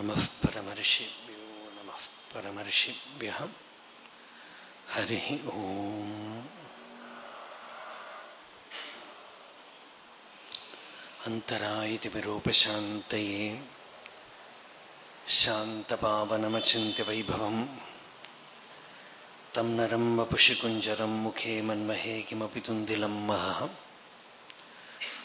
नमः परमर्षिभ्यो नमः परमर्षिभ्यः। हरिः ओम्। इति विरूपशान्तये शान्तपावनमचिन्त्यवैभवम् तं नरम् वपुषिकुञ्जरं मुखे मन्महे किमपि तुन्दिलं महः।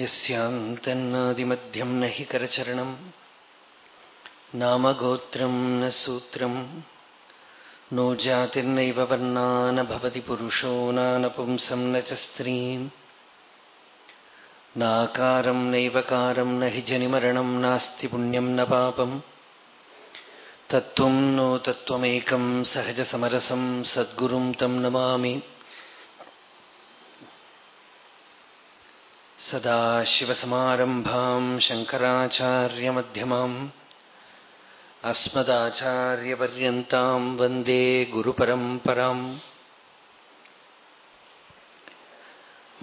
യസ്യാന്തന്നാദിമധ്യം ന ഹി കരചരണം നാമഗോത്രം ന സൂത്രം നോ ജാതിർനൈവ വർണാ ന ഭവതി പുരുഷോ നാനപുംസം ന ച സ്ത്രീം നാകാരം നൈവകാരം ന ഹി ജനിമരണം നാസ്തി പുണ്യം ന പാപം തത്വം നോ തത്വമേകം സഹജസമരസം സദ്ഗുരും തം നമാമി सदाशिवसमारम्भाम् शङ्कराचार्यमध्यमाम् अस्मदाचार्यपर्यन्ताम् वन्दे गुरुपरम्पराम्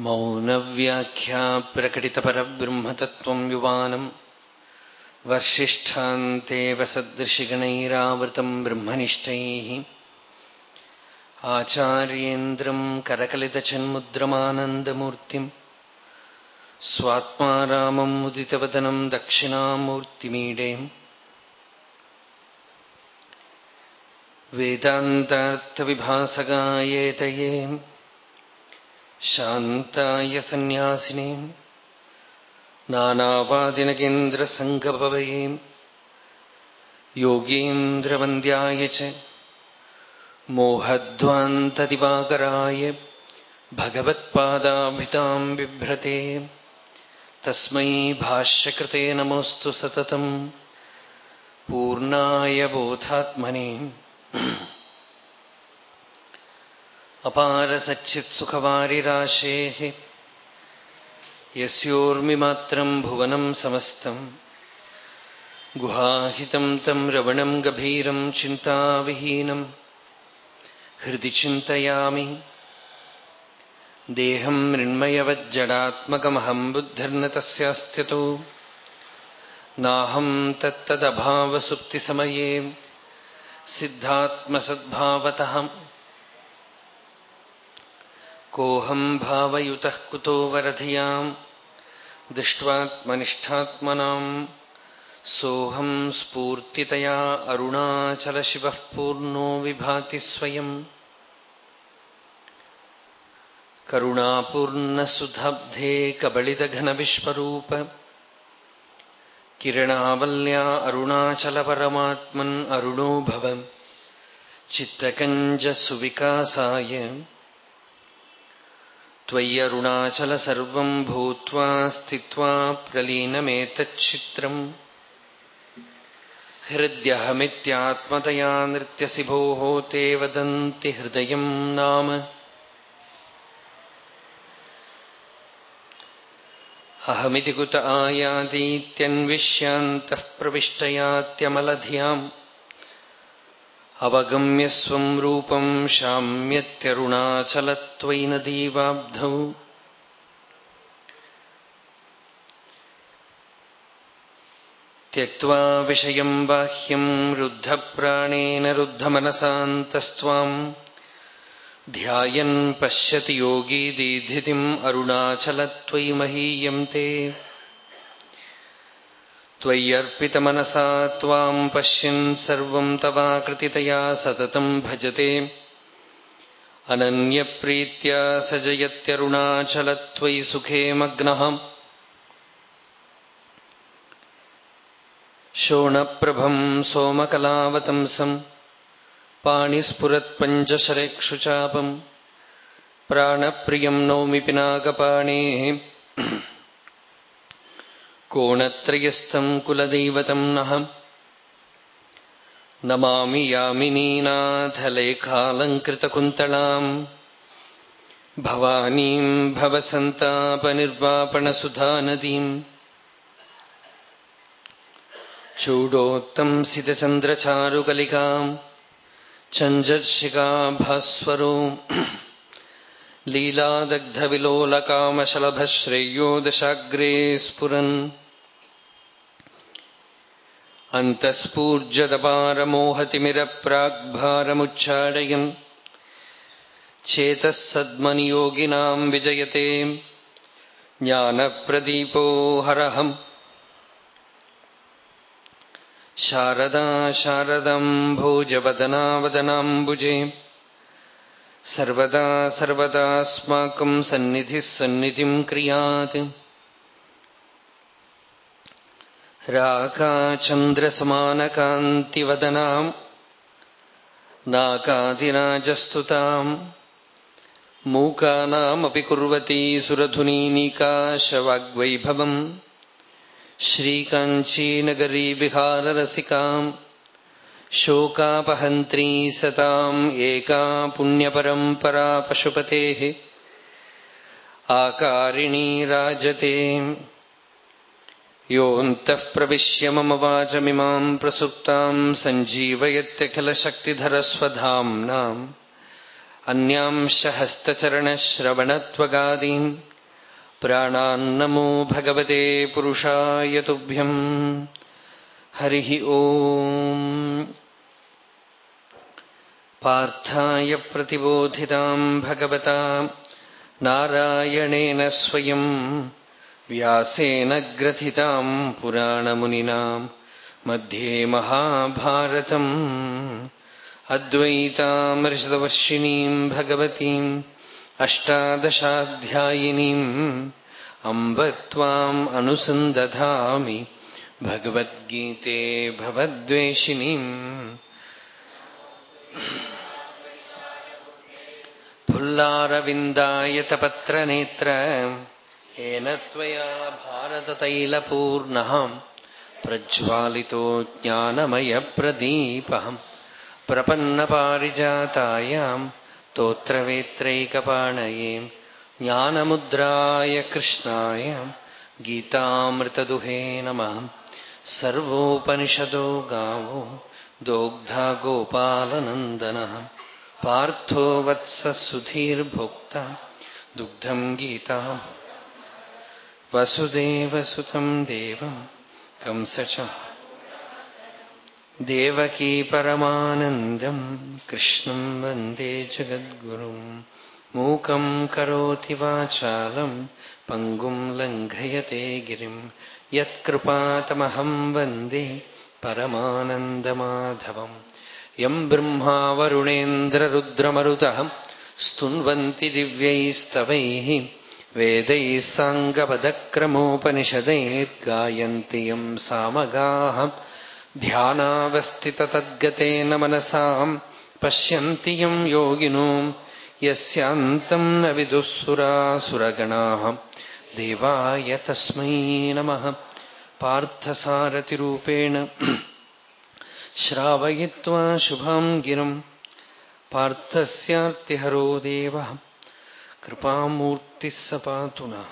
मौनव्याख्याप्रकटितपरब्रह्मतत्त्वम् युवानम् वर्षिष्ठान्तेव सदृशिगणैरावृतम् ब्रह्मनिष्ठैः आचार्येन्द्रम् करकलितचन्मुद्रमानन्दमूर्तिम् സ്വാത്മാ രാമം മുദിതവദനം ദക്ഷിണാമൂർത്തിമീഡേ വേദാന്താർത്ഥവിഭാസകായേതയേ ശാന്തായ സന്യാസിനേ നാനാവാദിനകേന്ദ്രസംഗഭവയേ യോഗീന്ദ്രവന്ദ്യായ ച മോഹധ്വാന്തദിവാകരായ ഭഗവത്പാദാഭിതാം ബിഭ്രത്തെ തസ്മൈ ഭാഷ്യകൃതേ നമോസ്തു സതതം പൂർണായ ബോധാത്മനെ അപാരസച്ചിത്സുഖവാരിരാശേ യസ്യോർമിമാത്രം ഭുവനം സമസ്തം ഗുഹാഹിതം തം രവണം ഗഭീരം ചിന്താവിഹീനം ഹൃദി ചിന്തയാമി देहम मृण्मयवज्जडात्मकमहम् बुद्धिर्न तस्यास्त्यतो नाहम् तत्तदभावसुप्तिसमये सिद्धात्मसद्भावतः। कोहम भावयु कुतो वरधियाम् सोहम सोऽहम् स्फूर्तितया अरुणाचलशिवः पूर्णो विभाति स्वयं करुणापूर्णसुधब्धे कबलितघनविश्वरूप किरणावल्या अरुणाचलपरमात्मन् अरुणो भव चित्तकञ्जसुविकासाय त्वय्यरुणाचलसर्वम् भूत्वा स्थित्वा प्रलीनमेतच्चित्रम् हृद्यहमित्यात्मतया नृत्यसि भोः ते वदन्ति हृदयम् नाम అహమితి కుత ఆయాదీత్యన్విష్యాంత ప్రవిష్టయాత్యమలధియాం అవగమ్యస్వం రూపం శామ్యత్యరుణాచలత్వై నదీవాబ్ధౌ త్యక్వా విషయం బాహ్యం రుద్ధప్రాణేన రుద్ధమనసాంతస్వాం ध्यायन् पश्यति योगी दीधितिम् अरुणाचलत्वयि महीयम् ते। त्वय्यर्पितमनसा त्वाम् पश्यन् सर्वम् तवाकृतितया सततम् भजते। अनन्यप्रीत्या स जयत्यरुणाचलत्वयि सुखे मग्नः शोणप्रभम् सोमकलावतंसम् पाणिस्फुरत्पञ्चशरेक्षुचापम् प्राणप्रियम् नौमि पिनाकपाणेः कोणत्रयस्थम् कुलदैवतम् नः नमामि यामिनीनाथलेखालङ्कृतकुन्तलाम् भवानीम् भवसन्तापनिर्वापणसुधानदीम् चूडोत्तंसितचन्द्रचारुकलिकाम् चञ्जर्षिकाभास्वरो लीलादग्धविलोलकामशलभश्रेयो दशाग्रे स्फुरन् अन्तःस्फूर्जदपारमोहतिमिरप्राग्भारमुच्चाडयन् चेतः सद्मनियोगिनाम् विजयते ज्ञानप्रदीपो हरहम् शारदा शारदाम्भोजवदनावदनाम्बुजे सर्वदा सर्वदास्माकम् सन्निधिः सन्निधिम् क्रियात्। राकाचन्द्रसमानकान्तिवदनाम् नाकादिराजस्तुताम् मूकानामपि कुर्वती सुरधुनीनिकाशवाग्वैभवम् श्रीकाञ्चीनगरी विहाररसिकाम् शोकापहन्त्री सताम् एका पुण्यपरम्परा पशुपतेः आकारिणी राजते। योऽन्तः प्रविश्य मम वाचमिमाम् प्रसुप्ताम् सञ्जीवयत्यखिलशक्तिधरस्वधाम्नाम् अन्यांश हस्तचरणश्रवणत्वगादीन् प्राणान्नमो भगवते पुरुषाय तुभ्यम् हरिः ओम् पार्थाय प्रतिबोधिताम् भगवता नारायणेन स्वयम् व्यासेन ग्रथिताम् पुराणमुनिनाम् मध्ये महाभारतम् अद्वैतामर्षदवर्षिणीम् भगवतीम् अष्टादशाध्यायिनीम् अम्ब त्वाम् अनुसन्दधामि भगवद्गीते भवद्वेषिणीम् फुल्लारविन्दायतपत्रनेत्र येन त्वया भारततैलपूर्णः प्रज्वालितो ज्ञानमयप्रदीपः प्रपन्नपारिजातायाम् स्तोत्रवेत्रैकपाणये ज्ञानमुद्राय कृष्णाय गीतामृतदुहे नमः सर्वोपनिषदो गावो दोग्धा गोपालनन्दनः पार्थो वत्ससुधीर्भोक्ता दुग्धम् गीता वसुदेवसुतम् देवम् कंस देवकी परमानन्दम् कृष्णम् वन्दे जगद्गुरुम् मूकम् करोति वाचालम् पङ्गुम् लङ्घयते गिरिम् यत्कृपातमहम् वन्दे परमानन्दमाधवम् यम् ब्रह्मा वरुणेन्द्ररुद्रमरुतः स्तुन्वन्ति दिव्यैस्तवैः वेदैः साङ्गपदक्रमोपनिषदैर्गायन्ति यम् सामगाः ध्यानावस्थिततद्गतेन मनसाम् पश्यन्ति यम् योगिनो यस्यान्तम् न विदुःसुरासुरगणाः। देवाय तस्मै नमः। पार्थसारथिरूपेण श्रावयित्वा शुभाम् गिरम् पार्थस्यार्तिहरो देवः। कृपामूर्तिः स पातु नः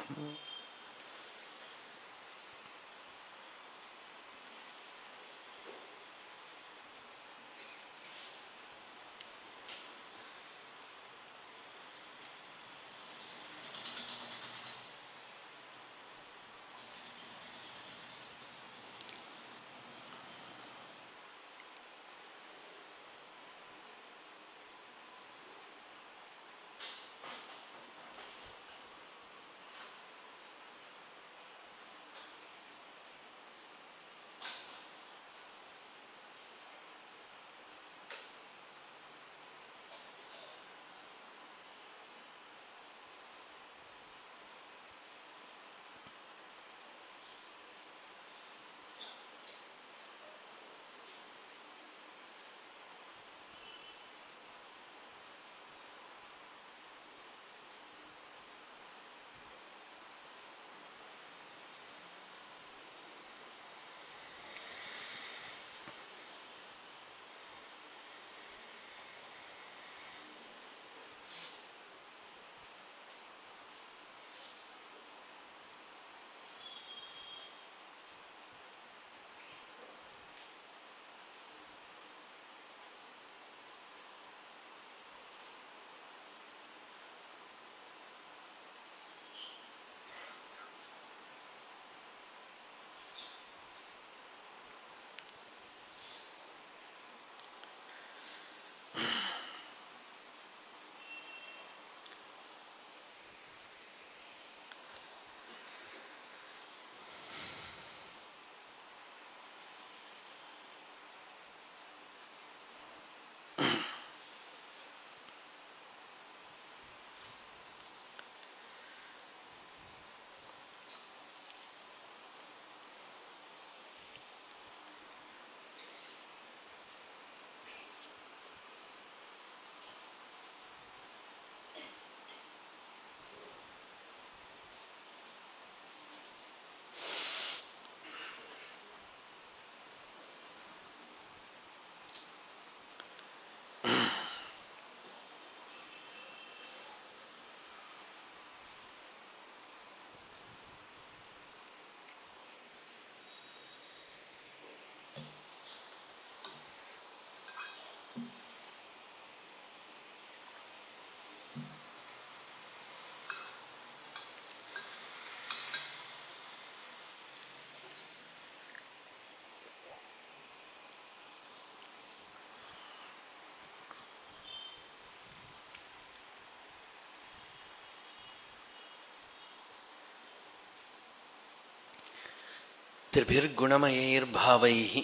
ത്രിഭിർഗുണമയൈർഭാവൈ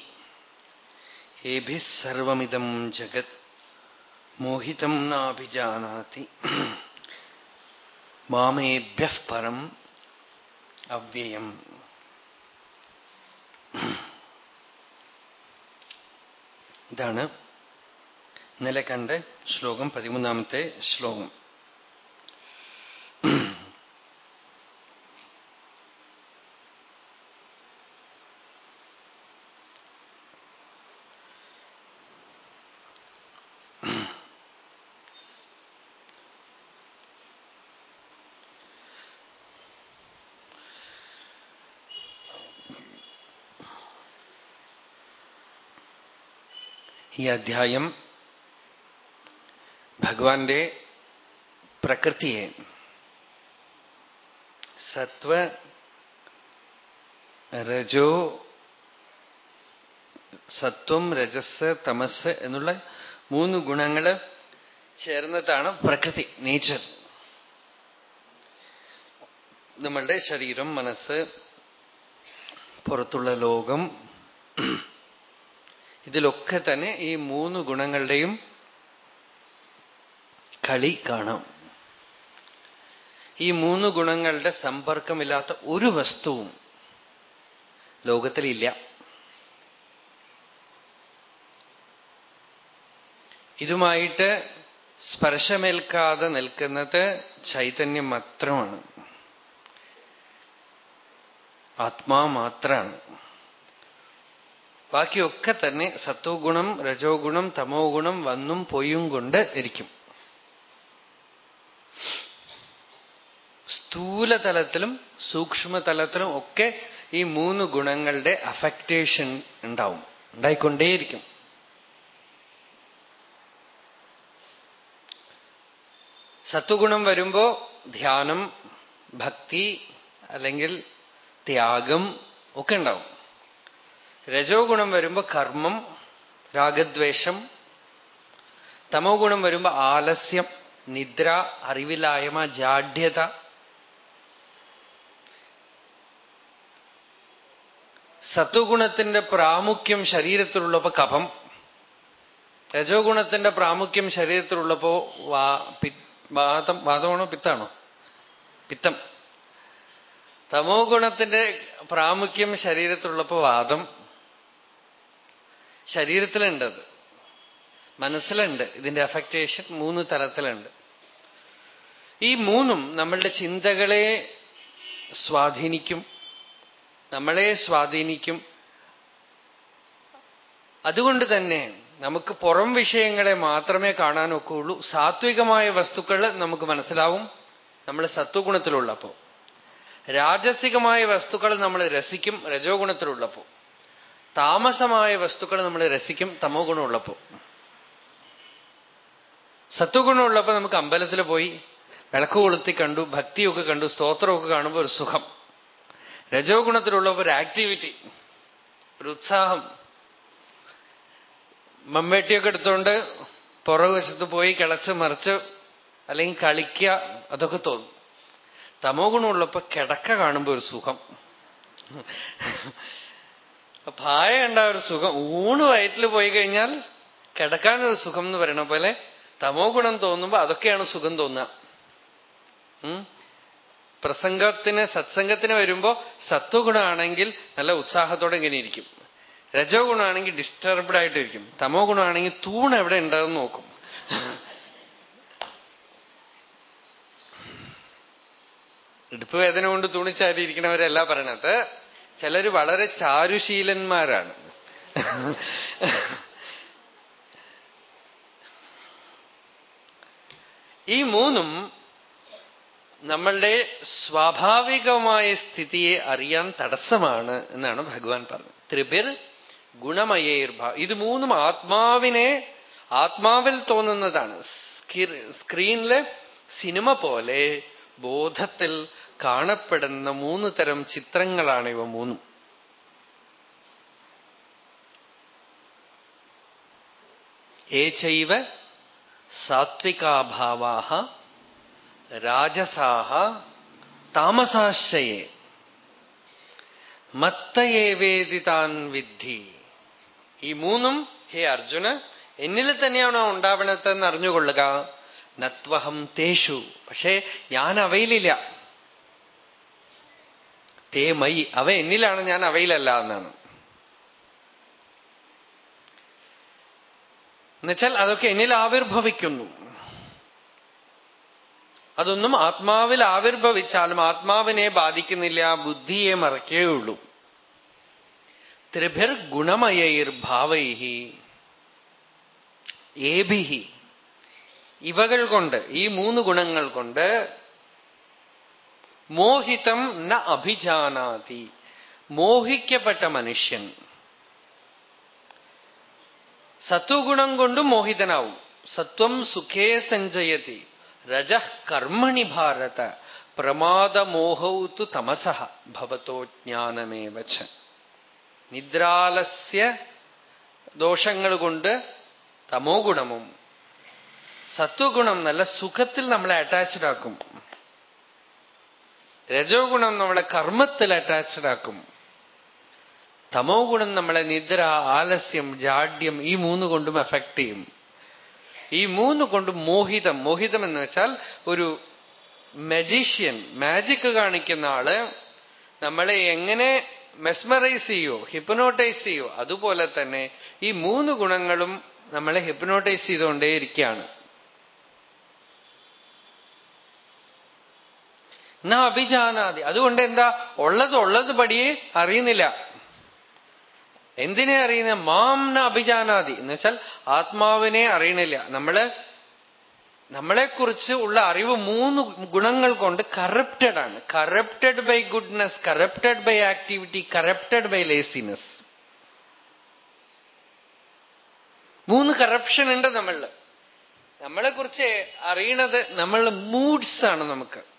ഏഭിസർവമിതം ജഗത് മോഹിതം നാഭിജാനാതി. മാമേഭ്യ പരം അവ്യയം. ഇതാണ് ഇന്നലെ കണ്ട ശ്ലോകം പതിമൂന്നാമത്തെ ശ്ലോകം. ഈ അധ്യായം ഭഗവാന്റെ പ്രകൃതിയെ സത്വ രജോ സത്വം രജസ് തമസ് എന്നുള്ള മൂന്ന് ഗുണങ്ങൾ ചേർന്നതാണ് പ്രകൃതി നേച്ചർ നമ്മളുടെ ശരീരം മനസ്സ് പുറത്തുള്ള ലോകം ഇതിലൊക്കെ തന്നെ ഈ മൂന്ന് ഗുണങ്ങളുടെയും കളി കാണാം. ഈ മൂന്ന് ഗുണങ്ങളുടെ സമ്പർക്കമില്ലാത്ത ഒരു വസ്തുവും ലോകത്തിലില്ല. ഇതുമായിട്ട് സ്പർശമേൽക്കാതെ നിൽക്കുന്നത് ചൈതന്യം മാത്രമാണ്. ആത്മാ മാത്രമാണ് ബാക്കിയൊക്കെ തന്നെ സത്വഗുണം രജോ ഗുണം തമോ ഗുണം വന്നും പൊയ്യും കൊണ്ട് ഇരിക്കും. സ്ഥൂലതലത്തിലും സൂക്ഷ്മതലത്തിലും ഒക്കെ ഈ മൂന്ന് ഗുണങ്ങളുടെ അഫക്റ്റേഷൻ ഉണ്ടാവും. ഉണ്ടായിക്കൊണ്ടേയിരിക്കും. സത്വഗുണം വരുമ്പോ ധ്യാനം ഭക്തി അല്ലെങ്കിൽ ത്യാഗം ഒക്കെ ഉണ്ടാവും. രജോ ഗുണം വരുമ്പോ കർമ്മം രാഗദ്വേഷം. തമോ ഗുണം വരുമ്പോ ആലസ്യം നിദ്ര അറിവില്ലായ്മ ജാഢ്യത സത്വഗുണത്തിന്റെ പ്രാമുഖ്യം ശരീരത്തിലുള്ളപ്പോ കഫം രജോ ഗുണത്തിന്റെ പ്രാമുഖ്യം ശരീരത്തിലുള്ളപ്പോ വാതം വാതമാണോ പിത്താണോ? പിത്തം. തമോ ഗുണത്തിന്റെ പ്രാമുഖ്യം ശരീരത്തിലുള്ളപ്പോ വാദം. ശരീരത്തിലുണ്ട് അത്. മനസ്സിലുണ്ട്. ഇതിന്റെ അഫക്റ്റേഷൻ മൂന്ന് തരത്തിലുണ്ട്. ഈ മൂന്നും നമ്മളുടെ ചിന്തകളെ സ്വാധീനിക്കും. നമ്മളെ സ്വാധീനിക്കും. അതുകൊണ്ട് തന്നെ നമുക്ക് പുറം വിഷയങ്ങളെ മാത്രമേ കാണാനൊക്കെയുള്ളൂ സാത്വികമായ വസ്തുക്കൾ നമുക്ക് മനസ്സിലാവും. നമ്മൾ സത്വഗുണത്തിലുള്ളപ്പോ രാജസികമായ വസ്തുക്കൾ നമ്മൾ രസിക്കും. രജോ ഗുണത്തിലുള്ളപ്പോ താമസമായ വസ്തുക്കൾ നമ്മൾ രസിക്കും തമോ ഗുണമുള്ളപ്പോ സത്വഗുണമുള്ളപ്പോ നമുക്ക് അമ്പലത്തിൽ പോയി വിളക്ക് കൊളുത്തി കണ്ടു ഭക്തിയൊക്കെ കണ്ടു സ്തോത്രമൊക്കെ കാണുമ്പോൾ ഒരു സുഖം. രജോ ഗുണത്തിലുള്ളപ്പോ ഒരു ആക്ടിവിറ്റി ഒരു ഉത്സാഹം. മമ്മേട്ടിയൊക്കെ എടുത്തുകൊണ്ട് പുറകുവശത്ത് പോയി കിളച്ച് മറിച്ച് അല്ലെങ്കിൽ കളിക്കുക അതൊക്കെ തോന്നും. തമോ ഗുണമുള്ളപ്പോ കിടക്ക കാണുമ്പോൾ ഒരു സുഖം. കണ്ട ഒരു സുഖം. ഊണ് വയറ്റിൽ പോയി കഴിഞ്ഞാൽ കിടക്കാനൊരു സുഖം എന്ന് പറയണ പോലെ തമോ ഗുണം തോന്നുമ്പോ അതൊക്കെയാണ് സുഖം തോന്നുക. പ്രസംഗത്തിന് സത്സംഗത്തിന് വരുമ്പോ സത്വഗുണമാണെങ്കിൽ നല്ല ഉത്സാഹത്തോടെ ഇങ്ങനെ ഇരിക്കും. രജോ ഗുണമാണെങ്കിൽ ഡിസ്റ്റർബ്ഡ് ആയിട്ടിരിക്കും തമോ ഗുണമാണെങ്കിൽ തൂണ് എവിടെ ഉണ്ടെന്ന് നോക്കും. ഇടുപ്പ് വേദന കൊണ്ട് തുണിച്ചാരിയിരിക്കണവരല്ല പറയണത്. ചിലര് വളരെ ചാരുശീലന്മാരാണ്. ഈ മൂന്നും നമ്മളുടെ സ്വാഭാവികമായ സ്ഥിതിയെ അറിയാൻ തടസ്സമാണ് എന്നാണ് ഭഗവാൻ പറഞ്ഞത്. ത്രിപിർ ഗുണമയേർഭ. ഇത് മൂന്നും ആത്മാവിനെ ആത്മാവിൽ തോന്നുന്നതാണ്. സ്ക്രീനിലെ സിനിമ പോലെ ബോധത്തിൽ കാണപ്പെടുന്ന മൂന്ന് തരം ചിത്രങ്ങളാണ് ഇവ മൂന്നും. ഏചൈവ സാത്വികാഭാവാഹ രാജസാഹ താമസാശ്രയേ. മത്തയേവേദിതാൻ വിദ്ധി. ഈ മൂന്നും ഹേ അർജുന എന്നിൽ തന്നെയാണോ ഉണ്ടാവണത്തെന്ന് അറിഞ്ഞുകൊള്ളുക? നത്വഹം തേഷു. പക്ഷേ ഞാൻ അവയിലില്ല. തേ മൈ. അവ എന്നിലാണ് ഞാൻ അവയിലല്ല എന്നാണ്. എന്നുവെച്ചാൽ അതൊക്കെ എന്നിൽ ആവിർഭവിക്കുന്നു. അതൊന്നും ആത്മാവിൽ ആവിർഭവിച്ചാലും ആത്മാവിനെ ബാധിക്കുന്നില്ല ബുദ്ധിയെ മറക്കേയുള്ളൂ ത്രിഭിർ ഗുണമയൈർ ഭാവൈഹി ഏഭിഹി. ഇവകൾ കൊണ്ട് ഈ മൂന്ന് ഗുണങ്ങൾ കൊണ്ട് മോഹിതം ന അഭിജാനാതി. മോഹിക്കപ്പെട്ട മനുഷ്യൻ. സത്വഗുണം കൊണ്ടും മോഹിതനാവും. സത്വം സുഖേ സഞ്ചയതി. രജ കർമ്മണി ഭാരത. പ്രമാദമോഹൗ തു തമസ. ഭവതോ ജ്ഞാനമേവച്ച നിദ്രാലസ്യ ദോഷങ്ങൾ കൊണ്ട് തമോ ഗുണമും സത്വഗുണം നല്ല സുഖത്തിൽ നമ്മളെ അറ്റാച്ച്ഡ് ആക്കും. രജോ ഗുണം നമ്മളെ കർമ്മത്തിൽ അറ്റാച്ച്ഡ് ആക്കും. തമോ ഗുണം നമ്മളെ നിദ്ര ആലസ്യം ജാഡ്യം ഈ മൂന്ന് കൊണ്ടും എഫക്ട് ചെയ്യും. ഈ മൂന്ന് കൊണ്ടും മോഹിതം മോഹിതം എന്ന് വെച്ചാൽ ഒരു മജീഷ്യൻ മാജിക് കാണിക്കുന്ന ആൾ നമ്മളെ എങ്ങനെ മെസ്മറൈസ് ചെയ്യോ ഹിപ്നോട്ടൈസ് ചെയ്യോ അതുപോലെ തന്നെ ഈ മൂന്ന് ഗുണങ്ങളും നമ്മളെ ഹിപ്നോട്ടൈസ് ചെയ്തുകൊണ്ടേയിരിക്കുകയാണ്. എന്നാ അഭിജാനാതി. അതുകൊണ്ട് എന്താ? ഉള്ളത് ഉള്ളത് പടിയെ അറിയുന്നില്ല. എന്തിനെ അറിയുന്ന? മാം ന അഭിജാനാതി. എന്ന് വെച്ചാൽ ആത്മാവിനെ അറിയണില്ല. നമ്മൾ നമ്മളെക്കുറിച്ച് ഉള്ള അറിവ് മൂന്ന് ഗുണങ്ങൾ കൊണ്ട് കറപ്റ്റഡ് ആണ്. Corrupted by goodness corrupted by activity corrupted by laziness മൂന്ന് കറപ്ഷൻ ഉണ്ട് നമ്മളിൽ. നമ്മളെക്കുറിച്ച് അറിയണത് നമ്മളുടെ മൂഡ്സ് ആണ് നമുക്ക്.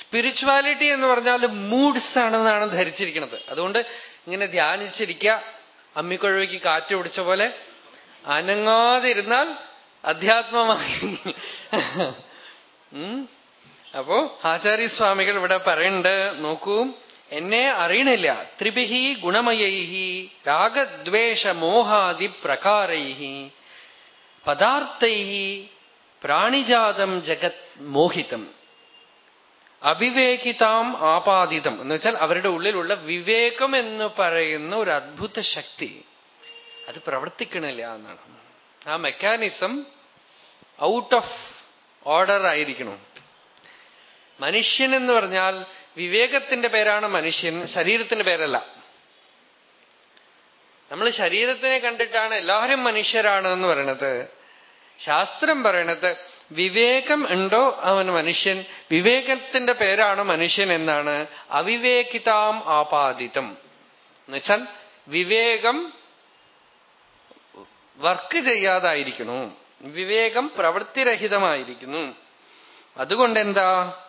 സ്പിരിച്വാലിറ്റി എന്ന് പറഞ്ഞാൽ മൂഡ്സ് ആണെന്നാണ് ധരിച്ചിരിക്കുന്നത്. അതുകൊണ്ട് ഇങ്ങനെ ധ്യാനിച്ചിരിക്കുക അമ്മിക്കൊഴുവയ്ക്ക് കാറ്റ് പിടിച്ച പോലെ അനങ്ങാതിരുന്നാൽ അധ്യാത്മമായി. അപ്പോ ആചാര്യസ്വാമികൾ ഇവിടെ പറയുന്നുണ്ട് നോക്കൂ എന്നെ അറിയണില്ല. ത്രിഭിഹി ഗുണമയൈഹി രാഗദ്വേഷ മോഹാദി പ്രകാരൈഹി പദാർത്ഥൈഹി പ്രാണിജാതം ജഗത് മോഹിതം. അവിവേകിതാം ആപാദിതം. എന്ന് വെച്ചാൽ അവരുടെ ഉള്ളിലുള്ള വിവേകം എന്ന് പറയുന്ന ഒരു അത്ഭുത ശക്തി. അത് പ്രവർത്തിക്കണില്ല എന്നാണ്. ആ മെക്കാനിസം ഔട്ട് ഓഫ് ഓർഡർ ആയിരിക്കണം. മനുഷ്യൻ എന്ന് പറഞ്ഞാൽ വിവേകത്തിന്റെ പേരാണ് മനുഷ്യൻ ശരീരത്തിന്റെ പേരല്ല. നമ്മൾ ശരീരത്തിനെ കണ്ടിട്ടാണ് എല്ലാവരും മനുഷ്യരാണ് എന്ന് പറയണത്. ശാസ്ത്രം പറയണത് വിവേകം ഉണ്ടോ അവൻ മനുഷ്യൻ? വിവേകത്തിന്റെ പേരാണ് മനുഷ്യൻ എന്നാണ് അവിവേകിതാം ആപാദിതം. എന്നുവെച്ചാൽ വിവേകം വർക്ക് ചെയ്യാതായിരിക്കുന്നു. വിവേകം പ്രവൃത്തിരഹിതമായിരിക്കുന്നു. അതുകൊണ്ട് എന്താ?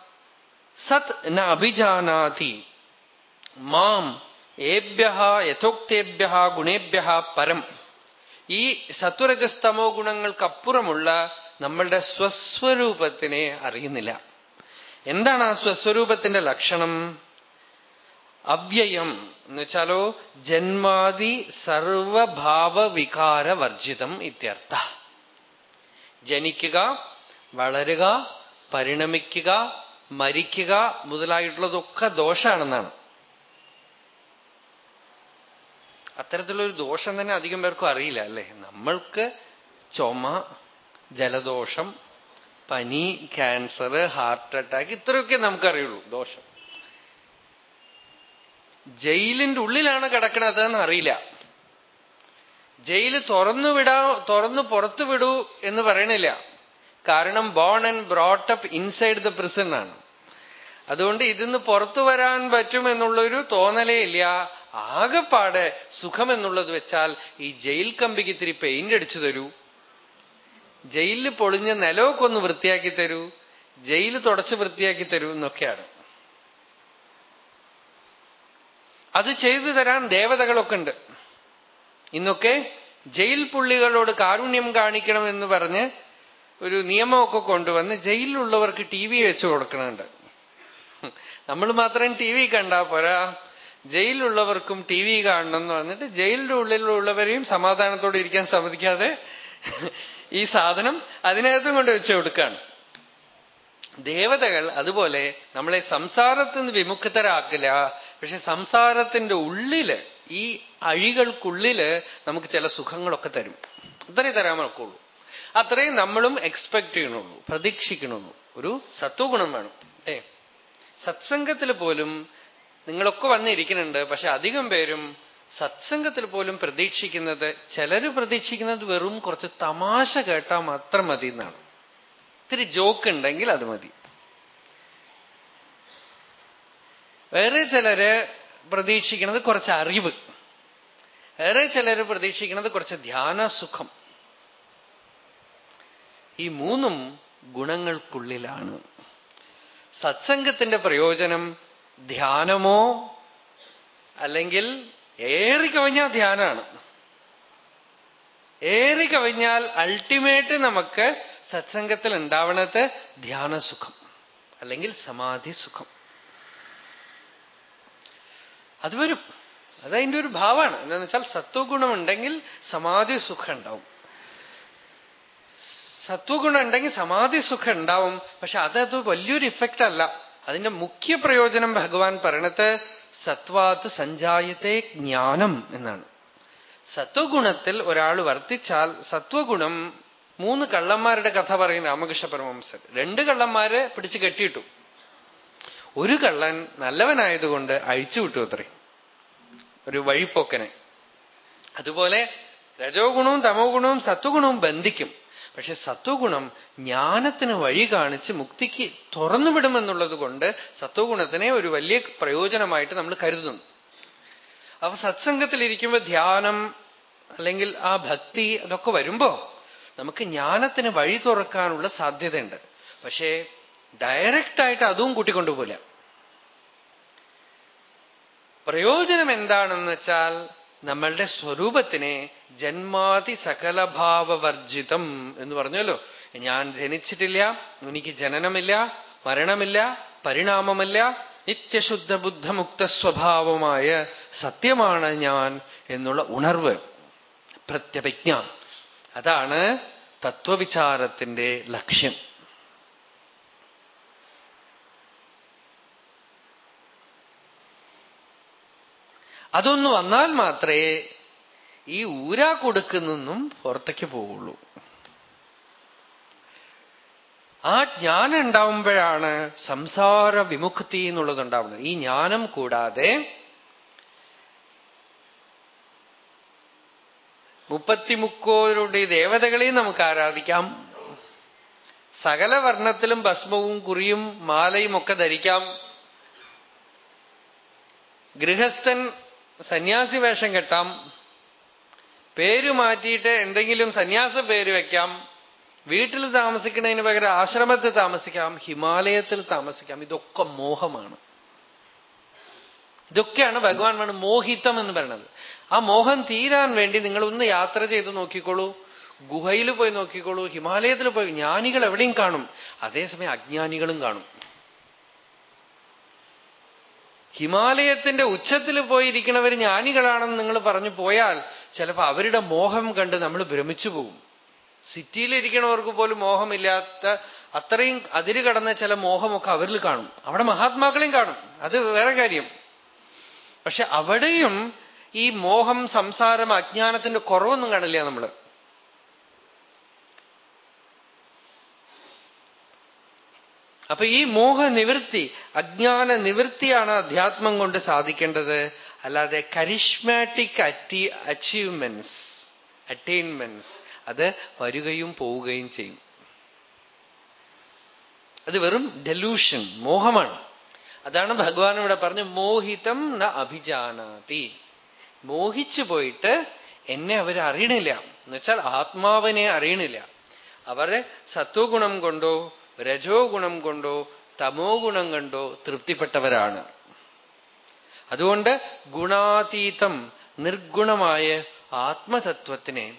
സത് ന അഭിജാനാതി. മാം ഏഭ്യ യഥോക്തേഭ്യ ഗുണേഭ്യ പരം. ഈ സത്വരജസ്തമോ ഗുണങ്ങൾക്കപ്പുറമുള്ള നമ്മളുടെ സ്വസ്വരൂപത്തിനെ അറിയുന്നില്ല. എന്താണ് ആ സ്വസ്വരൂപത്തിന്റെ ലക്ഷണം? അവ്യയം. എന്ന് വെച്ചാലോ ജന്മാതി സർവഭാവ വികാര വർജിതം ഇത്യർത്ഥ. ജനിക്കുക വളരുക പരിണമിക്കുക മരിക്കുക മുതലായിട്ടുള്ളതൊക്കെ ദോഷാണെന്നാണ്. അത്തരത്തിലുള്ളൊരു ദോഷം തന്നെ അധികം പേർക്കും അറിയില്ല അല്ലേ? നമ്മൾക്ക് ചുമ ജലദോഷം പനി ക്യാൻസർ ഹാർട്ട് അറ്റാക്ക് ഇത്രയൊക്കെ നമുക്കറിയുള്ളൂ ദോഷം. ജയിലിന്റെ ഉള്ളിലാണ് കിടക്കണത് എന്ന് അറിയില്ല. ജയിൽ തുറന്നു വിടാ തുറന്നു പുറത്തു വിടൂ എന്ന് പറയണില്ല. കാരണം born and brought up inside the prison ആണ്. അതുകൊണ്ട് ഇതിന്ന് പുറത്തു വരാൻ പറ്റുമെന്നുള്ളൊരു തോന്നലേ ഇല്ല. ആകെപ്പാടെ സുഖമെന്നുള്ളത് വെച്ചാൽ ഈ ജയിൽ കമ്പിക്ക് ഇത്തിരി പെയിന്റ് അടിച്ചു തരൂ. ജയിലിൽ പൊളിഞ്ഞ നിലമൊക്കെ ഒന്ന് വൃത്തിയാക്കി തരൂ ജയിൽ തുടച്ച് വൃത്തിയാക്കി തരൂ എന്നൊക്കെയാണ്. അത് ചെയ്തു തരാൻ ദേവതകളൊക്കെ ഉണ്ട്. ഇന്നൊക്കെ ജയിൽ പുള്ളികളോട് കാരുണ്യം കാണിക്കണം എന്ന് പറഞ്ഞ് ഒരു നിയമമൊക്കെ കൊണ്ടുവന്ന് ജയിലിലുള്ളവർക്ക് ടി വി വെച്ചു കൊടുക്കണുണ്ട്. നമ്മൾ മാത്രം ടി വി കണ്ടാ പോരാ. ജയിലിലുള്ളവർക്കും ടി വി കാണണം എന്ന് പറഞ്ഞിട്ട് ജയിലിന്റെ ഉള്ളിലുള്ളവരെയും സമാധാനത്തോടെ ഇരിക്കാൻ സമ്മതിക്കാതെ ഈ സാധനം അതിനകത്തും കൊണ്ട് വെച്ച് കൊടുക്കുകയാണ് ദേവതകൾ അതുപോലെ നമ്മളെ സംസാരത്തിൽ നിന്ന് വിമുക്തരാക്കില്ല. പക്ഷെ സംസാരത്തിന്റെ ഉള്ളിൽ ഈ അഴികൾക്കുള്ളിൽ നമുക്ക് ചില സുഖങ്ങളൊക്കെ തരും. അത്രയും തരാൻ നോക്കുള്ളൂ അത്രയും നമ്മളും എക്സ്പെക്ട് ചെയ്യണുള്ളൂ പ്രതീക്ഷിക്കണുള്ളൂ. ഒരു സത്വഗുണം വേണം ഏ സത്സംഗത്തിൽ പോലും നിങ്ങളൊക്കെ വന്നിരിക്കുന്നുണ്ട് പക്ഷെ അധികം പേരും സത്സംഗത്തിൽ പോലും പ്രതീക്ഷിക്കുന്നത് ചിലര് പ്രതീക്ഷിക്കുന്നത് വെറും കുറച്ച് തമാശ കേട്ടാൽ മാത്രം മതി എന്നാണ് ഇത്തിരി ജോക്ക് ഉണ്ടെങ്കിൽ അത് മതി. വേറെ ചിലര് പ്രതീക്ഷിക്കുന്നത് കുറച്ച് അറിവ്. വേറെ ചിലര് പ്രതീക്ഷിക്കുന്നത് കുറച്ച് ധ്യാന സുഖം. ഈ മൂന്നും ഗുണങ്ങൾക്കുള്ളിലാണ്. സത്സംഗത്തിന്റെ പ്രയോജനം ധ്യാനമോ അല്ലെങ്കിൽ ഏറിക്കവിഞ്ഞാൽ ധ്യാനാണ്. ഏറിക്കവിഞ്ഞാൽ അൾട്ടിമേറ്റ് നമുക്ക് സത്സംഗത്തിൽ ഉണ്ടാവണത് ധ്യാനസുഖം. അല്ലെങ്കിൽ സമാധി സുഖം അത് വരും അതതിന്റെ ഒരു ഭാവമാണ്. എന്താണെന്ന് വെച്ചാൽ സത്വഗുണം ഉണ്ടെങ്കിൽ സമാധി സുഖം ഉണ്ടാവും. സത്വഗുണം ഉണ്ടെങ്കിൽ സമാധി സുഖം ഉണ്ടാവും. പക്ഷെ അതത് വലിയൊരു ഇഫക്റ്റ് അല്ല. അതിന്റെ മുഖ്യ പ്രയോജനം ഭഗവാൻ പറയണത് സത്വാത്ത് സഞ്ചായത്തെ ജ്ഞാനം എന്നാണ്. സത്വഗുണത്തിൽ ഒരാൾ വർത്തിച്ചാൽ സത്വഗുണം മൂന്ന് കള്ളന്മാരുടെ കഥ പറയും രാമകൃഷ്ണ പരമംസർ രണ്ട് കള്ളന്മാരെ പിടിച്ചു കെട്ടിയിട്ടു. ഒരു കള്ളൻ നല്ലവനായതുകൊണ്ട് അഴിച്ചുവിട്ടു അത്രേ. ഒരു വഴിപ്പോക്കനെ. അതുപോലെ രജോ ഗുണവും തമോ ഗുണവും സത്വഗുണവും ബന്ധിക്കും. പക്ഷെ സത്വഗുണം ജ്ഞാനത്തിന് വഴി കാണിച്ച് മുക്തിക്ക് തുറന്നുവിടുമെന്നുള്ളത് കൊണ്ട് സത്വഗുണത്തിനെ ഒരു വലിയ പ്രയോജനമായിട്ട് നമ്മൾ കരുതുന്നു. അപ്പൊ സത്സംഗത്തിലിരിക്കുമ്പോൾ ധ്യാനം അല്ലെങ്കിൽ ആ ഭക്തി അതൊക്കെ വരുമ്പോ നമുക്ക് ജ്ഞാനത്തിന് വഴി തുറക്കാനുള്ള സാധ്യതയുണ്ട്. പക്ഷേ ഡയറക്റ്റായിട്ട് അതും കൂട്ടിക്കൊണ്ടുപോല പ്രയോജനം എന്താണെന്ന് വെച്ചാൽ നമ്മളുടെ സ്വരൂപത്തിനെ ജന്മാതി സകലഭാവവർജിതം എന്ന് പറഞ്ഞല്ലോ. ഞാൻ ജനിച്ചിട്ടില്ല എനിക്ക് ജനനമില്ല മരണമില്ല പരിണാമമില്ല നിത്യശുദ്ധ ബുദ്ധമുക്ത സ്വഭാവമായ സത്യമാണ് ഞാൻ എന്നുള്ള ഉണർവ് പ്രത്യപജ്ഞ. അതാണ് തത്വവിചാരത്തിന്റെ ലക്ഷ്യം. അതൊന്ന് വന്നാൽ മാത്രമേ ഈ ഊരാ കൊടുക്കുന്നൊന്നും പുറത്തേക്ക് പോവുള്ളൂ. ആ ജ്ഞാനം ഉണ്ടാവുമ്പോഴാണ് സംസാര വിമുക്തി എന്നുള്ളത് ഉണ്ടാവുന്നത്. ഈ ജ്ഞാനം കൂടാതെ മുപ്പത്തിമുക്കോരുടെ ദേവതകളെയും നമുക്ക് ആരാധിക്കാം. സകല വർണത്തിലും ഭസ്മവും കുറിയും മാലയും ഒക്കെ ധരിക്കാം. ഗൃഹസ്ഥൻ സന്യാസി വേഷം കെട്ടാം. പേര് മാറ്റിയിട്ട് എന്തെങ്കിലും സന്യാസ പേര് വെക്കാം. വീട്ടിൽ താമസിക്കുന്നതിന് പകരം ആശ്രമത്തിൽ താമസിക്കാം ഹിമാലയത്തിൽ താമസിക്കാം. ഇതൊക്കെ മോഹമാണ്. ഇതൊക്കെയാണ് ഭഗവാൻ വേണം മോഹിത്തം എന്ന് പറയുന്നത്. ആ മോഹം തീരാൻ വേണ്ടി നിങ്ങൾ ഒന്ന് യാത്ര ചെയ്ത് നോക്കിക്കോളൂ. ഗുഹയിൽ പോയി നോക്കിക്കോളൂ ഹിമാലയത്തിൽ പോയി. ജ്ഞാനികൾ എവിടെയും കാണും. അതേസമയം അജ്ഞാനികളും കാണും. ഹിമാലയത്തിന്റെ ഉച്ചത്തിൽ പോയിരിക്കുന്നവർ ജ്ഞാനികളാണെന്ന് നിങ്ങൾ പറഞ്ഞു പോയാൽ ചിലപ്പോൾ അവരുടെ മോഹം കണ്ട് നമ്മൾ ഭ്രമിച്ചു പോകും. സിറ്റിയിലിരിക്കണവർക്ക് പോലും മോഹമില്ലാത്ത അത്രയും അതിര് കടന്ന ചില മോഹമൊക്കെ അവരിൽ കാണും. അവിടെ മഹാത്മാക്കളെയും കാണും. അത് വേറെ കാര്യം. പക്ഷെ അവിടെയും ഈ മോഹം സംസാരം അജ്ഞാനത്തിന്റെ കുറവൊന്നും കാണില്ല നമ്മൾ. അപ്പൊ ഈ മോഹ നിവൃത്തി അജ്ഞാന നിവൃത്തിയാണ് അധ്യാത്മം കൊണ്ട് സാധിക്കേണ്ടത്. അല്ലാതെ കരിഷ്മാറ്റിക് അറ്റി അച്ചീവ്മെന്റ്സ് അറ്റൈൻമെന്റ്സ് അത് വരികയും പോവുകയും ചെയ്യും. അത് വെറും ഡെലൂഷൻ മോഹമാണ്. അതാണ് ഭഗവാൻ ഇവിടെ പറഞ്ഞു മോഹിതം ന അഭിജാനാതി. മോഹിച്ചു പോയിട്ട് എന്നെ അവരറിയണില്ല എന്നുവെച്ചാൽ ആത്മാവിനെ അറിയണില്ല. അവരെ സത്വഗുണം കൊണ്ടോ രജോ ഗുണം കൊണ്ടോ തമോ ഗുണം കൊണ്ടോ തൃപ്തിപ്പെട്ടവരാണ്. അതുകൊണ്ട് ഗുണാതീതം നിർഗുണമായ ആത്മതത്വത്തിനെ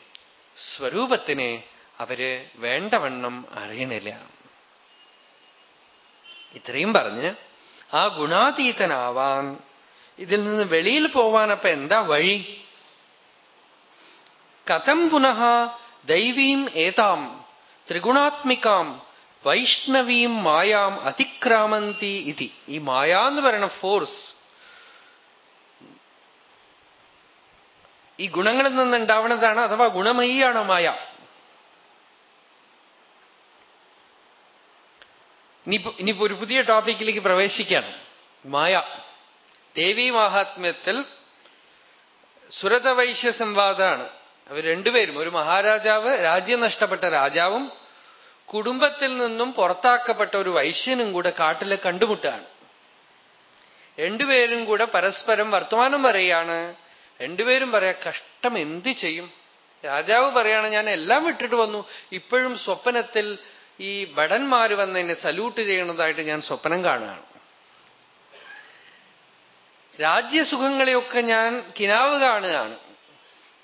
സ്വരൂപത്തിനെ അവർ വേണ്ടവണ്ണം അറിയണില്ല. ഇത്രയും പറഞ്ഞ് ആ ഗുണാതീതനാവാൻ ഇതിൽ നിന്ന് വെളിയിൽ പോവാൻ അപ്പൊ എന്താ വഴി? കഥം പുനഃ ദൈവീം ഏതാം ത്രിഗുണാത്മികാം വൈഷ്ണവീം മായാം അതിക്രാമന്തി ഇതി. ഈ മായ എന്ന് പറയുന്ന ഫോഴ്സ് ഈ ഗുണങ്ങളിൽ നിന്നുണ്ടാവുന്നതാണ് അഥവാ ഗുണമയിയാണ് മായ. ഇനിയിപ്പോ ഒരു പുതിയ ടോപ്പിക്കിലേക്ക് പ്രവേശിക്കുകയാണ്. മായ. ദേവി മാഹാത്മ്യത്തിൽ സുരതവൈശ്യ സംവാദമാണ് അവർ രണ്ടുപേരും ഒരു മഹാരാജാവ് രാജ്യം നഷ്ടപ്പെട്ട രാജാവും കുടുംബത്തിൽ നിന്നും പുറത്താക്കപ്പെട്ട ഒരു വൈശ്യനും കൂടെ കാട്ടിലെ കണ്ടുമുട്ടാണ്. രണ്ടുപേരും കൂടെ പരസ്പരം വർത്തമാനം പറയാണ്. രണ്ടുപേരും പറയാ കഷ്ടം എന്ത് ചെയ്യും? രാജാവ് പറയാണ് ഞാൻ എല്ലാം വിട്ടിട്ട് വന്നു. ഇപ്പോഴും സ്വപ്നത്തിൽ ഈ ഭടന്മാര് വന്ന് എന്നെ സല്യൂട്ട് ചെയ്യണതായിട്ട് ഞാൻ സ്വപ്നം കാണുകയാണ്. രാജ്യസുഖങ്ങളെയൊക്കെ ഞാൻ കിനാവ് കാണുകയാണ്.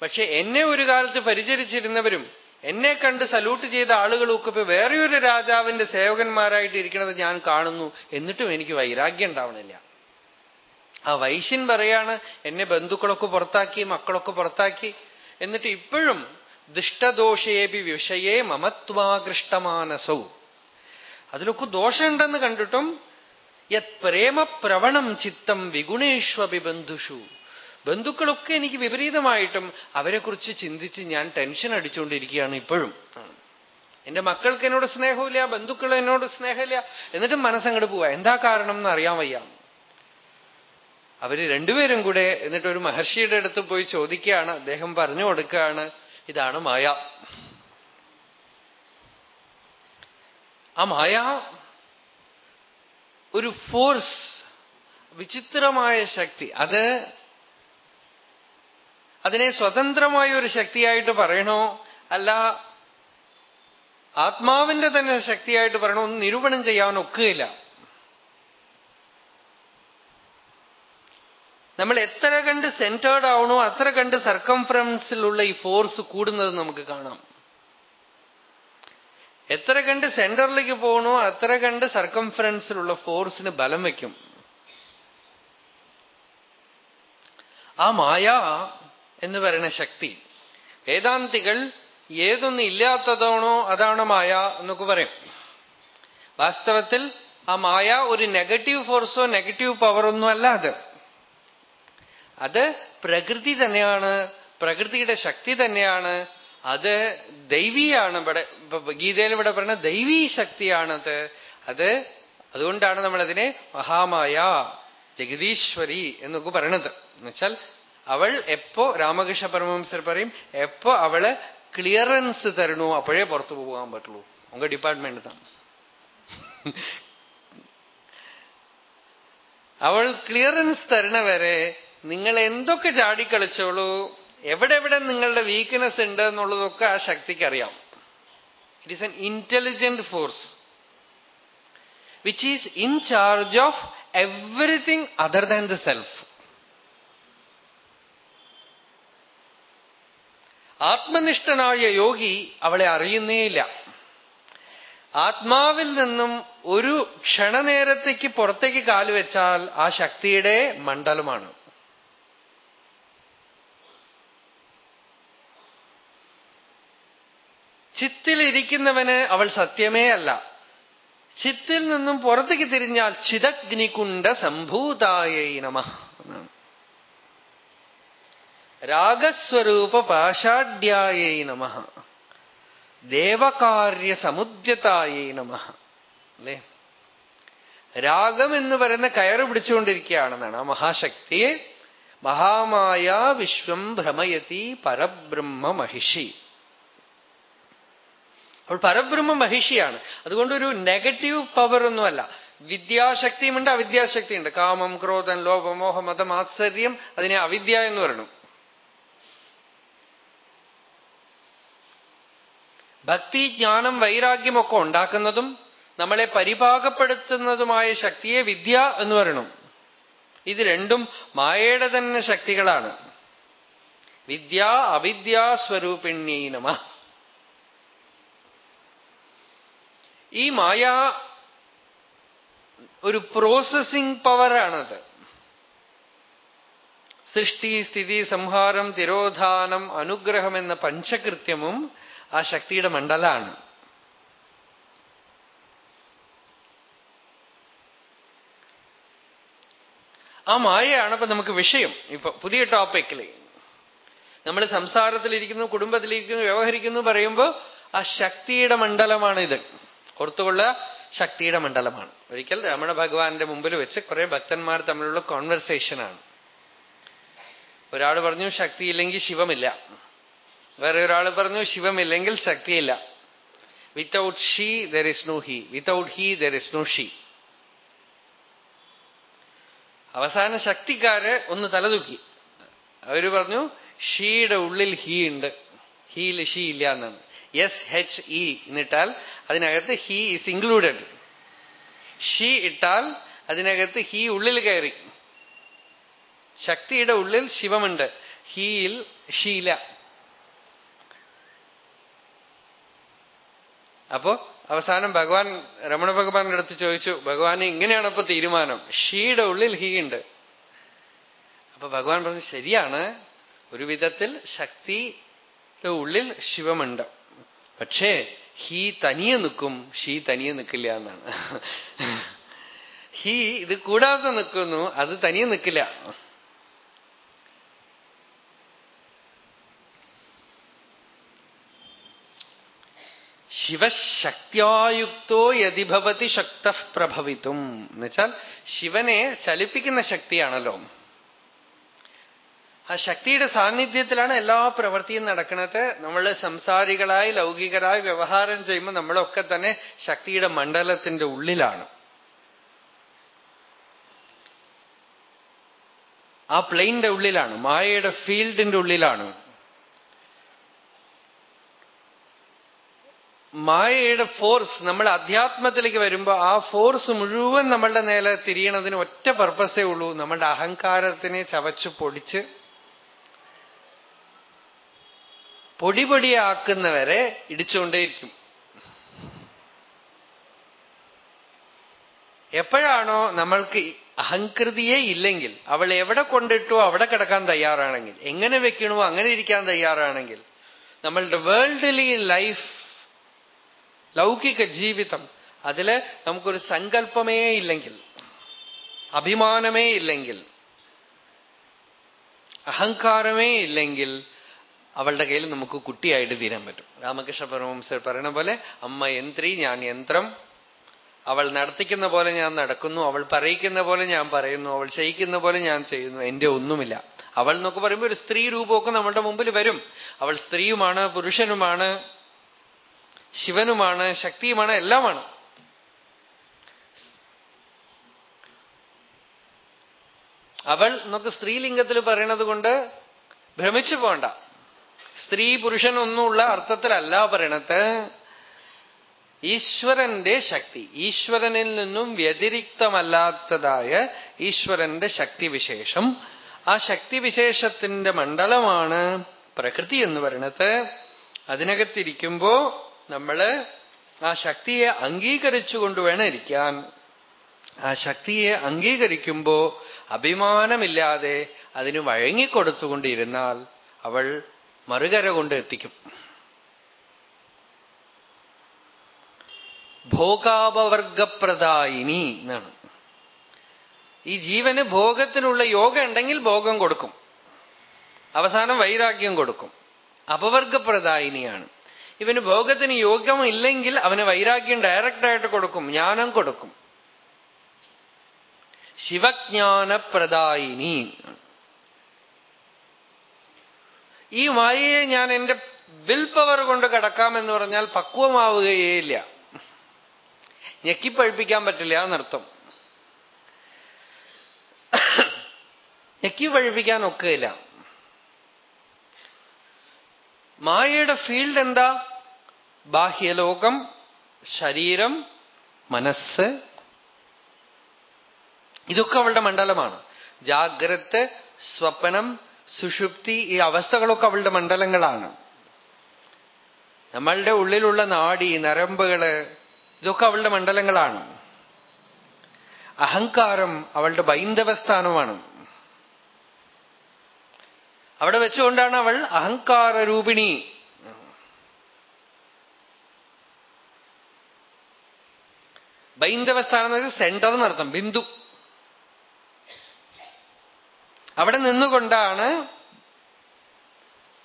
പക്ഷെ എന്നെ ഒരു കാലത്ത് പരിചരിച്ചിരുന്നവരും എന്നെ കണ്ട് സല്യൂട്ട് ചെയ്ത ആളുകളൊക്കെ ഇപ്പൊ വേറെയൊരു രാജാവിന്റെ സേവകന്മാരായിട്ട് ഇരിക്കണത് ഞാൻ കാണുന്നു. എന്നിട്ടും എനിക്ക് വൈരാഗ്യം ഉണ്ടാവണില്ല. ആ വൈശ്യൻ പറയാണ് എന്നെ ബന്ധുക്കളൊക്കെ പുറത്താക്കി മക്കളൊക്കെ പുറത്താക്കി. എന്നിട്ട് ഇപ്പോഴും ദുഷ്ടദോഷേപി വിഷയേ മമത്വാകൃഷ്ടമാനസൗ. അതിലൊക്കെ ദോഷമുണ്ടെന്ന് കണ്ടിട്ടും യത് പ്രേമപ്രവണം ചിത്തം വിഗുണേഷ്വപി ബന്ധുഷു. ബന്ധുക്കളൊക്കെ എനിക്ക് വിപരീതമായിട്ടും അവരെക്കുറിച്ച് ചിന്തിച്ച് ഞാൻ ടെൻഷൻ അടിച്ചുകൊണ്ടിരിക്കുകയാണ് ഇപ്പോഴും. എന്റെ മക്കൾക്ക് എന്നോട് സ്നേഹമില്ല ബന്ധുക്കൾ എന്നോട് സ്നേഹമില്ല. എന്നിട്ടും മനസ്സങ്ങോട്ട് പോവാ. എന്താ കാരണം എന്ന് അറിയാൻ വയ്യ. അവർ രണ്ടുപേരും കൂടെ എന്നിട്ട് ഒരു മഹർഷിയുടെ അടുത്ത് പോയി ചോദിക്കുകയാണ്. അദ്ദേഹം പറഞ്ഞു കൊടുക്കുകയാണ് ഇതാണ് മായ. ആ മായ ഒരു ഫോഴ്സ് വിചിത്രമായ ശക്തി. അത് അതിനെ സ്വതന്ത്രമായ ഒരു ശക്തിയായിട്ട് പറയണോ? അല്ല ആത്മാവിന്റെ തന്നെ ശക്തിയായിട്ട് പറയണോ? ഒന്ന് നിരൂപണം ചെയ്യാൻ ഒക്കുകയില്ല നമ്മൾ എത്ര കണ്ട് സെന്റേർഡ് ആവണോ അത്ര കണ്ട് സർക്കംഫറൻസിലുള്ള ഈ ഫോഴ്സ് കൂടുന്നത് നമുക്ക് കാണാം. എത്ര കണ്ട് സെന്ററിലേക്ക് പോകണോ അത്ര കണ്ട് സർക്കംഫറൻസിലുള്ള ഫോഴ്സിന് ബലം വയ്ക്കും. ആ മായ എന്ന് പറയുന്ന ശക്തി. വേദാന്തികൾ ഏതൊന്നും ഇല്ലാത്തതാണോ അതാണ് മായ എന്നൊക്കെ പറയും. വാസ്തവത്തിൽ ആ മായ ഒരു നെഗറ്റീവ് ഫോഴ്സോ നെഗറ്റീവ് പവറൊന്നും അല്ല അത്. അത് പ്രകൃതി തന്നെയാണ് പ്രകൃതിയുടെ ശക്തി തന്നെയാണ് അത് ദൈവീയാണ് ഇവിടെ ഗീതയിൽ ഇവിടെ പറയുന്ന ദൈവീ ശക്തിയാണത്. അത് അതുകൊണ്ടാണ് നമ്മളതിനെ മഹാമായ ജഗദീശ്വരി എന്നൊക്കെ പറയണത്. എന്നുവെച്ചാൽ അവൾ എപ്പോ രാമകൃഷ്ണ പരമഹംസർ പറയും എപ്പോ അവൾ ക്ലിയറൻസ് തരണോ അപ്പോഴേ പുറത്തു പോകാൻ പറ്റുള്ളൂ. ഉങ്ക ഡിപ്പാർട്ട്മെന്റ് തന്നെ അവൾ ക്ലിയറൻസ് തരണ വരെ നിങ്ങൾ എന്തൊക്കെ ചാടിക്കളിച്ചോളൂ എവിടെ എവിടെ നിങ്ങളുടെ വീക്ക്നെസ് ഉണ്ട് എന്നുള്ളതൊക്കെ ആ ശക്തിക്ക് അറിയാം. It is an intelligent force which is in charge of everything other than the self ആത്മനിഷ്ഠനായ യോഗി അവളെ അറിയുന്നേയില്ല. ആത്മാവിൽ നിന്നും ഒരു ക്ഷണനേരത്തേക്ക് പുറത്തേക്ക് കാലുവെച്ചാൽ ആ ശക്തിയുടെ മണ്ഡലമാണ്. ചിത്തിലിരിക്കുന്നവന് അവൾ സത്യമേ അല്ല. ചിത്തിൽ നിന്നും പുറത്തേക്ക് തിരിഞ്ഞാൽ ചിതഗ്നികുണ്ട സംഭൂതായ നമ. രാഗസ്വരൂപ പാഷാഢ്യായൈ നമ. ദേവകാര്യ സമുദ്യതായൈ നമ. അല്ലേ? രാഗം എന്ന് പറയുന്ന കയറ് പിടിച്ചുകൊണ്ടിരിക്കുകയാണെന്നാണ് ആ മഹാശക്തിയെ മഹാമായ വിശ്വം ഭ്രമയതി പരബ്രഹ്മ മഹിഷി. അവൾ പരബ്രഹ്മ മഹിഷിയാണ്. അതുകൊണ്ടൊരു നെഗറ്റീവ് പവർ ഒന്നുമല്ല വിദ്യാശക്തിയുമുണ്ട് അവിദ്യാശക്തിയുണ്ട്. കാമം ക്രോധം ലോപമോഹ മോഹം മതം ആത്സര്യം അതിനെ അവിദ്യ എന്ന് പറയണം. ഭക്തി ജ്ഞാനം വൈരാഗ്യമൊക്കെ ഉണ്ടാക്കുന്നതും നമ്മളെ പരിപാകപ്പെടുത്തുന്നതുമായ ശക്തിയെ വിദ്യ എന്ന് പറയണം. ഇത് രണ്ടും മായയുടെ തന്നെ ശക്തികളാണ്. വിദ്യ അവിദ്യാസ്വരൂപിണ്യൈ നമ. ഈ മായ ഒരു പ്രോസസിംഗ് പവറാണത് സൃഷ്ടി സ്ഥിതി സംഹാരം തിരോധാനം അനുഗ്രഹം എന്ന പഞ്ചകൃത്യമും ആ ശക്തിയുടെ മണ്ഡലമാണ്. ആ മായയാണ് ഇപ്പൊ നമുക്ക് വിഷയം. ഇപ്പൊ പുതിയ ടോപ്പിക്കിൽ നമ്മൾ സംസാരത്തിലിരിക്കുന്നു കുടുംബത്തിലിരിക്കുന്നു വ്യവഹരിക്കുന്നു പറയുമ്പോൾ ആ ശക്തിയുടെ മണ്ഡലമാണ് ഇത്. ഓർത്തുകൊള്ള ശക്തിയുടെ മണ്ഡലമാണ്. ഒരിക്കൽ രമണ ഭഗവാന്റെ മുമ്പിൽ വെച്ച് കുറെ ഭക്തന്മാർ തമ്മിലുള്ള കോൺവെർസേഷനാണ് ഒരാൾ പറഞ്ഞു ശക്തിയില്ലെങ്കിൽ ശിവമില്ല. വേറെ ഒരാൾ പറഞ്ഞു ശിവമില്ലെങ്കിൽ ശക്തിയില്ല. Without she there is no he without he there is no she അവസാന ശക്തിക്കാര് ഒന്ന് തലതൂക്കി. അവർ പറഞ്ഞു ഷീയുടെ ഉള്ളിൽ ഹീ ഉണ്ട്. ഹീയിൽ ഷീ ഇല്ല എന്നാണ്. എസ് എച്ച് ഇ എന്നിട്ടാൽ അതിനകത്ത് ഹീ ഇസ് ഇൻക്ലൂഡഡ് ഷീ ഇട്ടാൽ അതിനകത്ത് ഹീ ഉള്ളിൽ കയറി. ശക്തിയുടെ ഉള്ളിൽ ശിവമുണ്ട്. ഹീയിൽ ഷീല അപ്പോ അവസാനം ഭഗവാൻ രമണ ഭഗവാന്റെ അടുത്ത് ചോദിച്ചു ഭഗവാനെ ഇങ്ങനെയാണ് ഇപ്പൊ തീരുമാനം? ഷീയുടെ ഉള്ളിൽ ഹീ ഉണ്ട്. അപ്പൊ ഭഗവാൻ പറഞ്ഞു ശരിയാണ്. ഒരു വിധത്തിൽ ശക്തിയുടെ ഉള്ളിൽ ശിവമുണ്ട്. പക്ഷേ ഹീ തനിയെ നിൽക്കും ഷീ തനിയെ നിൽക്കില്ല എന്നാണ്. ഹീ ഇത് കൂടാതെ നിൽക്കുന്നു അത് തനിയെ നിൽക്കില്ല. ശിവശക്തിയായുക്തോ യതിഭവതി ശക്ത പ്രഭവിത്തും എന്നുവെച്ചാൽ ശിവനെ ചലിപ്പിക്കുന്ന ശക്തിയാണല്ലോ. ആ ശക്തിയുടെ സാന്നിധ്യത്തിലാണ് എല്ലാ പ്രവൃത്തിയും നടക്കുന്നത്. നമ്മൾ സംസാരികളായി ലൗകികരായി വ്യവഹാരം ചെയ്യുമ്പോൾ നമ്മളൊക്കെ തന്നെ ശക്തിയുടെ മണ്ഡലത്തിന്റെ ഉള്ളിലാണ്. ആ പ്ലെയിന്റെ ഉള്ളിലാണ് മായയുടെ ഫീൽഡിന്റെ ഉള്ളിലാണ്. മായയുടെ ഫോഴ്സ് നമ്മൾ അധ്യാത്മത്തിലേക്ക് വരുമ്പോൾ ആ ഫോഴ്സ് മുഴുവൻ നമ്മളുടെ നേരെ തിരിയണതിന് ഒറ്റ പർപ്പസേ ഉള്ളൂ. നമ്മളുടെ അഹങ്കാരത്തിനെ ചവച്ചു പൊടിച്ച് പൊടിപൊടിയാക്കുന്നവരെ ഇടിച്ചുകൊണ്ടേയിരിക്കും. എപ്പോഴാണോ നമ്മൾക്ക് അഹങ്കൃതിയേ ഇല്ലെങ്കിൽ അവൾ എവിടെ കൊണ്ടിട്ടോ അവിടെ കിടക്കാൻ തയ്യാറാണെങ്കിൽ എങ്ങനെ വെക്കണോ അങ്ങനെ ഇരിക്കാൻ തയ്യാറാണെങ്കിൽ നമ്മളുടെ വേൾഡിലി ലൈഫ് ലൗകിക ജീവിതം. അതിൽ നമുക്കൊരു സങ്കല്പമേ ഇല്ലെങ്കിൽ അഭിമാനമേ ഇല്ലെങ്കിൽ അഹങ്കാരമേ ഇല്ലെങ്കിൽ അവളുടെ കയ്യിൽ നമുക്ക് കുട്ടിയായിട്ട് തീരാൻ പറ്റും. രാമകൃഷ്ണ പരമംസർ പറയണ പോലെ അമ്മ യന്ത്രി ഞാൻ യന്ത്രം. അവൾ നടത്തിക്കുന്ന പോലെ ഞാൻ നടക്കുന്നു അവൾ പറയിക്കുന്ന പോലെ ഞാൻ പറയുന്നു അവൾ ചെയ്യിക്കുന്ന പോലെ ഞാൻ ചെയ്യുന്നു എന്റെ ഒന്നുമില്ല. അവൾ എന്നൊക്കെ പറയുമ്പോൾ ഒരു സ്ത്രീ രൂപമൊക്കെ നമ്മളുടെ മുമ്പിൽ വരും. അവൾ സ്ത്രീയുമാണ് പുരുഷനുമാണ്. ശിവനുമാണ് ശക്തിയുമാണ് എല്ലാമാണ്. അവൾ എന്നൊക്കെ സ്ത്രീലിംഗത്തിൽ പറയണത് കൊണ്ട് ഭ്രമിച്ചു പോണ്ട. സ്ത്രീ പുരുഷൻ ഒന്നുമുള്ള അർത്ഥത്തിലല്ല പറയണത്. ഈശ്വരന്റെ ശക്തി ഈശ്വരനിൽ നിന്നും വ്യതിരിക്തമല്ലാത്തതായ ഈശ്വരന്റെ ശക്തിവിശേഷം. ആ ശക്തിവിശേഷത്തിന്റെ മണ്ഡലമാണ് പ്രകൃതി എന്ന് പറയണത്. അതിനകത്തിരിക്കുമ്പോ നമ്മൾ ആ ശക്തിയെ അംഗീകരിച്ചു വേണം ഇരിക്കാൻ. ആ ശക്തിയെ അംഗീകരിക്കുമ്പോ അഭിമാനമില്ലാതെ അതിന് വഴങ്ങിക്കൊടുത്തുകൊണ്ടിരുന്നാൽ അവൾ മറുകര കൊണ്ട് എത്തിക്കും. ഭോഗാപവർഗപ്രദായിനി എന്നാണ്. ഈ ജീവന് ഭോഗത്തിനുള്ള യോഗം ഉണ്ടെങ്കിൽ ഭോഗം കൊടുക്കും. അവസാനം വൈരാഗ്യം കൊടുക്കും. അപവർഗപ്രദായിനിയാണ്. ഇവന് ഭോഗത്തിന് യോഗ്യമില്ലെങ്കിൽ അവന് വൈരാഗ്യം ഡയറക്റ്റായിട്ട് കൊടുക്കും ജ്ഞാനം കൊടുക്കും. ശിവജ്ഞാനപ്രദായിനി. ഈ മായയെ ഞാൻ എന്റെ വിൽ പവർ കൊണ്ട് കടക്കാമെന്ന് പറഞ്ഞാൽ പക്വമാവുകയേ പക്വമാവുകയേയില്ല. ഞെക്കിപ്പഴിപ്പിക്കാൻ പറ്റില്ല എന്നർത്ഥം. ഞെക്കി പഴിപ്പിക്കാൻ ഒക്കെയില്ല മായയുടെ ഫീൽഡ് എന്താ? ബാഹ്യലോകം ശരീരം മനസ്സ്. ഇതൊക്കെ അവളുടെ മണ്ഡലമാണ്. ജാഗ്രത് സ്വപ്നം സുഷുപ്തി ഈ അവസ്ഥകളൊക്കെ അവളുടെ മണ്ഡലങ്ങളാണ്. നമ്മളുടെ ഉള്ളിലുള്ള നാടി നരമ്പുകൾ ഇതൊക്കെ അവളുടെ മണ്ഡലങ്ങളാണ്. അഹങ്കാരം അവളുടെ ബൈന്ദവ സ്ഥാനമാണ് അവിടെ വെച്ചുകൊണ്ടാണ് അവൾ അഹങ്കാര രൂപിണി ബൈന്ദവ സ്ഥാനം എന്ന് വെച്ചാൽ സെന്റർ എന്നർത്ഥം ബിന്ദു. അവിടെ നിന്നുകൊണ്ടാണ്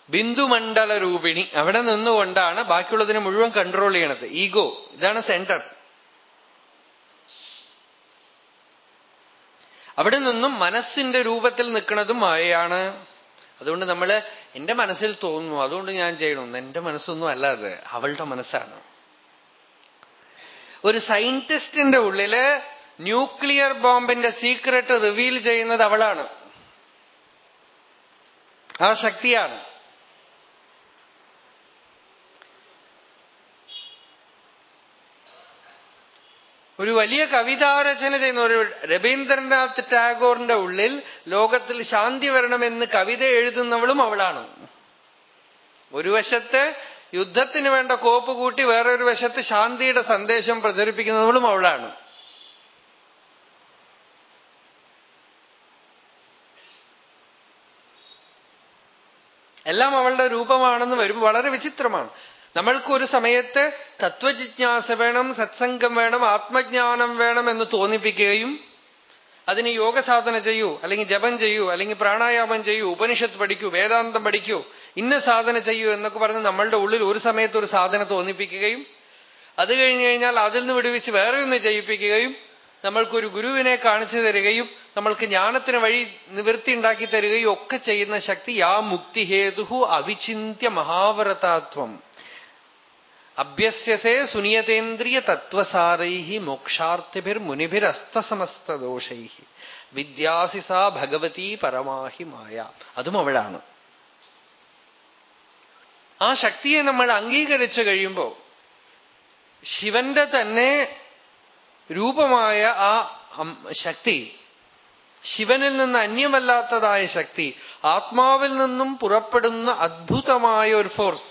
ബിന്ദുമണ്ഡല രൂപിണി അവിടെ നിന്നുകൊണ്ടാണ് ബാക്കിയുള്ളതിനെ മുഴുവൻ കൺട്രോൾ ചെയ്യണത്. ഈഗോ ഇതാണ് സെന്റർ അവിടെ നിന്നും മനസ്സിന്റെ രൂപത്തിൽ നിൽക്കുന്നതും മായയാണ് അതുകൊണ്ട് നമ്മൾ എന്റെ മനസ്സിൽ തോന്നുന്നു അതുകൊണ്ട് ഞാൻ ചെയ്യണം. എന്റെ മനസ്സൊന്നും അല്ല അത്. അവളുടെ മനസ്സാണ്. ഒരു സയന്റിസ്റ്റിന്റെ ഉള്ളിൽ ന്യൂക്ലിയർ ബോംബിന്റെ സീക്രട്ട് റിവീൽ ചെയ്യുന്നത് അവളാണ്. ആ ശക്തിയാണ്. ഒരു വലിയ കവിതാരചന ചെയ്യുന്ന ഒരു രവീന്ദ്രനാഥ് ടാഗോറിന്റെ ഉള്ളിൽ ലോകത്തിൽ ശാന്തി വരണമെന്ന് കവിത എഴുതുന്നവളും അവളാണ്. ഒരു വശത്ത് യുദ്ധത്തിന് വേണ്ട കോപ്പ് കൂട്ടി വേറൊരു വശത്ത് ശാന്തിയുടെ സന്ദേശം പ്രചരിപ്പിക്കുന്നവളും അവളാണ്. എല്ലാം അവളുടെ രൂപമാണെന്ന് വരുമ്പോൾ വളരെ വിചിത്രമാണ്. നമ്മൾക്ക് ഒരു സമയത്ത് തത്വജിജ്ഞാസ വേണം സത്സംഗം വേണം ആത്മജ്ഞാനം വേണം എന്ന് തോന്നിപ്പിക്കുകയും അതിന് യോഗ സാധന ചെയ്യൂ അല്ലെങ്കിൽ ജപം ചെയ്യൂ അല്ലെങ്കിൽ പ്രാണായാമം ചെയ്യൂ ഉപനിഷത്ത് പഠിക്കൂ വേദാന്തം പഠിക്കൂ ഇന്ന സാധന ചെയ്യൂ എന്നൊക്കെ പറഞ്ഞ് നമ്മളുടെ ഉള്ളിൽ ഒരു സമയത്ത് ഒരു സാധന തോന്നിപ്പിക്കുകയും അത് കഴിഞ്ഞു കഴിഞ്ഞാൽ അതിൽ നിന്ന് വിടുവിച്ച് വേറെ ഒന്ന് ചെയ്യിപ്പിക്കുകയും നമ്മൾക്കൊരു ഗുരുവിനെ കാണിച്ചു തരികയും നമ്മൾക്ക് ജ്ഞാനത്തിന് വഴി നിവൃത്തി ഉണ്ടാക്കി തരികയും ഒക്കെ ചെയ്യുന്ന ശക്തി യാ മുക്തിഹേതു അവിചിന്യ മഹാവ്രതാത്വം. അഭ്യസ്യസേ സുനിയതേന്ദ്രിയ തത്വസാരൈ മോക്ഷാർത്ഥിഭിർ മുനിഭിരസ്തസമസ്തദോഷൈ വിദ്യാസി സാ ഭഗവതി പരമാഹി മായ. അതും അവളാണ്. ആ ശക്തിയെ നമ്മൾ അംഗീകരിച്ചു കഴിയുമ്പോൾ ശിവന്റെ തന്നെ രൂപമായ ആ ശക്തി ശിവനിൽ നിന്ന് അന്യമല്ലാത്തതായ ശക്തി ആത്മാവിൽ നിന്നും പുറപ്പെടുന്ന അദ്ഭുതമായ ഒരു ഫോഴ്സ്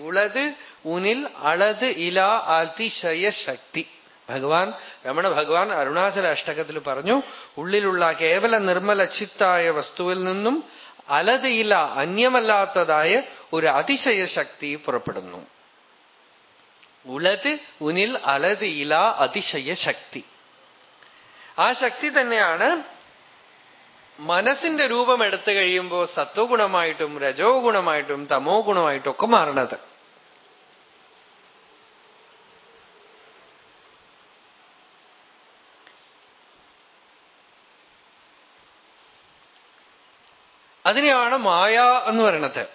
ഉളത് ഉനിൽ അളത് ഇല അതിശയ ശക്തി ഭഗവാൻ രമണ ഭഗവാൻ അരുണാചല അഷ്ടകത്തിൽ പറഞ്ഞു ഉള്ളിലുള്ള കേവല നിർമ്മല ചിത്തായ വസ്തുവിൽ നിന്നും അലത് ഇല അന്യമല്ലാത്തതായ ഒരു അതിശയ ശക്തി പുറപ്പെടുന്നു. ഉളത് ഉനിൽ അലത് ഇല അതിശയ ശക്തി ആ ശക്തി തന്നെയാണ് മനസ്സിന്റെ രൂപം എടുത്തു കഴിയുമ്പോൾ സത്വഗുണമായിട്ടും രജോ ഗുണമായിട്ടും തമോ ഗുണമായിട്ടും ഒക്കെ മാറണത് അതിനെയാണ് മായ എന്ന് പറയണത്.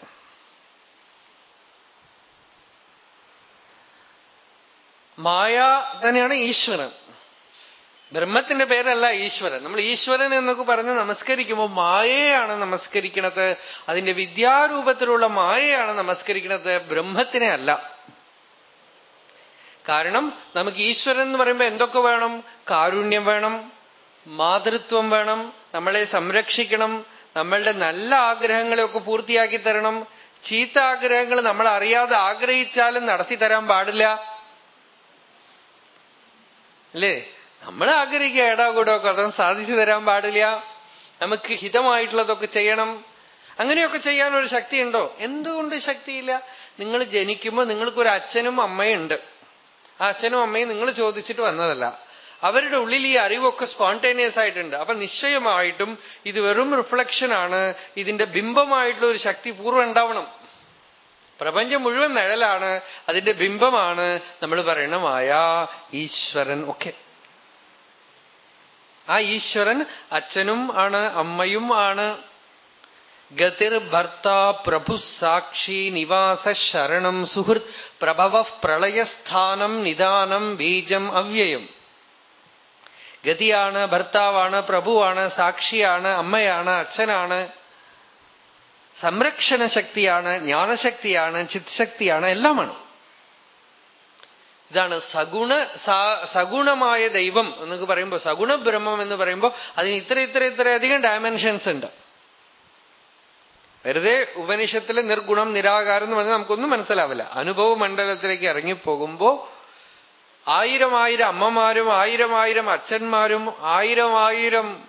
മായ തന്നെയാണ് ഈശ്വരൻ. ബ്രഹ്മത്തിന്റെ പേരല്ല ഈശ്വരൻ. നമ്മൾ ഈശ്വരൻ എന്നൊക്കെ പറഞ്ഞ് നമസ്കരിക്കുമ്പോൾ മായയാണ് നമസ്കരിക്കുന്നത് അതിന്റെ വിദ്യാരൂപത്തിലുള്ള മായയാണ് നമസ്കരിക്കുന്നത് ബ്രഹ്മത്തിനെ അല്ല. കാരണം നമുക്ക് ഈശ്വരൻ എന്ന് പറയുമ്പോൾ എന്തൊക്കെ വേണം? കാരുണ്യം വേണം. മാതൃത്വം വേണം. നമ്മളെ സംരക്ഷിക്കണം. നമ്മളുടെ നല്ല ആഗ്രഹങ്ങളെയൊക്കെ പൂർത്തിയാക്കി തരണം. ചീത്ത ആഗ്രഹങ്ങൾ നമ്മൾ അറിയാതെ ആഗ്രഹിച്ചാലും നടത്തി തരാൻ പാടില്ല. അല്ലേ? നമ്മൾ ആഗ്രഹിക്കുക എടാകൂടൊക്കെ അതൊന്നും സാധിച്ചു തരാൻ പാടില്ല. നമുക്ക് ഹിതമായിട്ടുള്ളതൊക്കെ ചെയ്യണം. അങ്ങനെയൊക്കെ ചെയ്യാൻ ഒരു ശക്തി ഉണ്ടോ എന്തുകൊണ്ട് ശക്തിയില്ല? നിങ്ങൾ ജനിക്കുമ്പോൾ നിങ്ങൾക്കൊരു അച്ഛനും അമ്മയും ഉണ്ട് ആ അച്ഛനും അമ്മയും നിങ്ങൾ ചോദിച്ചിട്ട് വന്നതല്ല. അവരുടെ ഉള്ളിൽ ഈ അറിവൊക്കെ സ്പോണ്ടേനിയസ് ആയിട്ടുണ്ട്. അപ്പൊ നിശ്ചയമായിട്ടും ഇത് വെറും റിഫ്ലക്ഷൻ ആണ്. ഇതിന്റെ ബിംബമായിട്ടുള്ള ഒരു ശക്തി പൂർവം ഉണ്ടാവണം. പ്രപഞ്ചം മുഴുവൻ നിഴലാണ്. അതിന്റെ ബിംബമാണ് നമ്മൾ പറയണ മായാ ഈശ്വരൻ ഒക്കെ. ആ ഈശ്വരൻ അച്ഛനും ആണ് അമ്മയും ആണ്. ഗതിർ ഭർത്ത പ്രഭു സാക്ഷി നിവാസ ശരണം സുഹൃത് പ്രഭവ പ്രളയസ്ഥാനം നിദാനം ബീജം അവ്യയം. ഗതിയാണ് ഭർത്താവാണ് പ്രഭുവാണ് സാക്ഷിയാണ് അമ്മയാണ് അച്ഛനാണ് സംരക്ഷണ ശക്തിയാണ് ജ്ഞാനശക്തിയാണ് ചിത്ശക്തിയാണ് എല്ലാമാണ്. ഇതാണ് സഗുണ സഗുണമായ ദൈവം എന്നൊക്കെ പറയുമ്പോൾ സഗുണ ബ്രഹ്മം എന്ന് പറയുമ്പോൾ അതിന് ഇത്ര ഇത്ര ഇത്ര അധികം ഡയമെൻഷൻസ് ഉണ്ട്. വെറുതെ ഉപനിഷത്തിലെ നിർഗുണം നിരാകാരം എന്ന് പറഞ്ഞാൽ നമുക്കൊന്നും മനസ്സിലാവില്ല. അനുഭവ മണ്ഡലത്തിലേക്ക് ഇറങ്ങിപ്പോകുമ്പോ ആയിരം ആയിരം അമ്മമാരും ആയിരം ആയിരം അച്ഛന്മാരും ആയിരം ആയിരം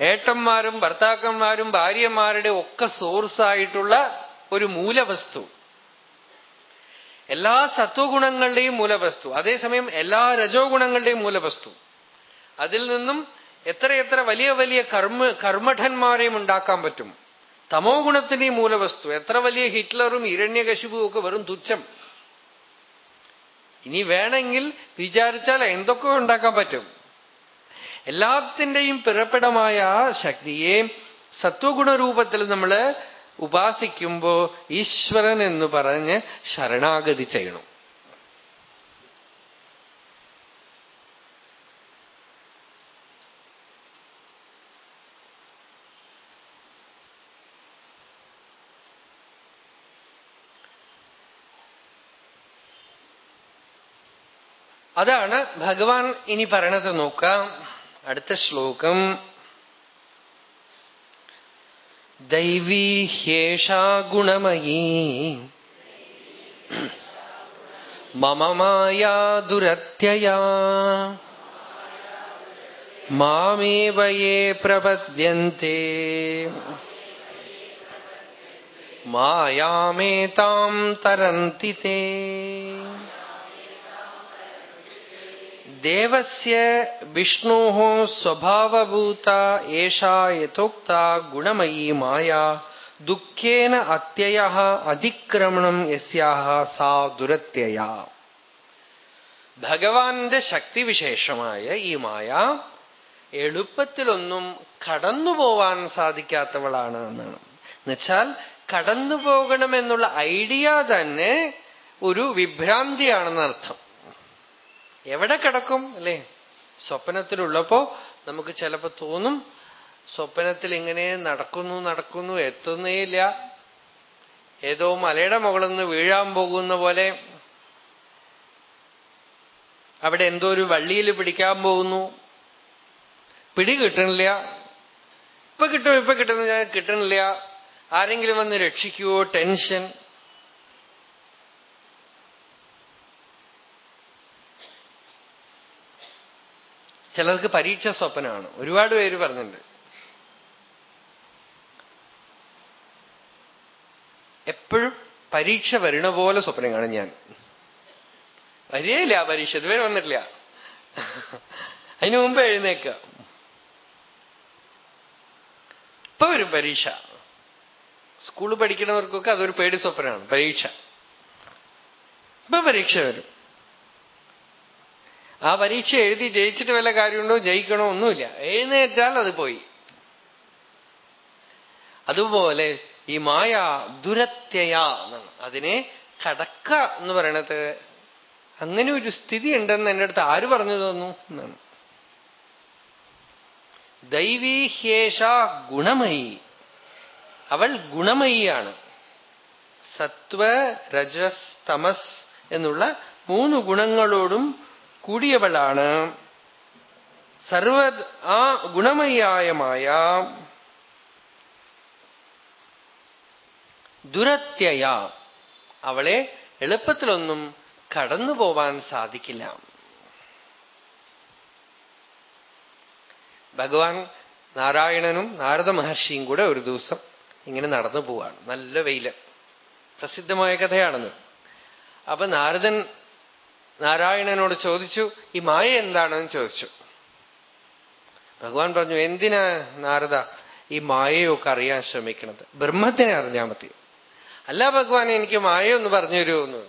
ഏട്ടന്മാരും ഭർത്താക്കന്മാരും ഭാര്യമാരുടെ ഒക്കെ സോഴ്സായിട്ടുള്ള ഒരു മൂലവസ്തു. എല്ലാ സത്വഗുണങ്ങളുടെയും മൂലവസ്തു. അതേസമയം എല്ലാ രജോ ഗുണങ്ങളുടെയും മൂലവസ്തു. അതിൽ നിന്നും എത്രയെത്ര വലിയ വലിയ കർമ്മ കർമ്മഠന്മാരെയും ഉണ്ടാക്കാൻ പറ്റും. തമോ ഗുണത്തിന്റെയും മൂലവസ്തു. എത്ര വലിയ ഹിറ്റ്ലറും ഇരണ്യകശിപും ഒക്കെ വെറും തുച്ഛം. ഇനി വേണമെങ്കിൽ വിചാരിച്ചാൽ എന്തൊക്കെ ഉണ്ടാക്കാൻ പറ്റും? എല്ലാത്തിന്റെയും പിറപ്പിടമായ ശക്തിയെ സത്വഗുണരൂപത്തിൽ നമ്മൾ ഉപാസിക്കുമ്പോ ഈശ്വരൻ എന്ന് പറഞ്ഞ് ശരണാഗതി ചെയ്യണം. അതാണ് ഭഗവാൻ ഇനി പറയണത് നോക്കാം അടുത്ത ശ്ലോകം. ദൈവീഹ്യേഷാ ഗുണമയീ. മമ ദുരത്യയാ. മാമേവയേ പ്രപദ്യന്തേ. മായാമേതാം തരന്തി തേ. ദേവസ്യ വിഷ്ണോ സ്വഭാവഭൂത ഏഷാ യഥോക്ത ഗുണമയീ മായ ദുഃഖേന അത്യയ അതിക്രമണം യസ്യാഹ സാ ദുരത്യയ ഭഗവാന്റെ ശക്തിവിശേഷമായ ഈ മായ എളുപ്പത്തിലൊന്നും കടന്നുപോവാൻ സാധിക്കാത്തവളാണ് എന്നാണ്. എന്നുവെച്ചാൽ കടന്നു പോകണമെന്നുള്ള ഐഡിയ തന്നെ ഒരു വിഭ്രാന്തിയാണെന്നർത്ഥം. എവിടെ കിടക്കും അല്ലേ? സ്വപ്നത്തിലുള്ളപ്പോ നമുക്ക് ചിലപ്പോ തോന്നും സ്വപ്നത്തിൽ ഇങ്ങനെ നടക്കുന്നു നടക്കുന്നു എത്തുന്നേയില്ല ഏതോ മലയുടെ മുകളിൽ നിന്ന് വീഴാൻ പോകുന്ന പോലെ. അവിടെ എന്തോ ഒരു വള്ളിയിൽ പിടിക്കാൻ പോകുന്നു. പിടി കിട്ടണില്ല. ഇപ്പൊ കിട്ടും ഇപ്പൊ കിട്ടുന്ന കിട്ടണില്ല. ആരെങ്കിലും വന്ന് രക്ഷിക്കുവോ? ടെൻഷൻ. ചിലർക്ക് പരീക്ഷ സ്വപ്നമാണ്. ഒരുപാട് പേര് പറഞ്ഞിട്ടുണ്ട്. എപ്പോഴും പരീക്ഷ വരണ പോലെ സ്വപ്നം കാണും ഞാൻ. വരികയില്ല പരീക്ഷ ഇതുവരെ വന്നിട്ടില്ല. അതിനു മുമ്പ് എഴുന്നേക്ക ഇപ്പൊ വരും പരീക്ഷ. സ്കൂളിൽ പഠിക്കുന്നവർക്കൊക്കെ അതൊരു പേടി സ്വപ്നമാണ് പരീക്ഷ. ഇപ്പൊ പരീക്ഷ വരും. ആ പരീക്ഷ എഴുതി ജയിച്ചിട്ട് വല്ല കാര്യമുണ്ടോ? ജയിക്കണോ? ഒന്നുമില്ല. എഴുന്നേറ്റാൽ അത് പോയി. അതുപോലെ ഈ മായ ദുരത്യയ അതിനെ കടക്ക എന്ന് പറയണത് അങ്ങനെ ഒരു സ്ഥിതി ഉണ്ടെന്ന് എന്റെ അടുത്ത് ആര് പറഞ്ഞു തന്നു? എന്നാണ് ദൈവീഹ്യേഷ ഗുണമയി. അവൾ ഗുണമയിയാണ്. സത്വ രജസ് തമസ് എന്നുള്ള മൂന്ന് ഗുണങ്ങളോടും കൂടിയവളാണ്. സർവ ആ ഗുണമയായ മായ ദുരത്യയ. അവളെ എളുപ്പത്തിലൊന്നും കടന്നു പോവാൻ സാധിക്കില്ല. ഭഗവാൻ നാരായണനും നാരദ മഹർഷിയും കൂടെ ഒരു ദിവസം ഇങ്ങനെ നടന്നു പോവാണ്. നല്ല വെയിൽ. പ്രസിദ്ധമായ കഥയാണെന്ന്. അപ്പൊ നാരദൻ നാരായണനോട് ചോദിച്ചു ഈ മായ എന്താണെന്ന് ചോദിച്ചു. ഭഗവാൻ പറഞ്ഞു എന്തിനാ നാരദ ഈ മായയൊക്കെ അറിയാൻ ശ്രമിക്കണത്? ബ്രഹ്മത്തിനെ അറിഞ്ഞാൽ മതി. അല്ല ഭഗവാൻ എനിക്ക് മായൊന്ന് പറഞ്ഞു തരുമോ? എന്ന്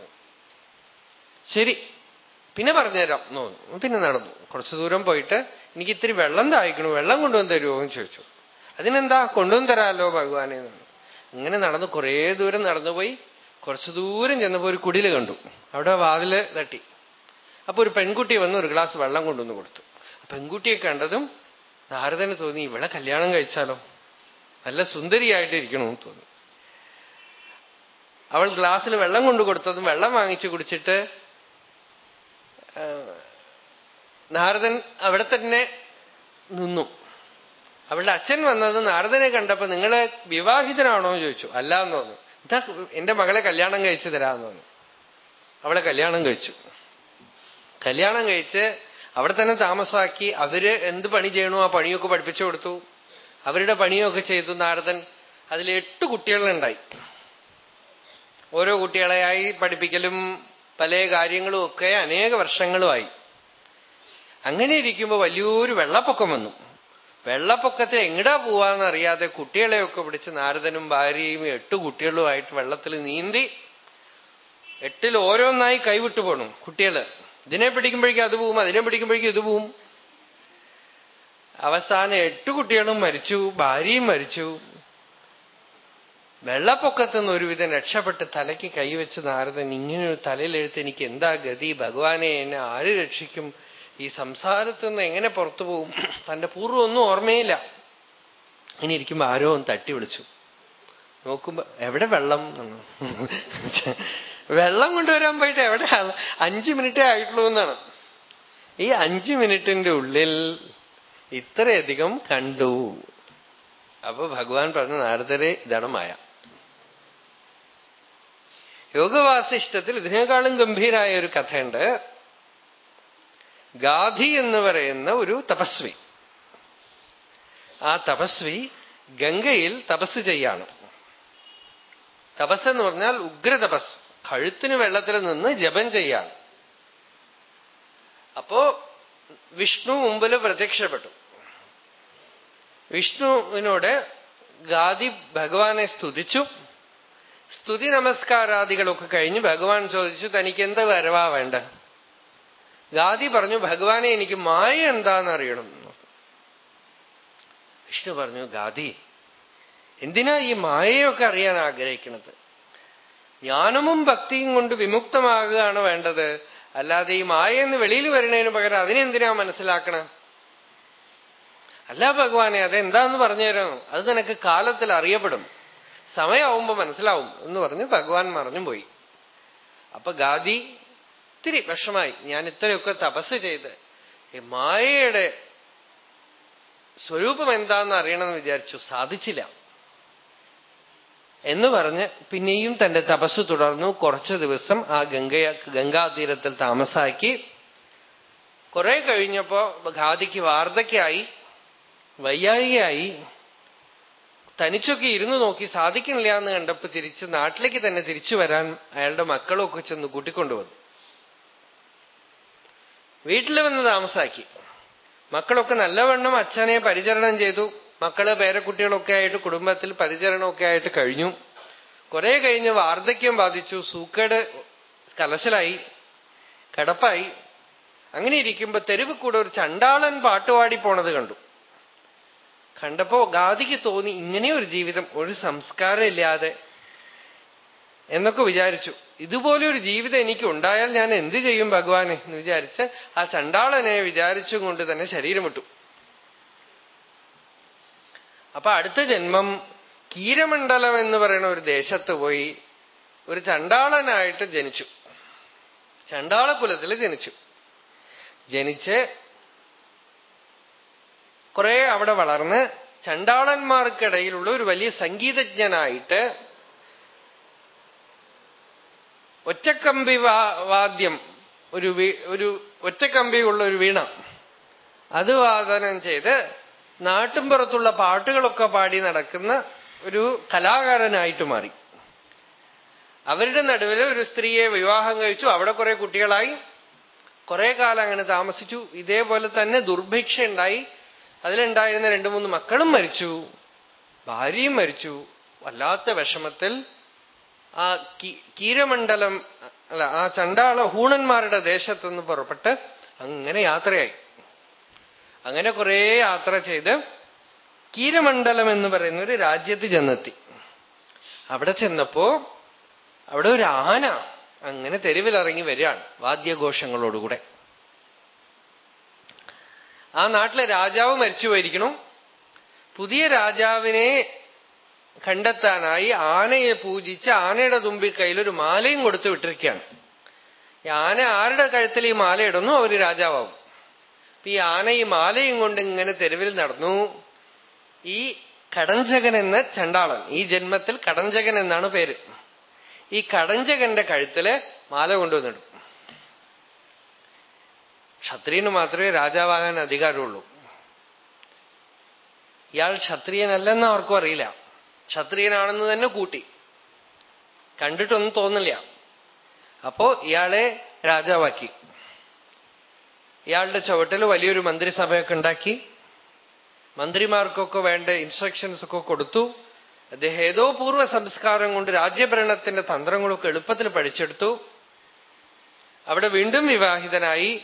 ശരി പിന്നെ പറഞ്ഞുതരാം. എന്ന് തോന്നുന്നു പിന്നെ നടന്നു. കുറച്ചു ദൂരം പോയിട്ട് എനിക്ക് ഇത്തിരി വെള്ളം ദാഹിക്കണു? വെള്ളം കൊണ്ടുവന്ന് തരുമോ? എന്ന് ചോദിച്ചു. അതിനെന്താ? കൊണ്ടുവന്ന് തരാമല്ലോ ഭഗവാനെ. ഇങ്ങനെ നടന്നു കുറേ ദൂരം നടന്നുപോയി. കുറച്ചു ദൂരം ചെന്നപ്പോ ഒരു കുടിൽ കണ്ടു. അവിടെ വാതിൽ തട്ടി. അപ്പൊ ഒരു പെൺകുട്ടി വന്ന് ഒരു ഗ്ലാസ് വെള്ളം കൊണ്ടുവന്ന് കൊടുത്തു. പെൺകുട്ടിയെ കണ്ടതും നാരദന് തോന്നി ഇവിടെ കല്യാണം കഴിച്ചാലോ? നല്ല സുന്ദരിയായിട്ടിരിക്കണമെന്ന് തോന്നി. അവൾ ഗ്ലാസ്സിൽ വെള്ളം കൊണ്ടു കൊടുത്തതും വെള്ളം വാങ്ങിച്ചു കുടിച്ചിട്ട് നാരദൻ അവിടെ തന്നെ നിന്നു. അവളുടെ അച്ഛൻ വന്നത് നാരദനെ കണ്ടപ്പോ നിങ്ങളെ വിവാഹിതനാണോ? എന്ന് ചോദിച്ചു. അല്ല എന്ന് തോന്നുന്നു. എന്താ എന്റെ മകളെ കല്യാണം കഴിച്ചു തരാമെന്ന് തോന്നുന്നു. അവളെ കല്യാണം കഴിച്ചു. കല്യാണം കഴിച്ച് അവിടെ തന്നെ താമസമാക്കി അവർ എന്ത് പണി ചെയ്യണോ ആ പണിയൊക്കെ പഠിപ്പിച്ചു കൊടുത്തു. അവരുടെ പണിയൊക്കെ ചെയ്തു. നാരദൻ അതിൽ എട്ട് കുട്ടികളുണ്ടായി. ഓരോ കുട്ടികളെയായി പഠിപ്പിക്കലും പല കാര്യങ്ങളും ഒക്കെ അനേക വർഷങ്ങളുമായി. അങ്ങനെ ഇരിക്കുമ്പോൾ വലിയൊരു വെള്ളപ്പൊക്കം വന്നു. വെള്ളപ്പൊക്കത്തിൽ എങ്ങടാ പോവാന്നറിയാതെ കുട്ടികളെയൊക്കെ പിടിച്ച് നാരദനും ഭാര്യയും എട്ട് കുട്ടികളുമായിട്ട് വെള്ളത്തിൽ നീന്തി എട്ടിൽ ഓരോന്നായി കൈവിട്ടു പോണു കുട്ടികൾ. ഇതിനെ പിടിക്കുമ്പോഴേക്കും അത് പോവും അതിനെ പിടിക്കുമ്പോഴേക്കും ഇത് പോവും. അവസാനം എട്ട് കുട്ടികളും മരിച്ചു ഭാര്യയും മരിച്ചു. വെള്ളപ്പൊക്കത്തുനിന്ന് ഒരുവിധം രക്ഷപ്പെട്ട് തലയ്ക്ക് കൈവച്ച് നാരദൻ ഇങ്ങനെ ഒരു തലയിലെഴുത്ത് എനിക്ക് എന്താ ഗതി? ഭഗവാനെ എന്നെ ആര് രക്ഷിക്കും? ഈ സംസാരത്തിൽ നിന്ന് എങ്ങനെ പുറത്തു പോകും തന്റെ പൂർവം ഒന്നും ഓർമ്മയില്ല. ഇനി ഇരിക്കുമ്പോ ആരോ ഒന്ന് തട്ടി വിളിച്ചു. നോക്കുമ്പോ എവിടെ വെള്ളം? വെള്ളം കൊണ്ടുവരാൻ പോയിട്ട് എവിടെ? അഞ്ചു മിനിറ്റേ ആയിട്ടുള്ളൂ എന്നാണ്. ഈ അഞ്ചു മിനിറ്റിന്റെ ഉള്ളിൽ ഇത്രയധികം കണ്ടു. അപ്പൊ ഭഗവാൻ പറഞ്ഞ നാരദരെ ഇതാണ് മായ. യോഗവാസിഷ്ടത്തിൽ ഇതിനേക്കാളും ഗംഭീരായ ഒരു കഥയുണ്ട്. ഗാധി എന്ന് പറയുന്ന ഒരു തപസ്വി. ആ തപസ്വി ഗംഗയിൽ തപസ് ചെയ്യാണ്. തപസ് എന്ന് പറഞ്ഞാൽ ഉഗ്ര തപസ് കഴുത്തിന് വെള്ളത്തിൽ നിന്ന് ജപം ചെയ്യാണ് അപ്പോ വിഷ്ണു മുമ്പിൽ പ്രത്യക്ഷപ്പെട്ടു. വിഷ്ണുവിനോട് ഗാദി ഭഗവാനെ സ്തുതിച്ചു. സ്തുതി നമസ്കാരാദികളൊക്കെ കഴിഞ്ഞ് ഭഗവാൻ ചോദിച്ചു തനിക്ക് എന്ത് വരവാ വേണ്ട ഗാദി പറഞ്ഞു ഭഗവാനെ എനിക്ക് മായ എന്താന്ന് അറിയണം വിഷ്ണു പറഞ്ഞു ഗാദി എന്തിനാ ഈ മായയൊക്കെ അറിയാൻ ആഗ്രഹിക്കുന്നത് ജ്ഞാനവും ഭക്തിയും കൊണ്ട് വിമുക്തമാകുകയാണ് വേണ്ടത്. അല്ലാതെ ഈ മായെന്ന് വെളിയിൽ വരുന്നതിന് പകരം അതിനെന്തിനാ മനസ്സിലാക്കണം? അല്ല ഭഗവാനെ അതെന്താന്ന് പറഞ്ഞുതരാം അത് നിനക്ക് കാലത്തിൽ അറിയപ്പെടും. സമയമാവുമ്പോ മനസ്സിലാവും എന്ന് പറഞ്ഞ് ഭഗവാൻ മറഞ്ഞു പോയി. അപ്പൊ ഗാദി ഇത്തിരി വിഷമായി. ഞാൻ ഇത്രയൊക്കെ തപസ് ചെയ്ത് ഈ മായയുടെ സ്വരൂപം എന്താന്ന് അറിയണമെന്ന് വിചാരിച്ചു. സാധിച്ചില്ല. എന്ന് പറഞ്ഞ് പിന്നെയും തന്റെ തപസ് തുടർന്നു. കുറച്ചു ദിവസം ആ ഗംഗ ഗംഗാതീരത്തിൽ താമസാക്കി. കുറെ കഴിഞ്ഞപ്പോ ഖാദിക്ക് വാർദ്ധക്യായി വയ്യായികയായി. തനിച്ചൊക്കെ ഇരുന്ന് നോക്കി സാധിക്കണില്ല എന്ന് കണ്ടപ്പോ തിരിച്ച് നാട്ടിലേക്ക് തന്നെ തിരിച്ചു വരാൻ അയാളുടെ മക്കളൊക്കെ ചെന്ന് കൂട്ടിക്കൊണ്ടുവന്നു. വീട്ടിൽ വന്ന് താമസാക്കി. മക്കളൊക്കെ നല്ലവണ്ണം അച്ഛനെ പരിചരണം ചെയ്തു. മക്കൾ പേരക്കുട്ടികളൊക്കെ ആയിട്ട് കുടുംബത്തിൽ പരിചരണമൊക്കെ ആയിട്ട് കഴിഞ്ഞു. കുറെ കഴിഞ്ഞ് വാർദ്ധക്യം ബാധിച്ചു സൂക്കേട് കലശലായി കിടപ്പായി. അങ്ങനെ ഇരിക്കുമ്പോ തെരുവ് കൂടെ ഒരു ചണ്ടാളൻ പാട്ടുപാടി പോണത് കണ്ടു. കണ്ടപ്പോ ഗാദിക്ക് തോന്നി ഇങ്ങനെ ഒരു ജീവിതം ഒരു സംസ്കാരം ഇല്ലാതെ എന്നൊക്കെ വിചാരിച്ചു. ഇതുപോലെ ഒരു ജീവിതം എനിക്ക് ഉണ്ടായാൽ ഞാൻ എന്ത് ചെയ്യും ഭഗവാനെ എന്ന് വിചാരിച്ച് ആ ചണ്ടാളനെ വിചാരിച്ചും കൊണ്ട് തന്നെ ശരീരം വിട്ടു. അപ്പൊ അടുത്ത ജന്മം കീരമണ്ഡലം എന്ന് പറയുന്ന ഒരു ദേശത്ത് പോയി ഒരു ചണ്ടാളനായിട്ട് ജനിച്ചു. ചണ്ടാളകുലത്തിൽ ജനിച്ചു. ജനിച്ച് കുറെ അവിടെ വളർന്ന് ചണ്ടാളന്മാർക്കിടയിലുള്ള ഒരു വലിയ സംഗീതജ്ഞനായിട്ട് ഒറ്റക്കമ്പി വാദ്യം ഒരു ഒരു ഒറ്റക്കമ്പിയുള്ള ഒരു വീണ. അത് വാദനം ചെയ്ത് നാട്ടിൻപുറത്തുള്ള പാട്ടുകളൊക്കെ പാടി നടക്കുന്ന ഒരു കലാകാരനായിട്ട് മാറി. അവരുടെ നടുവിൽ ഒരു സ്ത്രീയെ വിവാഹം കഴിച്ചു. അവിടെ കുറെ കുട്ടികളായി. കുറെ കാലം അങ്ങനെ താമസിച്ചു. ഇതേപോലെ തന്നെ ദുർഭിക്ഷ ഉണ്ടായി അതിലുണ്ടായിരുന്ന രണ്ടു മൂന്ന് മക്കളും മരിച്ചു. ഭാര്യയും മരിച്ചു. വല്ലാത്ത വിഷമത്തിൽ ആ കീരമണ്ഡലം അല്ല ആ ചണ്ടാള ഹൂണന്മാരുടെ ദേശത്തുനിന്ന് പുറപ്പെട്ട് അങ്ങനെ യാത്രയായി. അങ്ങനെ കുറെ യാത്ര ചെയ്ത് കീരമണ്ഡലം എന്ന് പറയുന്ന ഒരു രാജ്യത്ത് ചെന്നെത്തി. അവിടെ ചെന്നപ്പോ അവിടെ ഒരു ആന അങ്ങനെ തെരുവിലിറങ്ങി വരികയാണ് വാദ്യഘോഷങ്ങളോടുകൂടെ. ആ നാട്ടിലെ രാജാവ് മരിച്ചു പുതിയ രാജാവിനെ കണ്ടെത്താനായി ആനയെ പൂജിച്ച് ആനയുടെ തുമ്പി കയ്യിലൊരു മാലയും കൊടുത്തു വിട്ടിരിക്കുകയാണ്. ആന ആരുടെ കഴുത്തിൽ ഈ മാല ഇടുന്നു? അവർ രാജാവാകും. ഈ ആനയും ആലയും കൊണ്ട് ഇങ്ങനെ തെരുവിൽ നടന്നു. ഈ കടഞ്ചകൻ എന്ന ചണ്ടാളൻ ഈ ജന്മത്തിൽ കടഞ്ചകൻ എന്നാണ് പേര്. ഈ കടഞ്ചകന്റെ കഴുത്തിൽ മാല കൊണ്ടുവന്നിടും. ക്ഷത്രിയന് മാത്രമേ രാജാവാകാൻ അധികാരമുള്ളൂ. ഇയാൾ ക്ഷത്രിയനല്ലെന്ന് ആർക്കും അറിയില്ല. ക്ഷത്രിയനാണെന്ന് തന്നെ കൂട്ടി. കണ്ടിട്ടൊന്നും തോന്നില്ല. അപ്പോ ഇയാളെ രാജാവാക്കി. ഇയാളുടെ ചുവട്ടിൽ വലിയൊരു മന്ത്രിസഭയൊക്കെ ഉണ്ടാക്കി. മന്ത്രിമാർക്കൊക്കെ വേണ്ട ഇൻസ്ട്രക്ഷൻസ് ഒക്കെ കൊടുത്തു. അദ്ദേഹം ഏതോ പൂർവ സംസ്കാരം കൊണ്ട് രാജ്യഭരണത്തിന്റെ തന്ത്രങ്ങളൊക്കെ എളുപ്പത്തിൽ പഠിച്ചെടുത്തു. അവിടെ വീണ്ടും വിവാഹിതനായി.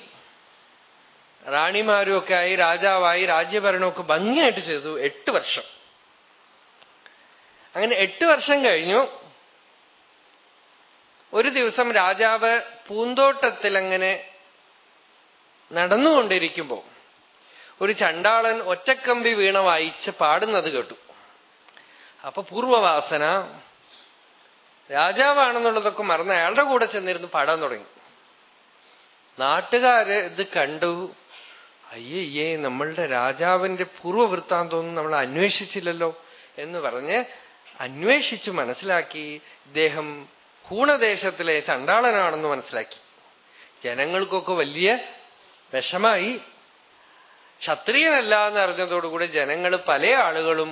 റാണിമാരുമൊക്കെ ആയി രാജാവായി രാജ്യഭരണമൊക്കെ ഭംഗിയായിട്ട് ചെയ്തു. എട്ട് വർഷം. അങ്ങനെ എട്ട് വർഷം കഴിഞ്ഞു. ഒരു ദിവസം രാജാവ് പൂന്തോട്ടത്തിൽ അങ്ങനെ നടന്നുകൊണ്ടിരിക്കുമ്പോ ഒരു ചണ്ടാളൻ ഒറ്റക്കമ്പി വീണ വായിച്ച് പാടുന്നത് കേട്ടു. അപ്പൊ പൂർവവാസന രാജാവാണെന്നുള്ളതൊക്കെ മറന്ന് അയാളുടെ കൂടെ ചെന്നിരുന്ന് പാടാൻ തുടങ്ങി. നാട്ടുകാര് ഇത് കണ്ടു. അയ്യയ്യേ നമ്മളുടെ രാജാവിന്റെ പൂർവവൃത്താന്തമൊന്നും നമ്മൾ അന്വേഷിച്ചില്ലല്ലോ എന്ന് പറഞ്ഞ് അന്വേഷിച്ചു മനസ്സിലാക്കി. ഇദ്ദേഹം ഹൂണദേശത്തിലെ ചണ്ടാളനാണെന്ന് മനസ്സിലാക്കി. ജനങ്ങൾക്കൊക്കെ വലിയ വിഷമായി. ക്ഷത്രിയനല്ല എന്ന് അറിഞ്ഞതോടുകൂടി ജനങ്ങൾ പല ആളുകളും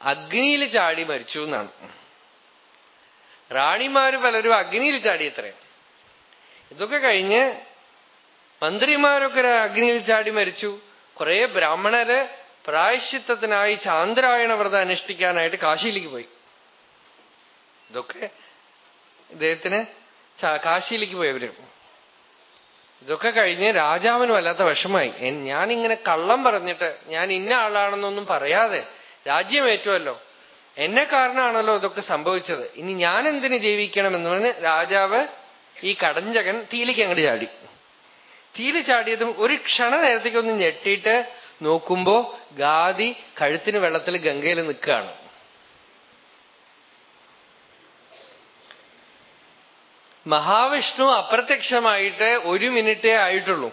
അഗ്നിയിൽ ചാടി മരിച്ചു എന്നാണ്. റാണിമാര് പലരും അഗ്നിയിൽ ചാടി എത്രയും ഇതൊക്കെ കഴിഞ്ഞ് മന്ത്രിമാരൊക്കെ അഗ്നിയിൽ ചാടി മരിച്ചു. കുറെ ബ്രാഹ്മണര് പ്രായശ്ചിത്തത്തിനായി ചാന്ദ്രായണ വ്രതം അനുഷ്ഠിക്കാനായിട്ട് കാശിയിലേക്ക് പോയി. ഇതൊക്കെ ഇദ്ദേഹത്തിന് കാശിയിലേക്ക് പോയവര്. ഇതൊക്കെ കഴിഞ്ഞ് രാജാവിന് വല്ലാത്ത വിഷമായി ഞാനിങ്ങനെ കള്ളം പറഞ്ഞിട്ട് ഞാൻ ഇന്ന ആളാണെന്നൊന്നും പറയാതെ രാജ്യം രാജ്യമേറ്റുമല്ലോ എന്നെ കാരണമാണല്ലോ ഇതൊക്കെ സംഭവിച്ചത്. ഇനി ഞാൻ എന്തിന് ജീവിക്കണം എന്ന് പറഞ്ഞ് രാജാവ് ഈ കടഞ്ചകൻ തീലിക്ക് അങ്ങോട്ട് ചാടി. തീലി ചാടിയതും ഒരു ക്ഷണ നേരത്തേക്കൊന്ന് ഞെട്ടിയിട്ട് നോക്കുമ്പോ ഗാദി കഴുത്തിന് വെള്ളത്തിൽ ഗംഗയിൽ നിൽക്കുകയാണ്. മഹാവിഷ്ണു അപ്രത്യക്ഷമായിട്ട് ഒരു മിനിറ്റേ ആയിട്ടുള്ളൂ.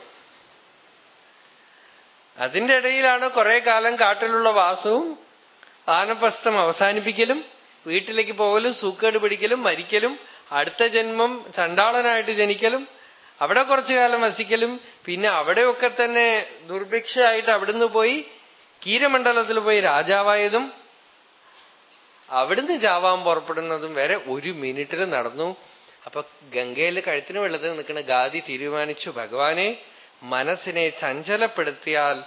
അതിന്റെ ഇടയിലാണ് കുറെ കാലം കാട്ടിലുള്ള വാസവും ആനപ്രസ്ഥം അവസാനിപ്പിക്കലും വീട്ടിലേക്ക് പോകലും സൂക്കേട് പിടിക്കലും മരിക്കലും അടുത്ത ജന്മം ചണ്ടാളനായിട്ട് ജനിക്കലും അവിടെ കുറച്ചു കാലം വസിക്കലും പിന്നെ അവിടെയൊക്കെ തന്നെ ദുർഭിക്ഷയായിട്ട് അവിടുന്ന് പോയി കീരമണ്ഡലത്തിൽ പോയി രാജാവായതും അവിടുന്ന് ചാവാൻ പുറപ്പെടുന്നതും വരെ ഒരു മിനിറ്റിൽ നടന്നു. അപ്പൊ ഗംഗയിൽ കഴുത്തിന് വെള്ളത്തിൽ നിൽക്കുന്ന ഗാദി തീരുമാനിച്ചു. ഭഗവാനെ മനസ്സിനെ ചഞ്ചലപ്പെടുത്തിയാൽ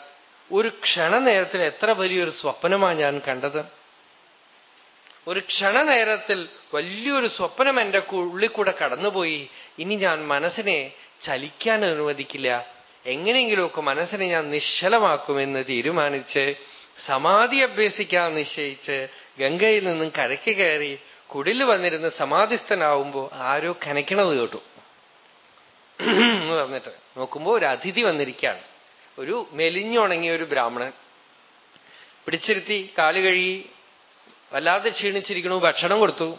ഒരു ക്ഷണനേരത്തിൽ എത്ര വലിയൊരു സ്വപ്നമാണ് ഞാൻ കണ്ടത്. ഒരു ക്ഷണനേരത്തിൽ വലിയൊരു സ്വപ്നം എന്റെ ഉള്ളിൽ കൂടെ കടന്നുപോയി. ഇനി ഞാൻ മനസ്സിനെ ചലിക്കാൻ അനുവദിക്കില്ല. എങ്ങനെയെങ്കിലുമൊക്കെ മനസ്സിനെ ഞാൻ നിശ്ചലമാക്കുമെന്ന് തീരുമാനിച്ച് സമാധി അഭ്യസിക്കാൻ നിശ്ചയിച്ച് ഗംഗയിൽ നിന്നും കരയ്ക്ക് കയറി കുടിൽ വന്നിരുന്ന് സമാധിസ്ഥനാവുമ്പോ ആരോ കനയ്ക്കണത് കേട്ടു. എന്ന് പറഞ്ഞിട്ട് നോക്കുമ്പോ ഒരു അതിഥി വന്നിരിക്കുകയാണ്. ഒരു മെലിഞ്ഞുണങ്ങിയ ഒരു ബ്രാഹ്മണൻ. പിടിച്ചിരുത്തി കാൽ കഴുകി വല്ലാതെ ക്ഷീണിച്ചിരിക്കണു ഭക്ഷണം കൊടുത്തു.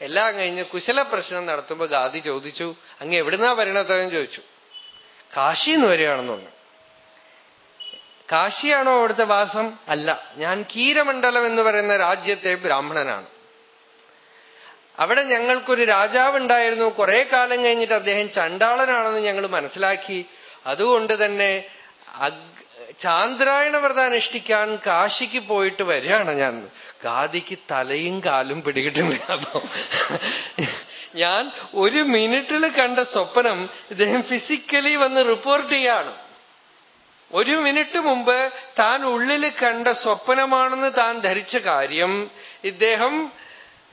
എല്ലാം കഴിഞ്ഞ് കുശല പ്രശ്നം നടത്തുമ്പോ ഗാദി ചോദിച്ചു അങ്ങ് എവിടുന്നാ വരണതെന്ന് ചോദിച്ചു. കാശിന്ന് വരികയാണെന്ന് പറഞ്ഞു. കാശിയാണോ അവിടുത്തെ വാസം? അല്ല ഞാൻ കീരമണ്ഡലം എന്ന് പറയുന്ന രാജ്യത്തെ ബ്രാഹ്മണനാണ്. അവിടെ ഞങ്ങൾക്കൊരു രാജാവുണ്ടായിരുന്നു. കുറെ കാലം കഴിഞ്ഞിട്ട് അദ്ദേഹം ചണ്ടാളനാണെന്ന് ഞങ്ങൾ മനസ്സിലാക്കി. അതുകൊണ്ട് തന്നെ ചാന്ദ്രായണ വ്രതം അനുഷ്ഠിക്കാൻ കാശിക്ക് പോയിട്ട് വരികയാണ് ഞാൻ. ഗാദിക്ക് തലയും കാലും പിടികിട്ടില്ല അപ്പൊ ഞാൻ ഒരു മിനിറ്റിൽ കണ്ട സ്വപ്നം ഇദ്ദേഹം ഫിസിക്കലി വന്ന് റിപ്പോർട്ട് ചെയ്യാണ്. ഒരു മിനിറ്റ് മുമ്പ് താൻ ഉള്ളിൽ കണ്ട സ്വപ്നമാണെന്ന് താൻ ധരിച്ച കാര്യം ഇദ്ദേഹം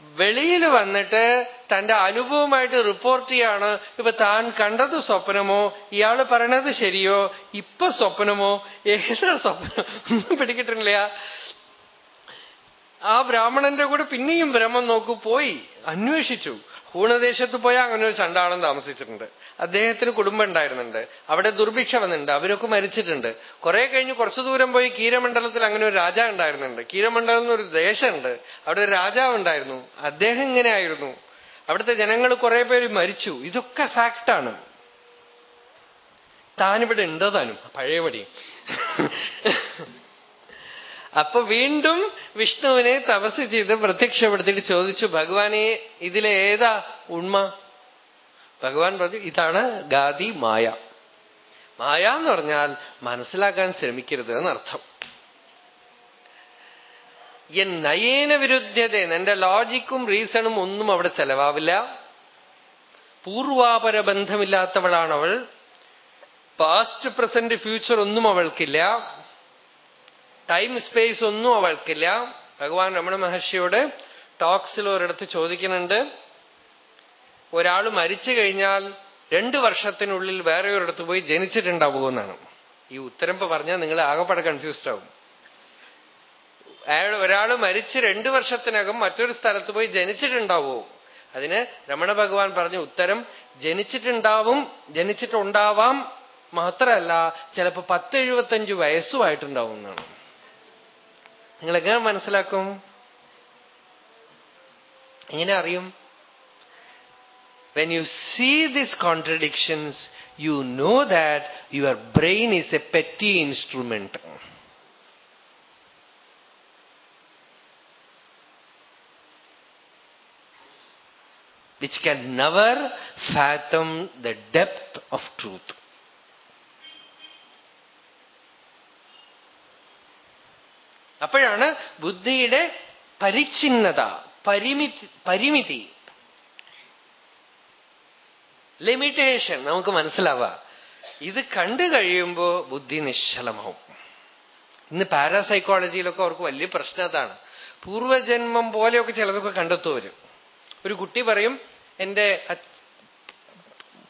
വെളിയിൽ വന്നിട്ട് തന്റെ അനുഭവമായിട്ട് റിപ്പോർട്ട് ചെയ്യാണ് ഇപ്പൊ താൻ കണ്ടത് സ്വപ്നമോ? ഇയാൾ പറയണത് ശരിയോ? ഇപ്പൊ സ്വപ്നമോ? ഏതാ സ്വപ്നം? ഒന്നും പിടികിട്ടില്ല ആ ബ്രാഹ്മണന്റെ കൂടെ പിന്നെയും ബ്രഹ്മം നോക്കു പോയി അന്വേഷിച്ചു. ഹൂണദേശത്ത് പോയാൽ അങ്ങനെ ഒരു ചണ്ടാളം താമസിച്ചിട്ടുണ്ട്. അദ്ദേഹത്തിന് കുടുംബം ഉണ്ടായിരുന്നുണ്ട്. അവിടെ ദുർഭിക്ഷ വന്നിട്ടുണ്ട് അവരൊക്കെ മരിച്ചിട്ടുണ്ട്. കുറെ കഴിഞ്ഞ് കുറച്ചു ദൂരം പോയി കീരമണ്ഡലത്തിൽ അങ്ങനെ ഒരു രാജാ ഉണ്ടായിരുന്നുണ്ട്. കീരമണ്ഡലം എന്നൊരു ദേശമുണ്ട്. അവിടെ ഒരു രാജാവ് ഉണ്ടായിരുന്നു. അദ്ദേഹം ഇങ്ങനെയായിരുന്നു അവിടുത്തെ ജനങ്ങൾ കുറെ പേര് മരിച്ചു. ഇതൊക്കെ ഫാക്റ്റാണ് താനിവിടെ ഉണ്ടതാനും പഴയപടി. അപ്പൊ വീണ്ടും വിഷ്ണുവിനെ തപസ് ചെയ്ത് പ്രത്യക്ഷപ്പെടുത്തിയിട്ട് ചോദിച്ചു ഭഗവാനെ ഇതിലേതാ ഉണ്മ? ഭഗവാൻ പറഞ്ഞു ഇതാണ് ഗാദി മായ. മായ എന്ന് പറഞ്ഞാൽ മനസ്സിലാക്കാൻ ശ്രമിക്കരുത് എന്നർത്ഥം. എൻ നയേന വിരുദ്ധ്യത എന്റെ ലോജിക്കും റീസണും ഒന്നും അവിടെ ചെലവാവില്ല. പൂർവാപര ബന്ധമില്ലാത്തവളാണ് അവൾ പാസ്റ്റ് പ്രസന്റ് ഫ്യൂച്ചർ ഒന്നും അവൾക്കില്ല. ടൈം സ്പേസ് ഒന്നും അവൾക്കില്ല. ഭഗവാൻ രമണ മഹർഷിയോട് ടോക്സിൽ ഒരിടത്ത് ചോദിക്കുന്നുണ്ട്. ഒരാൾ മരിച്ചു കഴിഞ്ഞാൽ രണ്ടു വർഷത്തിനുള്ളിൽ വേറെ ഒരിടത്ത് പോയി ജനിച്ചിട്ടുണ്ടാവുമെന്നാണ് ഈ ഉത്തരം പറഞ്ഞാൽ നിങ്ങൾ ആകെപ്പാടെ കൺഫ്യൂസ്ഡ് ആവും. അയാൾ ഒരാൾ മരിച്ച് രണ്ടു വർഷത്തിനകം മറ്റൊരു സ്ഥലത്ത് പോയി ജനിച്ചിട്ടുണ്ടാവോ അതിന് രമണ ഭഗവാൻ പറഞ്ഞ ഉത്തരം ജനിച്ചിട്ടുണ്ടാവും ജനിച്ചിട്ടുണ്ടാവാം മാത്രമല്ല ചിലപ്പോ പത്ത് എഴുപത്തഞ്ച് വയസ്സുമായിട്ടുണ്ടാവും എന്നാണ്. നിങ്ങൾ എങ്ങനെ മനസ്സിലാക്കും എങ്ങനെ അറിയും when you see these contradictions you know that your brain is a petty instrument which can never fathom the depth of truth. അപ്പോഴാണ് ബുദ്ധിയുടെ പരിച്ഛിന്നത പരിമിതി പരിമിതി. ലിമിറ്റേഷൻ നമുക്ക് മനസ്സിലാവുക ഇത് കണ്ടു കഴിയുമ്പോ ബുദ്ധി നിശ്ചലമാവും. ഇന്ന് പാരാസൈക്കോളജിയിലൊക്കെ അവർക്ക് വലിയ പ്രശ്നം അതാണ്. പൂർവജന്മം പോലെയൊക്കെ ചിലതൊക്കെ കണ്ടെത്തു വരും ഒരു കുട്ടി പറയും എന്റെ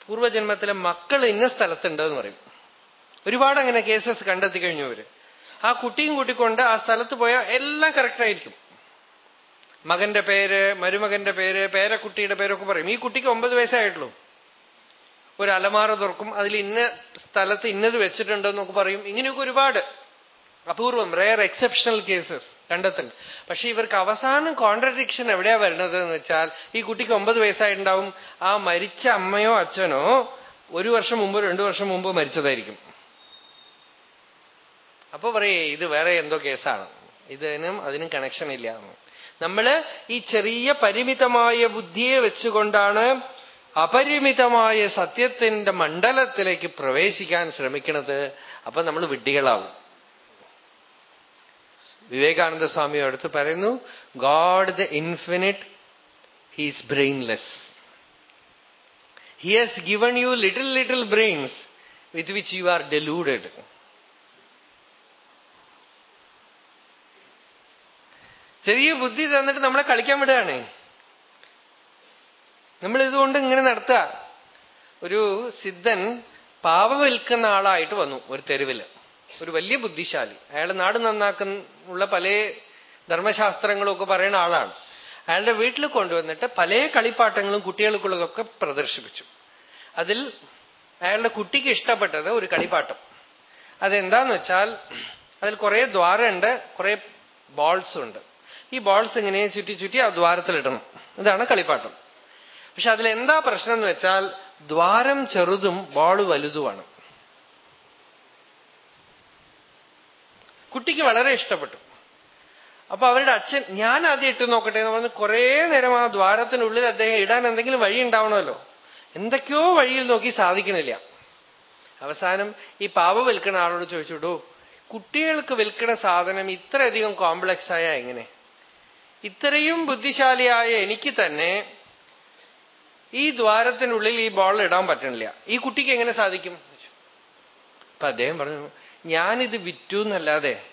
പൂർവജന്മത്തിലെ മക്കൾ ഇന്ന സ്ഥലത്തുണ്ടെന്ന് പറയും. ഒരുപാട് അങ്ങനെ കേസസ് കണ്ടെത്തി കഴിഞ്ഞു അവർ. ആ കുട്ടിയും കൂട്ടിക്കൊണ്ട് ആ സ്ഥലത്ത് പോയാൽ എല്ലാം കറക്റ്റായിരിക്കും മകന്റെ പേര് മരുമകന്റെ പേര് പേരക്കുട്ടിയുടെ പേരൊക്കെ പറയും. ഈ കുട്ടിക്ക് ഒമ്പത് വയസ്സായിട്ടുള്ളൂ. ഒരു അലമാറ തുറക്കും അതിൽ ഇന്ന സ്ഥലത്ത് ഇന്നത് വെച്ചിട്ടുണ്ടെന്നൊക്കെ പറയും. ഇങ്ങനെയൊക്കെ ഒരുപാട്. അപൂർവം റെയർ എക്സെപ്ഷണൽ കേസസ് കണ്ടെത്തുന്നുണ്ട്. പക്ഷെ ഇവർക്ക് അവസാനം കോൺട്രഡിക്ഷൻ എവിടെയാ വരുന്നത് എന്ന് വെച്ചാൽ ഈ കുട്ടിക്ക് ഒമ്പത് വയസ്സായിട്ടുണ്ടാവും. ആ മരിച്ച അമ്മയോ അച്ഛനോ ഒരു വർഷം മുമ്പോ രണ്ടു വർഷം മുമ്പോ മരിച്ചതായിരിക്കും. അപ്പൊ പറയേ ഇത് വേറെ എന്തോ കേസാണ്. ഇതിനും അതിനും കണക്ഷൻ ഇല്ല. നമ്മൾ ഈ ചെറിയ പരിമിതമായ ബുദ്ധിയെ വെച്ചുകൊണ്ടാണ് അപരിമിതമായ സത്യത്തിന്റെ മണ്ഡലത്തിലേക്ക് പ്രവേശിക്കാൻ ശ്രമിക്കുന്നത് അപ്പൊ നമ്മൾ വിഡ്ഢികളാവും. വിവേകാനന്ദ സ്വാമി അടുത്ത് പറയുന്നു God the infinite he's brainless he has given you little little brains with which you are deluded ചെറിയ ബുദ്ധി തന്നിട്ട് നമ്മളെ കളിക്കാൻ വിടുകയാണ്. നമ്മൾ ഇതുകൊണ്ട് ഇങ്ങനെ നടത്തുക. ഒരു സിദ്ധൻ പാവ വിൽക്കുന്ന ആളായിട്ട് വന്നു ഒരു തെരുവിൽ. ഒരു വലിയ ബുദ്ധിശാലി. അയാൾ നാട് നന്നാക്കുന്ന പല ധർമ്മശാസ്ത്രങ്ങളും ഒക്കെ പറയുന്ന ആളാണ്. അയാളുടെ വീട്ടിൽ കൊണ്ടുവന്നിട്ട് പല കളിപ്പാട്ടങ്ങളും കുട്ടികൾക്കുള്ളതൊക്കെ പ്രദർശിപ്പിച്ചു. അതിൽ അയാളുടെ കുട്ടിക്ക് ഇഷ്ടപ്പെട്ടത് ഒരു കളിപ്പാട്ടം. അതെന്താന്ന് വെച്ചാൽ അതിൽ കുറെ ദ്വാരമുണ്ട് കുറെ ബോൾസ് ഉണ്ട്. ഈ ബോൾസ് ഇങ്ങനെ ചുറ്റി ചുറ്റി ആ ദ്വാരത്തിലിടണം. ഇതാണ് കളിപ്പാട്ടം. പക്ഷെ അതിലെന്താ പ്രശ്നം എന്ന് വെച്ചാൽ ദ്വാരം ചെറുതും ബോൾ വലുതുമാണ്. കുട്ടിക്ക് വളരെ ഇഷ്ടപ്പെട്ടു. അപ്പൊ അവരുടെ അച്ഛൻ ഞാൻ ആദ്യം ഇട്ട് നോക്കട്ടെ എന്ന് പറഞ്ഞ് കുറേ നേരം ആ ദ്വാരത്തിനുള്ളിൽ അദ്ദേഹം ഇടാൻ എന്തെങ്കിലും വഴി ഉണ്ടാവണമല്ലോ. എന്തൊക്കെയോ വഴിയിൽ നോക്കി സാധിക്കണില്ല. അവസാനം ഈ പാവ വിൽക്കുന്ന ആളോട് ചോദിച്ചുടോ കുട്ടികൾക്ക് വിൽക്കുന്ന സാധനം ഇത്രയധികം കോംപ്ലക്സ് ആയ എങ്ങനെ? ഇത്രയും ബുദ്ധിശാലിയായ എനിക്ക് തന്നെ ഈ ദ്വാരത്തിനുള്ളിൽ ഈ ബോൾ ഇടാൻ പറ്റണില്ല. ഈ കുട്ടിക്ക് എങ്ങനെ സാധിക്കും? അപ്പൊ അദ്ദേഹം പറഞ്ഞു ഞാനിത് വിറ്റു എന്നല്ലാതെ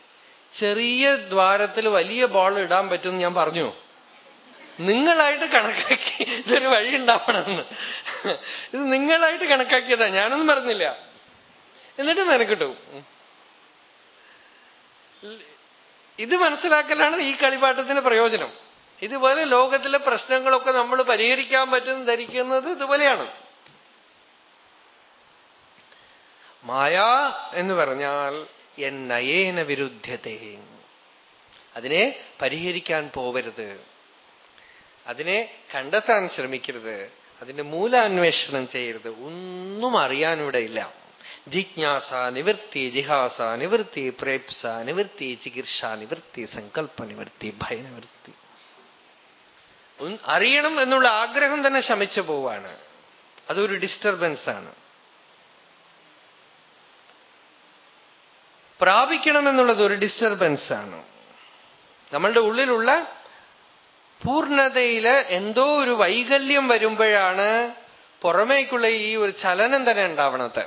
ചെറിയ ദ്വാരത്തിൽ വലിയ ബോൾ ഇടാൻ പറ്റുമെന്ന് ഞാൻ പറഞ്ഞു. നിങ്ങളായിട്ട് കണക്കാക്കി ഇതൊരു വഴി ഉണ്ടാവണമെന്ന്. ഇത് നിങ്ങളായിട്ട് കണക്കാക്കിയതാ. ഞാനൊന്നും പറഞ്ഞില്ല. എന്നിട്ട് നിനക്കിട്ടു ഇത് മനസ്സിലാക്കലാണ് ഈ കളിപ്പാട്ടത്തിന്റെ പ്രയോജനം. ഇതുപോലെ ലോകത്തിലെ പ്രശ്നങ്ങളൊക്കെ നമ്മൾ പരിഹരിക്കാൻ പറ്റും ധരിക്കുന്നത് ഇതുപോലെയാണ്. മായ എന്ന് പറഞ്ഞാൽ എൻ നയേന വിരുദ്ധ്യത്തെ അതിനെ പരിഹരിക്കാൻ പോവരുത്. അതിനെ കണ്ടെത്താൻ ശ്രമിക്കരുത്. അതിന്റെ മൂലാന്വേഷണം ചെയ്യരുത്. ഒന്നും അറിയാനിവിടെ ഇല്ല. ജിജ്ഞാസ നിവൃത്തി ജിഹാസ നിവൃത്തി പ്രേപ്സ നിവൃത്തി ചികിത്സ നിവൃത്തി സങ്കല്പ നിവൃത്തി ഭയനിവൃത്തി അറിയണം എന്നുള്ള ആഗ്രഹം തന്നെ ശമിച്ചു പോവാണ്. അതൊരു ഡിസ്റ്റർബൻസ് ആണ് പ്രാപിക്കണം എന്നുള്ളത് ഒരു ഡിസ്റ്റർബൻസ് ആണ് നമ്മളുടെ ഉള്ളിലുള്ള പൂർണതയിൽ എന്തോ ഒരു വൈകല്യം വരുമ്പോഴാണ് പുറമേക്കുള്ള ഈ ഒരു ചലനം തന്നെ ഉണ്ടാവണത്.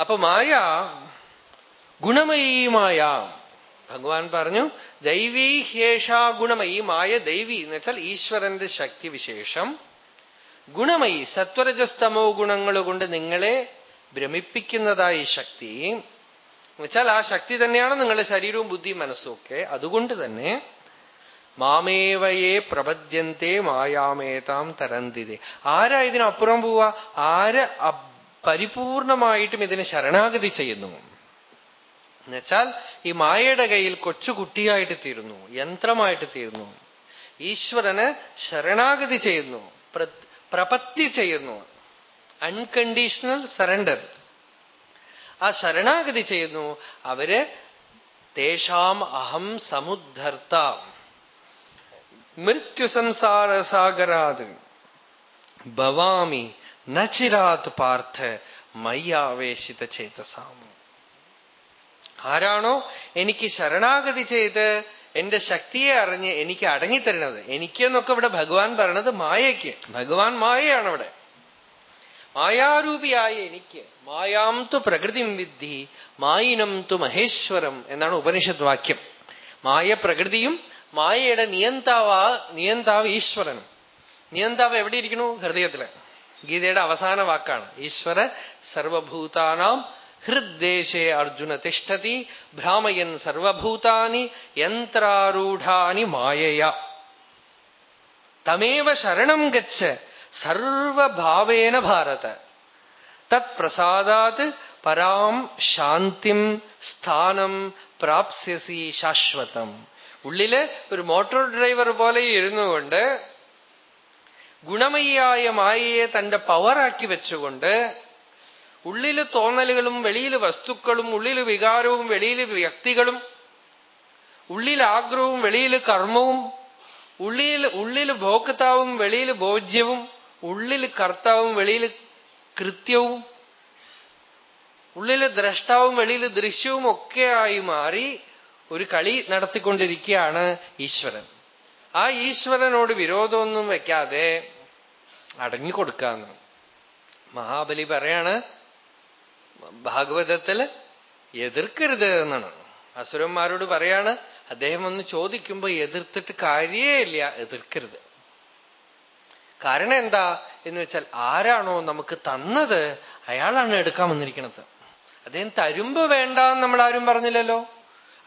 അപ്പൊ മായ ഗുണമയീമായ. ഭഗവാൻ പറഞ്ഞു ദൈവീ ഹേഷാ ഗുണമയി. മായ ദൈവി എന്ന് വെച്ചാൽ ഈശ്വരന്റെ ശക്തി വിശേഷം. ഗുണമയി സത്വരജസ്തമോ ഗുണങ്ങൾ കൊണ്ട് നിങ്ങളെ ഭ്രമിപ്പിക്കുന്നതായി ശക്തി. എന്നുവെച്ചാൽ ആ ശക്തി തന്നെയാണ് നിങ്ങളുടെ ശരീരവും ബുദ്ധിയും മനസ്സും ഒക്കെ. അതുകൊണ്ട് തന്നെ മാമേവയെ പ്രപദ്യന്തേ മായാമേതാം തരന്തിതേ. ആരാ ഇതിനപ്പുറം പോവാ ആര് പരിപൂർണമായിട്ടും ഇതിന് ശരണാഗതി ചെയ്യുന്നു. എന്നുവെച്ചാൽ ഈ മായയുടെ കയ്യിൽ കൊച്ചുകുട്ടിയായിട്ട് തീരുന്നു യന്ത്രമായിട്ട് തീരുന്നു. ഈശ്വരന് ശരണാഗതി ചെയ്യുന്നു പ്രപത്തി ചെയ്യുന്നു. Unconditional surrender. ആ ശരണാഗതി ചെയ്യുന്നു അവർ തേഷാം അഹം സമുദ്ധർത്ത. മൃത്യുസംസാരസാഗരാത് ഭവാമി നചിരാത് പാർത്ഥ മയ്യാവേശിത ചേതസാം ആരാണോ എനിക്ക് ശരണാഗതി ചെയ്ത് എന്റെ ശക്തിയെ അറിഞ്ഞ് എനിക്ക് അടങ്ങിത്തരുന്നത്. എനിക്കെന്നൊക്കെ ഇവിടെ ഭഗവാൻ പറയണത് മായയ്ക്ക്. ഭഗവാൻ മായയാണ് ഇവിടെ മായാരൂപിയായ എനിക്ക് മായാം തു പ്രകൃതിം വിദ്ധി മായിനം തു മഹേശ്വരം എന്നാണ് ഉപനിഷത് വാക്യം മായ പ്രകൃതിയും മായയുടെ നിയന്താവ നിയന്താവ് ഈശ്വരനും. നിയന്താവ് എവിടെ ഇരിക്കണു? ഹൃദയത്തിൽ. ഗീതയുടെ അവസാന വാക്കാണ്. ഈശ്വര സർവഭൂതാനാം ഹൃദ്ദേശേ അർജുന തിഷ്ടതി ഭ്രാമയൻ സർവഭൂതാനി യന്ത്രാരൂഢാനി മായയ. തമേവ ശരണം ഗച്ഛ സർവഭാവേന ഭാരത. തത് പ്രസാദാത് പരാം ശാന്തിം സ്ഥാനം പ്രാപ്സ്യസി ശാശ്വതം. ഉള്ളിൽ ഒരു മോട്ടോർ ഡ്രൈവർ പോലെ ഇരുന്നുകൊണ്ട് ഗുണമയ്യായ മായയെ തന്റെ പവറാക്കി വെച്ചുകൊണ്ട് ഉള്ളിൽ തോന്നലുകളും വെളിയിൽ വസ്തുക്കളും ഉള്ളിൽ വികാരവും വെളിയിൽ വ്യക്തികളും ഉള്ളിൽ ആഗ്രഹവും വെളിയിൽ കർമ്മവും ഉള്ളിൽ ഉള്ളിൽ ഭോക്താവും വെളിയിൽ ഭോജ്യവും ഉള്ളിൽ കർത്താവും വെളിയിൽ കൃത്യവും ഉള്ളിൽ ദ്രഷ്ടാവും വെളിയിൽ ദൃശ്യവും ഒക്കെയായി മാറി ഒരു കളി നടത്തിക്കൊണ്ടിരിക്കുകയാണ് ഈശ്വരൻ. ആ ഈശ്വരനോട് വിരോധമൊന്നും വെക്കാതെ അടങ്ങിക്കൊടുക്കാന്ന്. മഹാബലി പറയാണ് ഭാഗവതത്തിൽ എതിർക്കരുത് എന്നാണ്. അസുരന്മാരോട് പറയാണ് അദ്ദേഹം ഒന്ന് ചോദിക്കുമ്പോ എതിർത്തിട്ട് കാര്യേ ഇല്ല എതിർക്കരുത്. കാരണം എന്താ എന്ന് വെച്ചാൽ ആരാണോ നമുക്ക് തന്നത് അയാളാണ് എടുക്കാൻ വന്നിരിക്കുന്നത് അദ്ദേഹം തരുമ്പോ വേണ്ട നമ്മൾ ആരും പറഞ്ഞില്ലല്ലോ.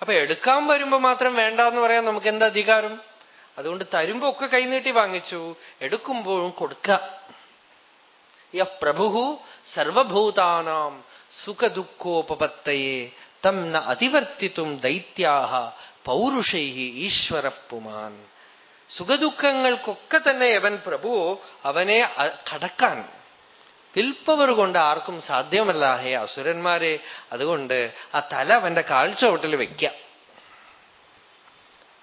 അപ്പൊ എടുക്കാൻ വരുമ്പോ മാത്രം വേണ്ട എന്ന് പറയാൻ നമുക്ക് എന്താ അധികാരം? അതുകൊണ്ട് തരുമ്പോ ഒക്കെ കൈനീട്ടി വാങ്ങിച്ചു. എടുക്കുമ്പോഴും കൊടുക്ക. യഹ് പ്രഭു സർവഭൂതാനാം സുഖദുഃഖോപത്തയെ തം ന അതിവർത്തിത്തും ദൈത്യാഹ പൗരുഷൈ ഈശ്വര പുമാൻ സുഖദുഃഖങ്ങൾക്കൊക്കെ തന്നെ അവൻ പ്രഭുവോ അവനെ കടക്കാൻ. വിൽപ്പവർ കൊണ്ട് ആർക്കും സാധ്യമല്ല. ഹേ അസുരന്മാരെ അതുകൊണ്ട് ആ തല അവന്റെ കാൽച്ചോട്ടിൽ വെക്കാം.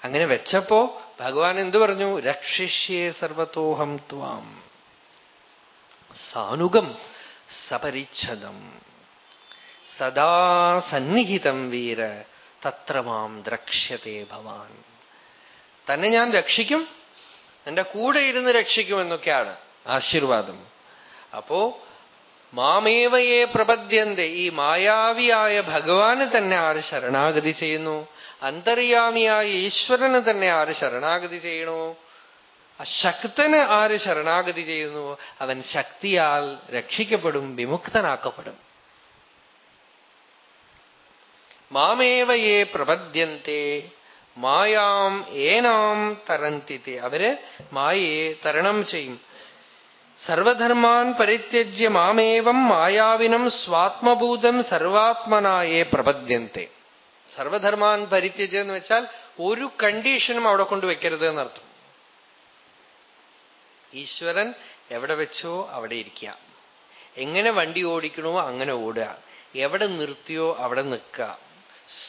അങ്ങനെ വെച്ചപ്പോ ഭഗവാൻ എന്തു പറഞ്ഞു? രക്ഷിഷ്യേ സർവത്തോഹം ത്വാം. സാനുഗം സപരിച്ഛദം. സദാ സന്നിഹിതം വീര തത്ര മാം ദ്രക്ഷ്യത്തെ ഭവാൻ. തന്നെ ഞാൻ രക്ഷിക്കും എന്റെ കൂടെ ഇരുന്ന് രക്ഷിക്കും എന്നൊക്കെയാണ് ആശീർവാദം. അപ്പോ മാമേവയെ പ്രപദ്യന്തെ ഈ മായാവിയായ ഭഗവാന് തന്നെ ആര് ശരണാഗതി ചെയ്യുന്നു? അന്തര്യാമിയായ ഈശ്വരന് തന്നെ ആര് ശരണാഗതി ചെയ്യണോ? അശക്തന് ആര് ശരണാഗതി ചെയ്യുന്നു? അവൻ ശക്തിയാൽ രക്ഷിക്കപ്പെടും വിമുക്തനാക്കപ്പെടും. മാമേവയെ പ്രപദ്യന്തെ മായാം ഏനാം തരന്തിത്തെ അവർ മായയെ തരണം ചെയ്യും. സർവധർമാൻ പരിത്യജ്യ മാമേവം മായാവിനം സ്വാത്മഭൂതം സർവാത്മനായേ പ്രപദ്യന്തെ. സർവധർമാൻ പരിത്യജ എന്ന് വെച്ചാൽ ഒരു കണ്ടീഷനും അവിടെ കൊണ്ടുവയ്ക്കരുത് എന്നർത്ഥം. ഈശ്വരൻ എവിടെ വെച്ചോ അവിടെ ഇരിക്കുക. എങ്ങനെ വണ്ടി ഓടിക്കണോ അങ്ങനെ ഓടുക. എവിടെ നിർത്തിയോ അവിടെ നിൽക്കുക.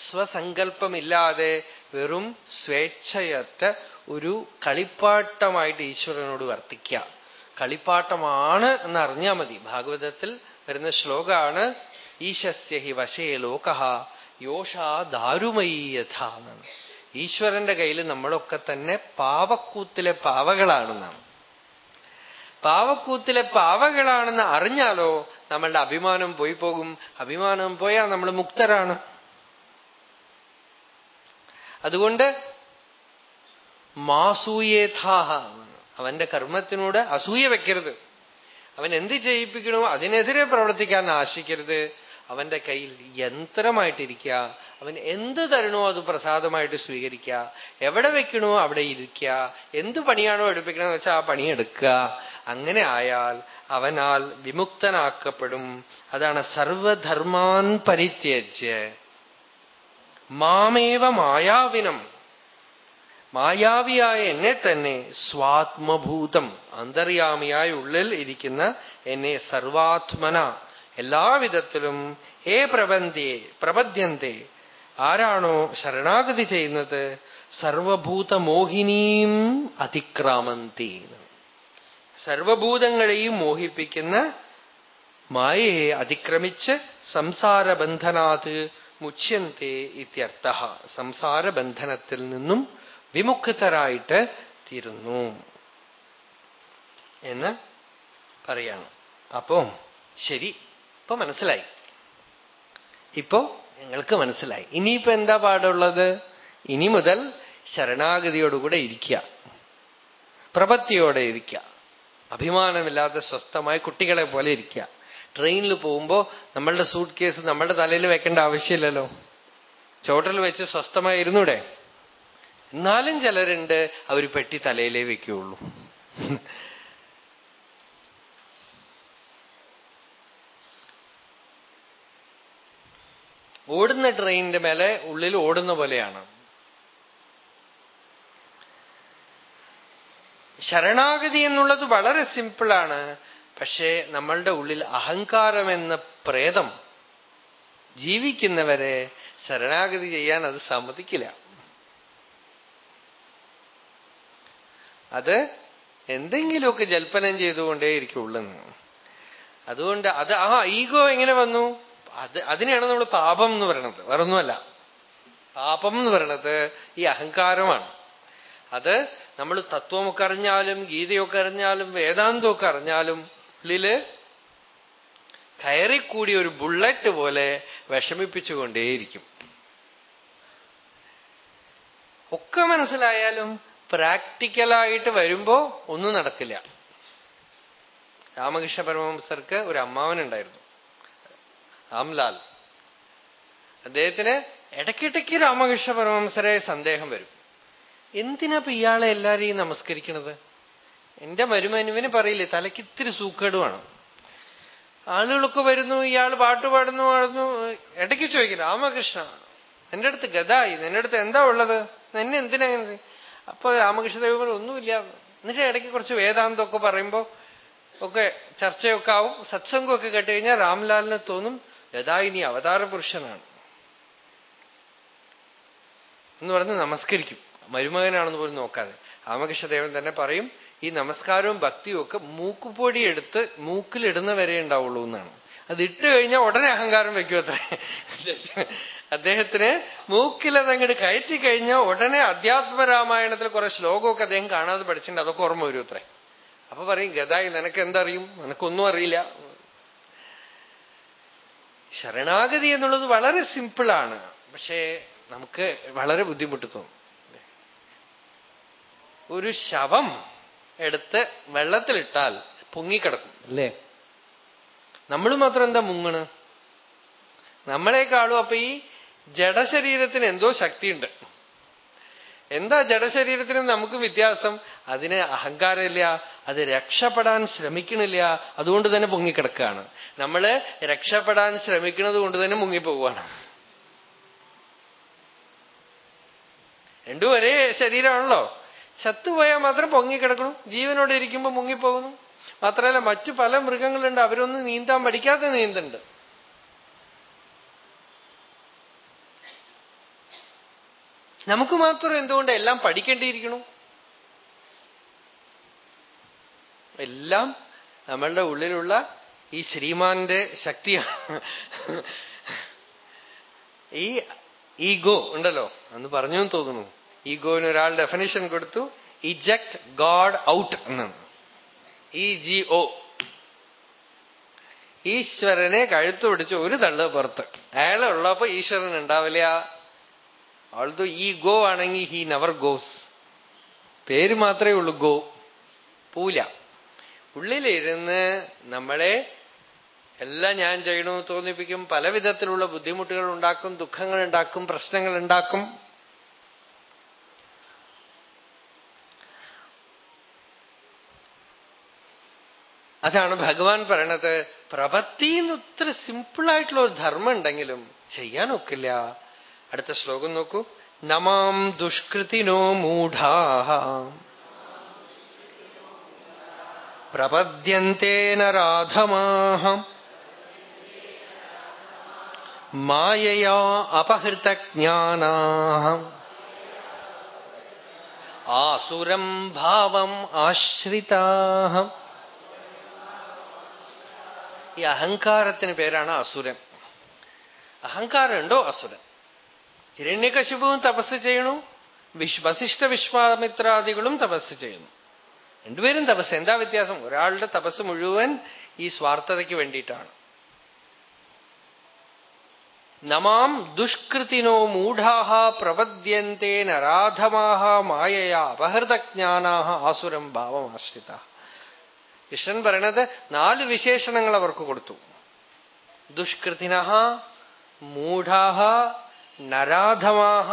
സ്വസങ്കല്പമില്ലാതെ വെറും സ്വേച്ഛയറ്റ ഒരു കളിപ്പാട്ടമായിട്ട് ഈശ്വരനോട് വർത്തിക്കുക. കളിപ്പാട്ടമാണ് എന്ന് അറിഞ്ഞാൽ മതി. ഭാഗവതത്തിൽ വരുന്ന ശ്ലോകമാണ് ഈശസ്യ ഹി വശേ ലോക. യോഷാ ദാരുമയി യഥ ഈശ്വരന്റെ കയ്യിൽ നമ്മളൊക്കെ തന്നെ പാവക്കൂത്തിലെ പാവകളാണെന്നാണ്. പാവക്കൂത്തിലെ പാവകളാണെന്ന് അറിഞ്ഞാലോ നമ്മളുടെ അഭിമാനം പോയി പോകും. അഭിമാനം പോയാൽ നമ്മൾ മുക്തരാണ്. അതുകൊണ്ട് മാസൂയേഥാഹ അവന്റെ കർമ്മത്തിനോട് അസൂയ വെക്കരുത്. അവൻ എന്ത് ചെയ്യിപ്പിക്കണോ അതിനെതിരെ പ്രവർത്തിക്കാൻ ആശിക്കരുത്. അവന്റെ കയ്യിൽ യന്ത്രമായിട്ടിരിക്കുക. അവൻ എന്ത് തരണോ അത് പ്രസാദമായിട്ട് സ്വീകരിക്കുക. എവിടെ വെക്കണോ അവിടെ ഇരിക്കുക. എന്ത് പണിയാണോ എടുപ്പിക്കണമെന്ന് വെച്ചാൽ ആ പണിയെടുക്കുക അങ്ങനെ ആയാൽ അവനാൽ വിമുക്തനാക്കപ്പെടും. അതാണ് സർവധർമാൻ പരിത്യജ്യ. മാമേവ മായാവിനം. മായാവിയായ എന്നെ തന്നെ സ്വാത്മഭൂതം അന്തര്യാമിയായ ഉള്ളിൽ ഇരിക്കുന്ന എന്നെ സർവാത്മന. എല്ലാവിധത്തിലും ഏ പ്രബന്ധ്യേ പ്രപദ്യന്തെ. ആരാണോ ശരണാഗതി ചെയ്യുന്നത്? സർവഭൂതമോഹിനിയും അതിക്രാമന്തി. സർവഭൂതങ്ങളെയും മോഹിപ്പിക്കുന്ന മായയെ അതിക്രമിച്ച് സംസാരബന്ധനാത് മുച്യന്തെ ഇത്യർത്ഥ. സംസാരബന്ധനത്തിൽ നിന്നും വിമുക്തരായിട്ട് തീരുന്നു എന്ന് പറയാണ്. അപ്പോ ശരി. ഇപ്പൊ മനസ്സിലായി. ഇപ്പോ ഞങ്ങൾക്ക് മനസ്സിലായി. ഇനിയിപ്പോ എന്താ പാടുള്ളത്? ഇനി മുതൽ ശരണാഗതിയോടുകൂടെ ഇരിക്കുക. പ്രപത്തിയോടെ ഇരിക്കുക. അഭിമാനമില്ലാതെ സ്വസ്ഥമായി കുട്ടികളെ പോലെ ഇരിക്കുക. ട്രെയിനിൽ പോകുമ്പോൾ നമ്മളുടെ സൂട്ട് കേസ് നമ്മളുടെ തലയിൽ വെക്കേണ്ട ആവശ്യമില്ലല്ലോ. ചോട്ടിൽ വെച്ച് സ്വസ്ഥമായി ഇരുന്നൂടെ? എന്നാലും ചിലരുണ്ട് അവർ പെട്ടി തലയിലേ വെക്കുകയുള്ളൂ ഓടുന്ന ട്രെയിനിന്റെ മേലെ ഉള്ളിൽ ഓടുന്ന പോലെയാണ്. ശരണാഗതി എന്നുള്ളത് വളരെ സിമ്പിളാണ്. പക്ഷേ നമ്മളുടെ ഉള്ളിൽ അഹങ്കാരം എന്ന പ്രേതം ജീവിക്കുന്നവരെ ശരണാഗതി ചെയ്യാൻ അത് സമ്മതിക്കില്ല. അത് എന്തെങ്കിലുമൊക്കെ ജൽപ്പനം ചെയ്തുകൊണ്ടേയിരിക്കുള്ളെന്ന് അതുകൊണ്ട് അത് ആ ഈഗോ എങ്ങനെ വന്നു? അത് അതിനെയാണ് നമ്മൾ പാപം എന്ന് പറയണത്. വേറൊന്നുമല്ല. പാപം എന്ന് പറയണത് ഈ അഹങ്കാരമാണ്. അത് നമ്മൾ തത്വമൊക്കെ അറിഞ്ഞാലും ഗീതയൊക്കെ അറിഞ്ഞാലും വേദാന്തമൊക്കെ അറിഞ്ഞാലും ഉള്ളിൽ കയറിക്കൂടി ഒരു ബുള്ളറ്റ് പോലെ വിഷമിപ്പിച്ചുകൊണ്ടേയിരിക്കും. ഒക്കെ മനസ്സിലായാലും പ്രാക്ടിക്കലായിട്ട് വരുമ്പോ ഒന്നും നടക്കില്ല. രാമകൃഷ്ണ പരമഹംസർക്ക് ഒരു അമ്മാവനുണ്ടായിരുന്നു രാംലാൽ. അദ്ദേഹത്തിന് ഇടയ്ക്കിടയ്ക്ക് രാമകൃഷ്ണ പരമംസരെ സന്ദേഹം വരും. എന്തിനാ ഇപ്പൊ ഇയാളെ എല്ലാരെയും നമസ്കരിക്കണത്? എന്റെ മരുമനുവിന് പറയില്ലേ തലയ്ക്ക് ഇത്തിരി സൂക്കേടുമാണ് ആളുകളൊക്കെ വരുന്നു ഇയാൾ പാട്ട് പാടുന്നു പാടുന്നു ഇടയ്ക്ക് ചോദിക്കും രാമകൃഷ്ണ എന്റെ അടുത്ത് ഗതായി നിന്റെ അടുത്ത് എന്താ ഉള്ളത്? എന്നെ എന്തിനാ അപ്പൊ രാമകൃഷ്ണദേവ ഒന്നുമില്ല. എന്നിട്ട് ഇടയ്ക്ക് കുറച്ച് വേദാന്തമൊക്കെ പറയുമ്പോ ഒക്കെ ചർച്ചയൊക്കെ ആവും സത്സംഗമൊക്കെ കേട്ട് കഴിഞ്ഞാൽ രാംലാലിന് തോന്നും ഗതായിനി അവതാര പുരുഷനാണ് എന്ന് പറഞ്ഞ് നമസ്കരിക്കും. മരുമകനാണെന്ന് പോലും നോക്കാതെ. രാമകൃഷ്ണദേവൻ തന്നെ പറയും ഈ നമസ്കാരവും ഭക്തിയും ഒക്കെ മൂക്കുപൊടി എടുത്ത് മൂക്കിലിടുന്ന വരെ ഉണ്ടാവുള്ളൂ എന്നാണ്. അത് ഇട്ട് കഴിഞ്ഞാൽ ഉടനെ അഹങ്കാരം വെക്കും അത്ര. അദ്ദേഹത്തിന് മൂക്കിലതങ്ങോട്ട് കയറ്റി കഴിഞ്ഞാൽ ഉടനെ അധ്യാത്മരാമായണത്തിൽ കുറെ ശ്ലോകമൊക്കെ അദ്ദേഹം കാണാതെ പഠിച്ചിട്ടുണ്ട്. അതൊക്കെ ഓർമ്മ വരും അത്രേ. അപ്പൊ പറയും ഗതായി നിനക്ക് എന്തറിയും? നിനക്കൊന്നും അറിയില്ല. ശരണാഗതി എന്നുള്ളത് വളരെ സിമ്പിളാണ്. പക്ഷേ നമുക്ക് വളരെ ബുദ്ധിമുട്ട് തോന്നും. ഒരു ശവം എടുത്ത് വെള്ളത്തിലിട്ടാൽ പൊങ്ങിക്കിടക്കും അല്ലേ? നമ്മൾ മാത്രം എന്താ മുങ്ങണ്? നമ്മളെക്കാളും അപ്പൊ ഈ ജഡശരീരത്തിന് എന്തോ ശക്തിയുണ്ട്. എന്താ ജഡശരീരത്തിന് നമുക്ക് വ്യത്യാസം? അതിന് അഹങ്കാരമില്ല അത് രക്ഷപ്പെടാൻ ശ്രമിക്കണില്ല അതുകൊണ്ട് തന്നെ പൊങ്ങിക്കിടക്കുകയാണ്. നമ്മൾ രക്ഷപ്പെടാൻ ശ്രമിക്കുന്നത് കൊണ്ട് തന്നെ മുങ്ങിപ്പോവുകയാണ്. രണ്ടും ഒരേ ശരീരമാണല്ലോ. ചത്തുപോയാൽ മാത്രം പൊങ്ങിക്കിടക്കണം ജീവനോടെ ഇരിക്കുമ്പോൾ മുങ്ങിപ്പോകുന്നു. മാത്രമല്ല മറ്റു പല മൃഗങ്ങളുണ്ട്. അവരൊന്നും നീന്താൻ പഠിക്കാതെ നീന്തുണ്ട്. നമുക്ക് മാത്രം എന്തുകൊണ്ട് എല്ലാം പഠിക്കേണ്ടിയിരിക്കണു എല്ലാം നമ്മളുടെ ഉള്ളിലുള്ള ഈ ശ്രീമാന്റെ ശക്തിയാണ്. ഈ ഈഗോ ഉണ്ടല്ലോ അന്ന് പറഞ്ഞു തോന്നുന്നു. ഈഗോന് ഒരാൾ ഡെഫിനേഷൻ കൊടുത്തു ഇജക്ട് ഗോഡ് ഔട്ട് എന്നാണ് ഇ ജി ഒ ഈശ്വരനെ കഴുത്തു പിടിച്ച് ഒരു തള്ളു പുറത്ത്. അയാളെ ഉള്ളപ്പോ ഈശ്വരൻ ഉണ്ടാവില്ല. ആൾത്തോ ഈ ഗോ ആണെങ്കിൽ ഹി നവർ ഗോസ്. പേര് മാത്രമേ ഉള്ളൂ ഗോ. പൂല. ഉള്ളിലിരുന്ന് നമ്മളെ എല്ലാം ഞാൻ ചെയ്യണമെന്ന് തോന്നിപ്പിക്കും. പല വിധത്തിലുള്ള ബുദ്ധിമുട്ടുകൾ ഉണ്ടാക്കും ദുഃഖങ്ങൾ ഉണ്ടാക്കും പ്രശ്നങ്ങൾ ഉണ്ടാക്കും. അതാണ് ഭഗവാൻ പറയണത്. പ്രപത്തി ഇത്ര സിമ്പിളായിട്ടുള്ള ഒരു ധർമ്മം ഉണ്ടെങ്കിലും ചെയ്യാനൊക്കില്ല അടുത്ത ശ്ലോകം നോക്കൂ. നമാം ദുഷ്കൃതിനോ മൂഢാ പ്രപദ്യന്തേന രാധമാഹം മായയാ അപഹൃതജ്ഞാനാഹം. ആസുരം ഭാവം ആശ്രിതാഹം. ഈ അഹങ്കാരത്തിന് പേരാണ് അസുരൻ അഹങ്കാരമുണ്ടോ അസുരൻ? ഹിരണ്യകശിപുവും തപസ് ചെയ്യണു വിശ് വസിഷ്ഠ വിശ്വാമിത്രാദികളും തപസ് ചെയ്യുന്നു. രണ്ടുപേരും തപസ്. എന്താ വ്യത്യാസം? ഒരാളുടെ തപസ് മുഴുവൻ ഈ സ്വാർത്ഥതയ്ക്ക് വേണ്ടിയിട്ടാണ്. നമാം ദുഷ്കൃതിനോ മൂഢാഹ പ്രപദ്യന്തേ നരാധമാഹ മായയാ അപഹൃതജ്ഞാനാഹ ആസുരം ഭാവമാശ്രിത കൃഷ്ണൻ പറയണത് നാല് വിശേഷണങ്ങൾ അവർക്ക് കൊടുത്തു. ദുഷ്കൃതിനഹ മൂഢാഹ നരാധമാഹ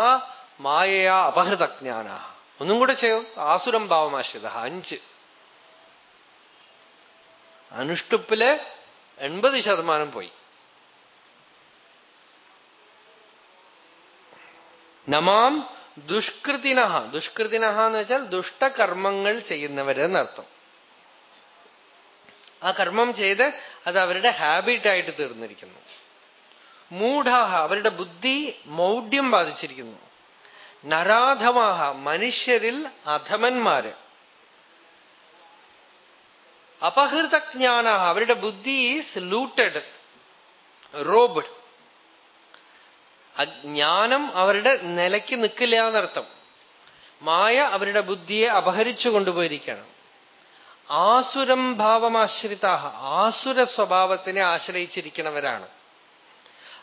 മായയാ അപഹൃതജ്ഞാന. ഒന്നും കൂടെ ചെയ്യും. ആസുരം ഭാവമാശ്രിത അഞ്ച്. അനുഷ്ടുപ്പിൽ എൺപത് ശതമാനം പോയി. നമാം ദുഷ്കൃതിന. ദുഷ്കൃതിന എന്ന് വെച്ചാൽ ദുഷ്ടകർമ്മങ്ങൾ ചെയ്യുന്നവരെന്നർത്ഥം ആ കർമ്മം ചെയ്ത് അത് അവരുടെ ഹാബിറ്റായിട്ട് തീർന്നിരിക്കുന്നു. മൂഢാഹ അവരുടെ ബുദ്ധി മൗഢ്യം ബാധിച്ചിരിക്കുന്നു. നരാധമാഹ മനുഷ്യരിൽ അധമന്മാര്. അപഹൃതജ്ഞാന അവരുടെ ബുദ്ധി ഈസ് ലൂട്ടഡ് റോബഡ് അജ്ഞാനം അവരുടെ നിലയ്ക്ക് നിൽക്കില്ല എന്നർത്ഥം. മായ അവരുടെ ബുദ്ധിയെ അപഹരിച്ചു കൊണ്ടുപോയിരിക്കണം ആസുരം ഭാവമാശ്രിത ആസുര സ്വഭാവത്തിനെ ആശ്രയിച്ചിരിക്കുന്നവരാണ്.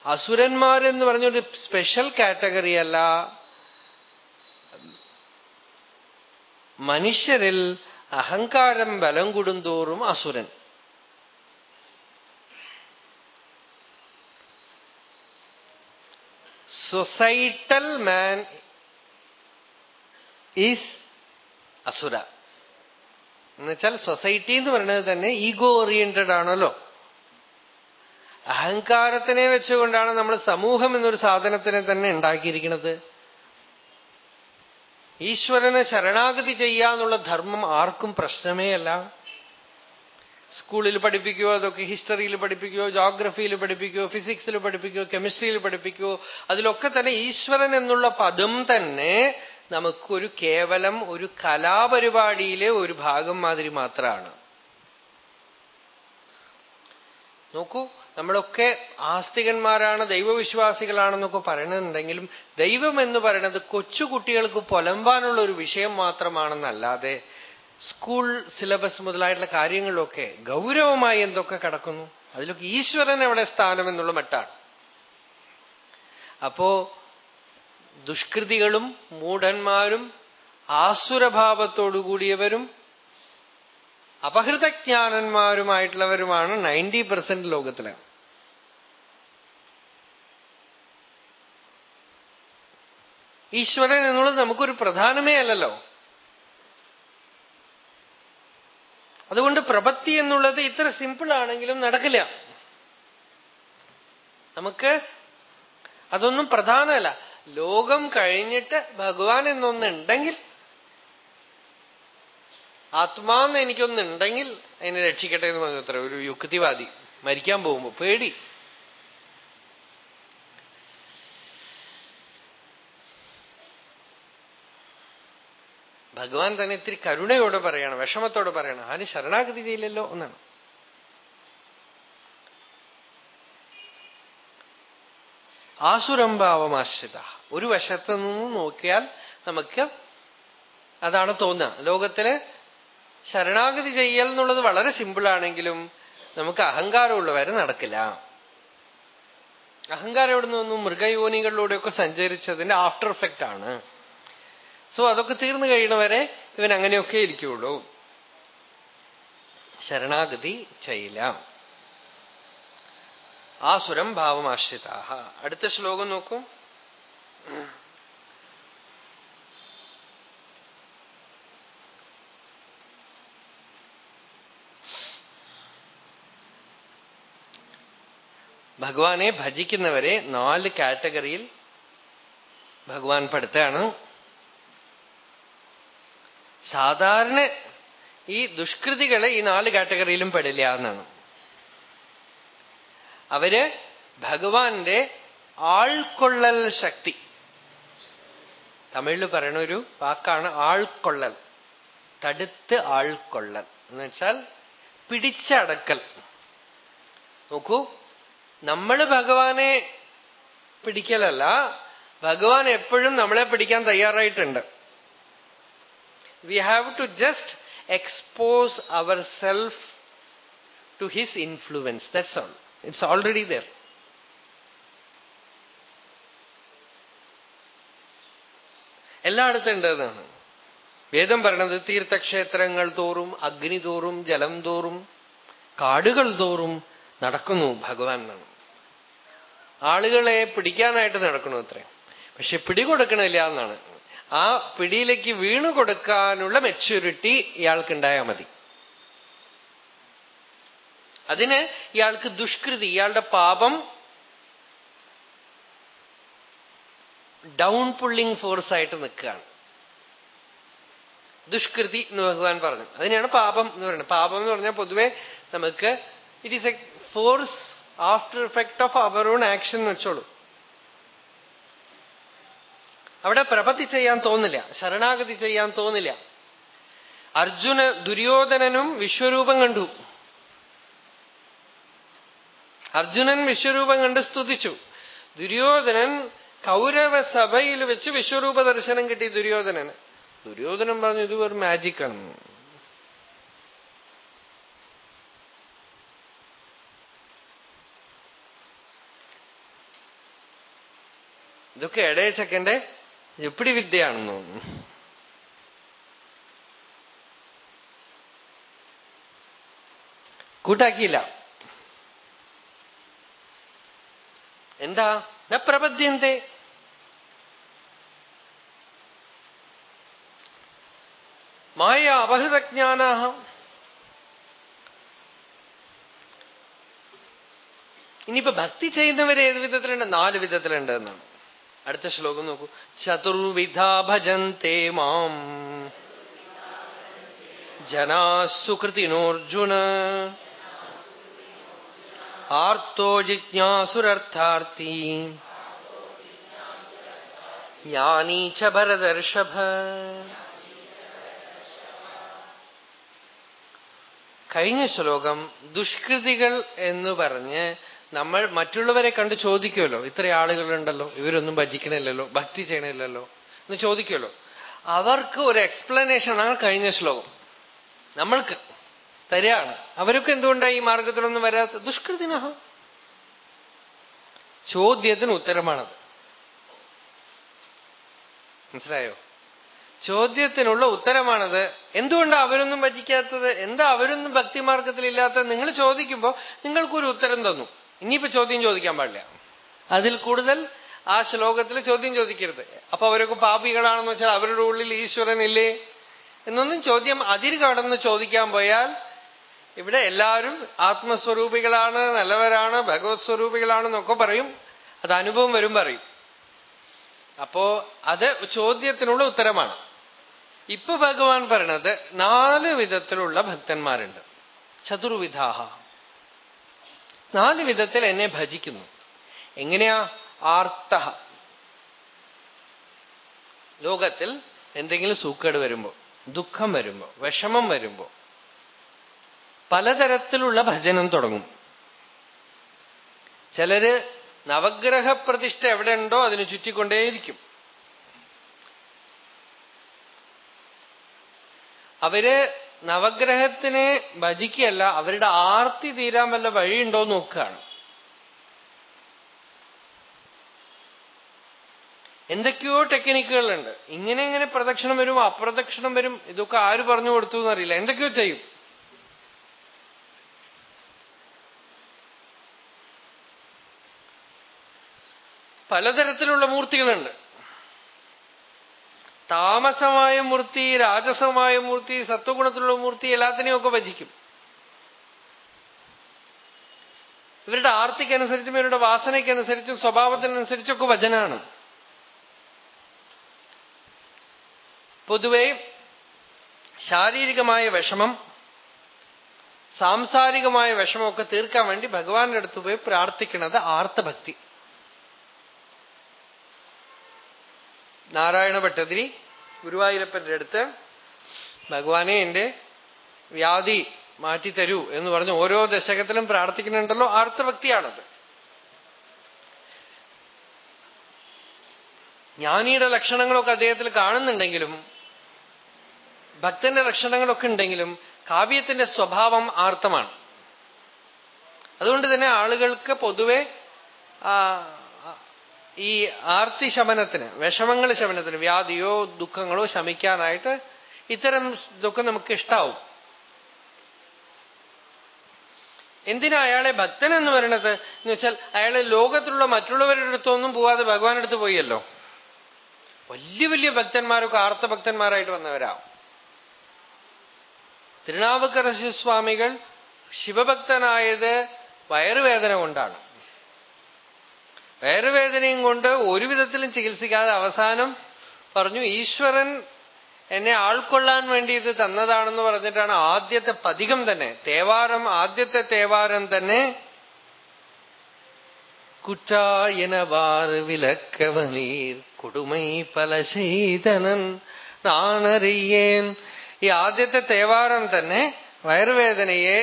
അസുരന്മാരെന്ന് പറഞ്ഞൊരു സ്പെഷ്യൽ കാറ്റഗറി അല്ല. മനുഷ്യരിൽ അഹങ്കാരം ബലം കൂടുന്തോറും അസുരൻ. സൊസൈറ്റൽ മാൻ ഈസ് അസുര. എന്നുവെച്ചാൽ സൊസൈറ്റി എന്ന് പറയുന്നത് തന്നെ ഈഗോ ഓറിയന്റഡ് ആണല്ലോ. അഹങ്കാരത്തിനെ വെച്ചുകൊണ്ടാണ് നമ്മൾ സമൂഹം എന്നൊരു സാധനത്തിനെ തന്നെ ഉണ്ടാക്കിയിരിക്കുന്നത്. ഈശ്വരനെ ശരണാഗതി ചെയ്യാന്നുള്ള ധർമ്മം ആർക്കും പ്രശ്നമേ അല്ല. സ്കൂളിൽ പഠിപ്പിക്കുകയോ അതൊക്കെ ഹിസ്റ്ററിയിൽ പഠിപ്പിക്കുകയോ ജോഗ്രഫിയിൽ പഠിപ്പിക്കുകയോ ഫിസിക്സിൽ പഠിപ്പിക്കുകയോ കെമിസ്ട്രിയിൽ പഠിപ്പിക്കുകയോ അതിലൊക്കെ തന്നെ ഈശ്വരൻ എന്നുള്ള പദം തന്നെ നമുക്കൊരു കേവലം ഒരു കലാപരിപാടിയിലെ ഒരു ഭാഗം മാതിരി മാത്രമാണ് നോക്കൂ നമ്മളൊക്കെ ആസ്തികന്മാരാണ് ദൈവവിശ്വാസികളാണെന്നൊക്കെ പറയണമെന്നുണ്ടെങ്കിലും ദൈവം എന്ന് പറയുന്നത് കൊച്ചുകുട്ടികൾക്ക് പുലമ്പാനുള്ള ഒരു വിഷയം മാത്രമാണെന്നല്ലാതെ സ്കൂൾ സിലബസ് മുതലായിട്ടുള്ള കാര്യങ്ങളിലൊക്കെ ഗൗരവമായി എന്തൊക്കെ കിടക്കുന്നു? അതിലൊക്കെ ഈശ്വരൻ എവിടെ സ്ഥാനം എന്നുള്ള മട്ടാണ്. അപ്പോ ദുഷ്കൃതികളും മൂഢന്മാരും ആസുരഭാവത്തോടുകൂടിയവരും അപഹൃതജ്ഞാനന്മാരുമായിട്ടുള്ളവരുമാണ് നയന്റി പെർസെന്റ് ലോകത്തിൽ. ഈശ്വരൻ എന്നുള്ളത് നമുക്കൊരു പ്രധാനമേ അല്ലല്ലോ. അതുകൊണ്ട് പ്രപത്തി എന്നുള്ളത് ഇത്ര സിമ്പിൾ ആണെങ്കിലും നടക്കില്ല. നമുക്ക് അതൊന്നും പ്രധാനമല്ല. ലോകം കഴിഞ്ഞിട്ട് ഭഗവാൻ എന്നൊന്നുണ്ടെങ്കിൽ ആത്മാന്ന് എനിക്കൊന്നുണ്ടെങ്കിൽ അതിനെ രക്ഷിക്കട്ടെ എന്ന് പറഞ്ഞു അത്ര ഒരു യുക്തിവാദി മരിക്കാൻ പോകുമ്പോ പേടി. ഭഗവാൻ തന്നെ ഇത്തിരി കരുണയോടെ പറയണം വിഷമത്തോടെ പറയണം ആരും ശരണാഗതി ചെയ്യില്ലല്ലോ എന്നാണ്. ആസുരംഭാവമാശ്രിത. ഒരു വശത്തു നിന്ന് നോക്കിയാൽ നമുക്ക് അതാണ് തോന്നുക. ലോകത്തിൽ ശരണാഗതി ചെയ്യൽ എന്നുള്ളത് വളരെ സിമ്പിളാണെങ്കിലും നമുക്ക് അഹങ്കാരമുള്ളവരെ നടക്കില്ല. അഹങ്കാരം എവിടെ നിന്നും മൃഗയോനികളിലൂടെയൊക്കെ സഞ്ചരിച്ചതിന്റെ ആഫ്റ്റർ എഫക്റ്റ് ആണ്. സോ അതൊക്കെ തീർന്നു കഴിയണവരെ ഇവൻ അങ്ങനെയൊക്കെ ഇരിക്കുള്ളൂ. ശരണാഗതി ചെയ്യില്ല. ആസുരം ഭാവമാശ്രിതാഹ. അടുത്ത ശ്ലോകം നോക്കൂ. ഭഗവാനെ ഭജിക്കുന്നവരെ നാല് കാറ്റഗറിയിൽ ഭഗവാൻ പെടുത്താണ് സാധാരണ ഈ ദുഷ്കൃതികളെ ഈ നാല് കാറ്റഗറിയിലും പെടില്ല എന്നാണ്. അവർ ഭഗവാന്റെ ആൾക്കൊള്ളൽ ശക്തി. തമിഴിൽ പറയണ ഒരു വാക്കാണ് ആൾക്കൊള്ളൽ. തടുത്ത് ആൾക്കൊള്ളൽ. എന്ന് വെച്ചാൽ പിടിച്ചടക്കൽ. നോക്കൂ നമ്മൾ ഭഗവാനെ പിടിക്കലല്ല ഭഗവാൻ എപ്പോഴും നമ്മളെ പിടിക്കാൻ തയ്യാറായിട്ടുണ്ട്. We have to just expose ourselves to his influence. That's all. It's already there. എല്ലായിടത്തും ഉണ്ടെന്നാണ് വേദം പറയണത് തീർത്ഥക്ഷേത്രങ്ങൾ തോറും അഗ്നി തോറും ജലം തോറും കാടുകൾ തോറും നടക്കുന്നു ഭഗവാൻ എന്നാണ് ആളുകളെ പിടിക്കാനായിട്ട് നടക്കണു അത്രേ പക്ഷെ പിടികൊടുക്കണില്ല എന്നാണ് ആ പിടിയിലേക്ക് വീണു കൊടുക്കാനുള്ള മെച്യൂരിറ്റി ഇയാൾക്കുണ്ടായാൽ മതി. അതിന് ഇയാൾക്ക് ദുഷ്കൃതി ഇയാളുടെ പാപം ഡൗൺ പുള്ളിങ് ഫോഴ്സ് ആയിട്ട് നിൽക്കുകയാണ്. ദുഷ്കൃതി എന്ന് ഭഗവാൻ പറഞ്ഞു. അതിനെയാണ് പാപം എന്ന് പറയുന്നത്. പാപം എന്ന് പറഞ്ഞാൽ പൊതുവെ നമുക്ക് it is a force after effect of our own action എന്ന് വെച്ചോളൂ. അവിടെ പ്രപത്തി ചെയ്യാൻ തോന്നില്ല ശരണാഗതി ചെയ്യാൻ തോന്നില്ല. അർജുന ദുര്യോധനനും വിശ്വരൂപം കണ്ടു. അർജുനൻ വിശ്വരൂപം കണ്ട് സ്തുതിച്ചു. ദുര്യോധനൻ കൗരവ സഭയിൽ വെച്ച് വിശ്വരൂപ ദർശനം കിട്ടി ദുര്യോധനന്. ദുര്യോധനൻ പറഞ്ഞു ഇത് ഒരു മാജിക്കാണ് ഇതൊക്കെ ഇടയച്ചക്കന്റെ എപ്പിടി വിദ്യയാണെന്ന് കൂട്ടാക്കിയില്ല. എന്താ? ന പ്രപദ്യന്തേ മായ അപഹൃതജ്ഞാന ഇനിയിപ്പോ ഭക്തി ചെയ്യുന്നവരെ ഏത് വിധത്തിലുണ്ട്? നാല് വിധത്തിലുണ്ട് എന്നാണ്. അടുത്ത ശ്ലോകം നോക്കൂ. ചതുർവിധ ഭജന്തേ മാം. ജനാസുകൃതിനോർജുന ആർത്തോ ജിജ്ഞാസുരർത്ഥാർത്ഥി. ജ്ഞാനീ കഴിഞ്ഞ ശ്ലോകം ദുഷ്കൃതികൾ എന്ന് പറഞ്ഞ് നമ്മൾ മറ്റുള്ളവരെ കണ്ട് ചോദിക്കുമല്ലോ ഇത്ര ആളുകളുണ്ടല്ലോ ഇവരൊന്നും ഭജിക്കണില്ലല്ലോ ഭക്തി ചെയ്യണില്ലല്ലോ എന്ന് ചോദിക്കുമല്ലോ. അവർക്ക് ഒരു എക്സ്പ്ലനേഷൻ ആണ് കഴിഞ്ഞ ശ്ലോകം. നമ്മൾക്ക് തരികയാണ്. അവരൊക്കെ എന്തുകൊണ്ടാണ് ഈ മാർഗത്തിലൊന്നും വരാത്ത ദുഷ്കൃതിന? ചോദ്യത്തിന് ഉത്തരമാണത്. മനസ്സിലായോ? ചോദ്യത്തിനുള്ള ഉത്തരമാണത്. എന്തുകൊണ്ടാണ് അവരൊന്നും ഭജിക്കാത്തത്? എന്താ അവരൊന്നും ഭക്തിമാർഗത്തിലില്ലാത്തത് നിങ്ങൾ ചോദിക്കുമ്പോൾ നിങ്ങൾക്കൊരു ഉത്തരം തന്നു. ഇനിയിപ്പോ ചോദ്യം ചോദിക്കാൻ പാടില്ല. അതിൽ കൂടുതൽ ആ ശ്ലോകത്തിൽ ചോദ്യം ചോദിക്കരുത്. അപ്പൊ അവരൊക്കെ പാപികളാണെന്ന് വെച്ചാൽ അവരുടെ ഉള്ളിൽ ഈശ്വരൻ ഇല്ലേ എന്നൊന്നും ചോദ്യം അതിര് കടന്ന് ചോദിക്കാൻ പോയാൽ ഇവിടെ എല്ലാവരും ആത്മസ്വരൂപികളാണ് നല്ലവരാണ് ഭഗവത് സ്വരൂപികളാണെന്നൊക്കെ പറയും. അത് അനുഭവം വരും പറയും. അപ്പോ അത് ചോദ്യത്തിനുള്ള ഉത്തരമാണ്. ഇപ്പൊ ഭഗവാൻ പറയണത് നാല് വിധത്തിലുള്ള ഭക്തന്മാരുണ്ട്. ചതുർവിധാഹ. നാല് വിധത്തിൽ എന്നെ ഭജിക്കുന്നു. എങ്ങനെയാ? ആർത്ത ലോകത്തിൽ എന്തെങ്കിലും സൂക്കേട് വരുമ്പോ ദുഃഖം വരുമ്പോ വിഷമം വരുമ്പോ പലതരത്തിലുള്ള ഭജനം തുടങ്ങും. ചിലര് നവഗ്രഹ പ്രതിഷ്ഠ എവിടെ ഉണ്ടോ അതിന് ചുറ്റിക്കൊണ്ടേയിരിക്കും. അവർ നവഗ്രഹത്തിനെ ഭജിക്കുകയല്ല അവരുടെ ആർത്തി തീരാൻ വല്ല വഴിയുണ്ടോ നോക്കുകയാണ്. എന്തൊക്കെയോ ടെക്നിക്കുകളുണ്ട്. ഇങ്ങനെ ഇങ്ങനെ പ്രദക്ഷിണം വരും അപ്രദക്ഷിണം വരും ഇതൊക്കെ ആര് പറഞ്ഞു കൊടുത്തു എന്നറിയില്ല. എന്തൊക്കെയോ ചെയ്യും. പലതരത്തിലുള്ള മൂർത്തികളുണ്ട്. താമസമായ മൂർത്തി രാജസമായ മൂർത്തി സത്വഗുണത്തിലുള്ള മൂർത്തി എല്ലാത്തിനെയും ഒക്കെ ഭജിക്കും. ഇവരുടെ ആർത്തിക്കനുസരിച്ചും ഇവരുടെ വാസനയ്ക്കനുസരിച്ചും സ്വഭാവത്തിനനുസരിച്ചൊക്കെ ഭജനാണ്. പൊതുവെ ശാരീരികമായ വിഷമം സാംസാരികമായ വിഷമമൊക്കെ തീർക്കാൻ വേണ്ടി ഭഗവാന്റെ അടുത്ത് പോയി പ്രാർത്ഥിക്കുന്നത് ആർത്തഭക്തി. നാരായണ ഭട്ടതിരി ഗുരുവായൂരപ്പന്റെ അടുത്ത് ഭഗവാനെ എന്റെ വ്യാധി മാറ്റിത്തരൂ എന്ന് പറഞ്ഞ് ഓരോ ദശകത്തിലും പ്രാർത്ഥിക്കുന്നുണ്ടല്ലോ ആർത്തഭക്തിയാണത് ജ്ഞാനിയുടെ ലക്ഷണങ്ങളൊക്കെ അദ്ദേഹത്തിൽ കാണുന്നുണ്ടെങ്കിലും ഭക്തന്റെ ലക്ഷണങ്ങളൊക്കെ ഉണ്ടെങ്കിലും കാവ്യത്തിന്റെ സ്വഭാവം ആർത്തമാണ്. അതുകൊണ്ട് തന്നെ ആളുകൾക്ക് പൊതുവെ ഈ ആർത്തി ശമനത്തിന് വിഷമങ്ങൾ ശമനത്തിന് വ്യാധിയോ ദുഃഖങ്ങളോ ശമിക്കാനായിട്ട് ഇത്തരം ഇതൊക്കെ നമുക്ക് ഇഷ്ടാവും. എന്തിനാ അയാളെ ഭക്തൻ എന്ന് പറയണത്? എന്ന് വെച്ചാൽ അയാളെ ലോകത്തിലുള്ള മറ്റുള്ളവരുടെ അടുത്തൊന്നും പോവാതെ ഭഗവാന്റെ പോയല്ലോ വലിയ വലിയ ഭക്തന്മാരൊക്കെ ആർത്ത ഭക്തന്മാരായിട്ട് വന്നവരാ. തിരുനാവുക്കര സ്വാമികൾ ശിവഭക്തനായത് വയറുവേദന കൊണ്ടാണ്. വയറുവേദനയും കൊണ്ട് ഒരു വിധത്തിലും ചികിത്സിക്കാതെ അവസാനം പറഞ്ഞു ഈശ്വരൻ എന്നെ ആൾക്കൊള്ളാൻ വേണ്ടി ഇത് തന്നതാണെന്ന് പറഞ്ഞിട്ടാണ് ആദ്യത്തെ പതികം തന്നെ തേവാരം ആദ്യത്തെ തേവാരം തന്നെ കുറ്റായനവാർ വിലക്കവനീർ കൊടുമൈ പല ചെയ്തനൻ നാണറിയേൻ. ഈ ആദ്യത്തെ തേവാരം തന്നെ വയറുവേദനയെ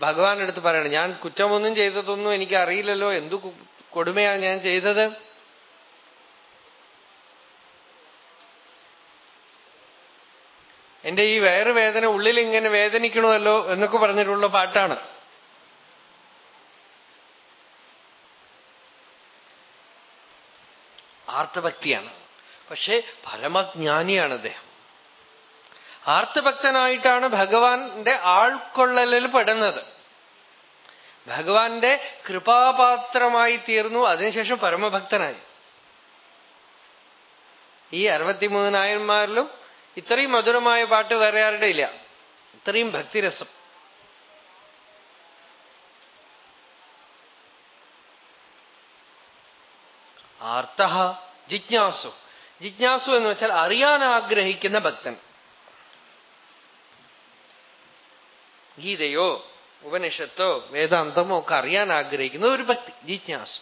ഭഗവാൻ എടുത്ത് പറയണം ഞാൻ കുറ്റമൊന്നും ചെയ്തതൊന്നും എനിക്ക് അറിയില്ലല്ലോ എന്തു കൊടുമയാണ് ഞാൻ ചെയ്തത്. എന്റെ ഈ വയറുവേദന ഉള്ളിൽ ഇങ്ങനെ വേദനിക്കണമല്ലോ എന്നൊക്കെ പറഞ്ഞിട്ടുള്ള പാട്ടാണ്. ആർത്തഭക്തിയാണ്. പക്ഷേ പരമജ്ഞാനിയാണ് അദ്ദേഹം. ആർത്തഭക്തനായിട്ടാണ് ഭഗവാന്റെ ആൾക്കൊള്ളലിൽ പെടുന്നത്. ഭഗവാന്റെ കൃപാപാത്രമായി തീർന്നു അതിനുശേഷം പരമഭക്തനായി. ഈ അറുപത്തിമൂന്ന് നായന്മാരിലും ഇത്രയും മധുരമായ പാട്ട് വേറെ ആരുടെ ഇല്ല. ഇത്രയും ഭക്തിരസം. ആർത്ത ജിജ്ഞാസു. ജിജ്ഞാസു എന്ന് വെച്ചാൽ അറിയാൻ ആഗ്രഹിക്കുന്ന ഭക്തൻ. ഗീതയോ ഉപനിഷത്തോ വേദാന്തമോ ഒക്കെ അറിയാൻ ആഗ്രഹിക്കുന്ന ഒരു ഭക്തി ജിജ്ഞാസു.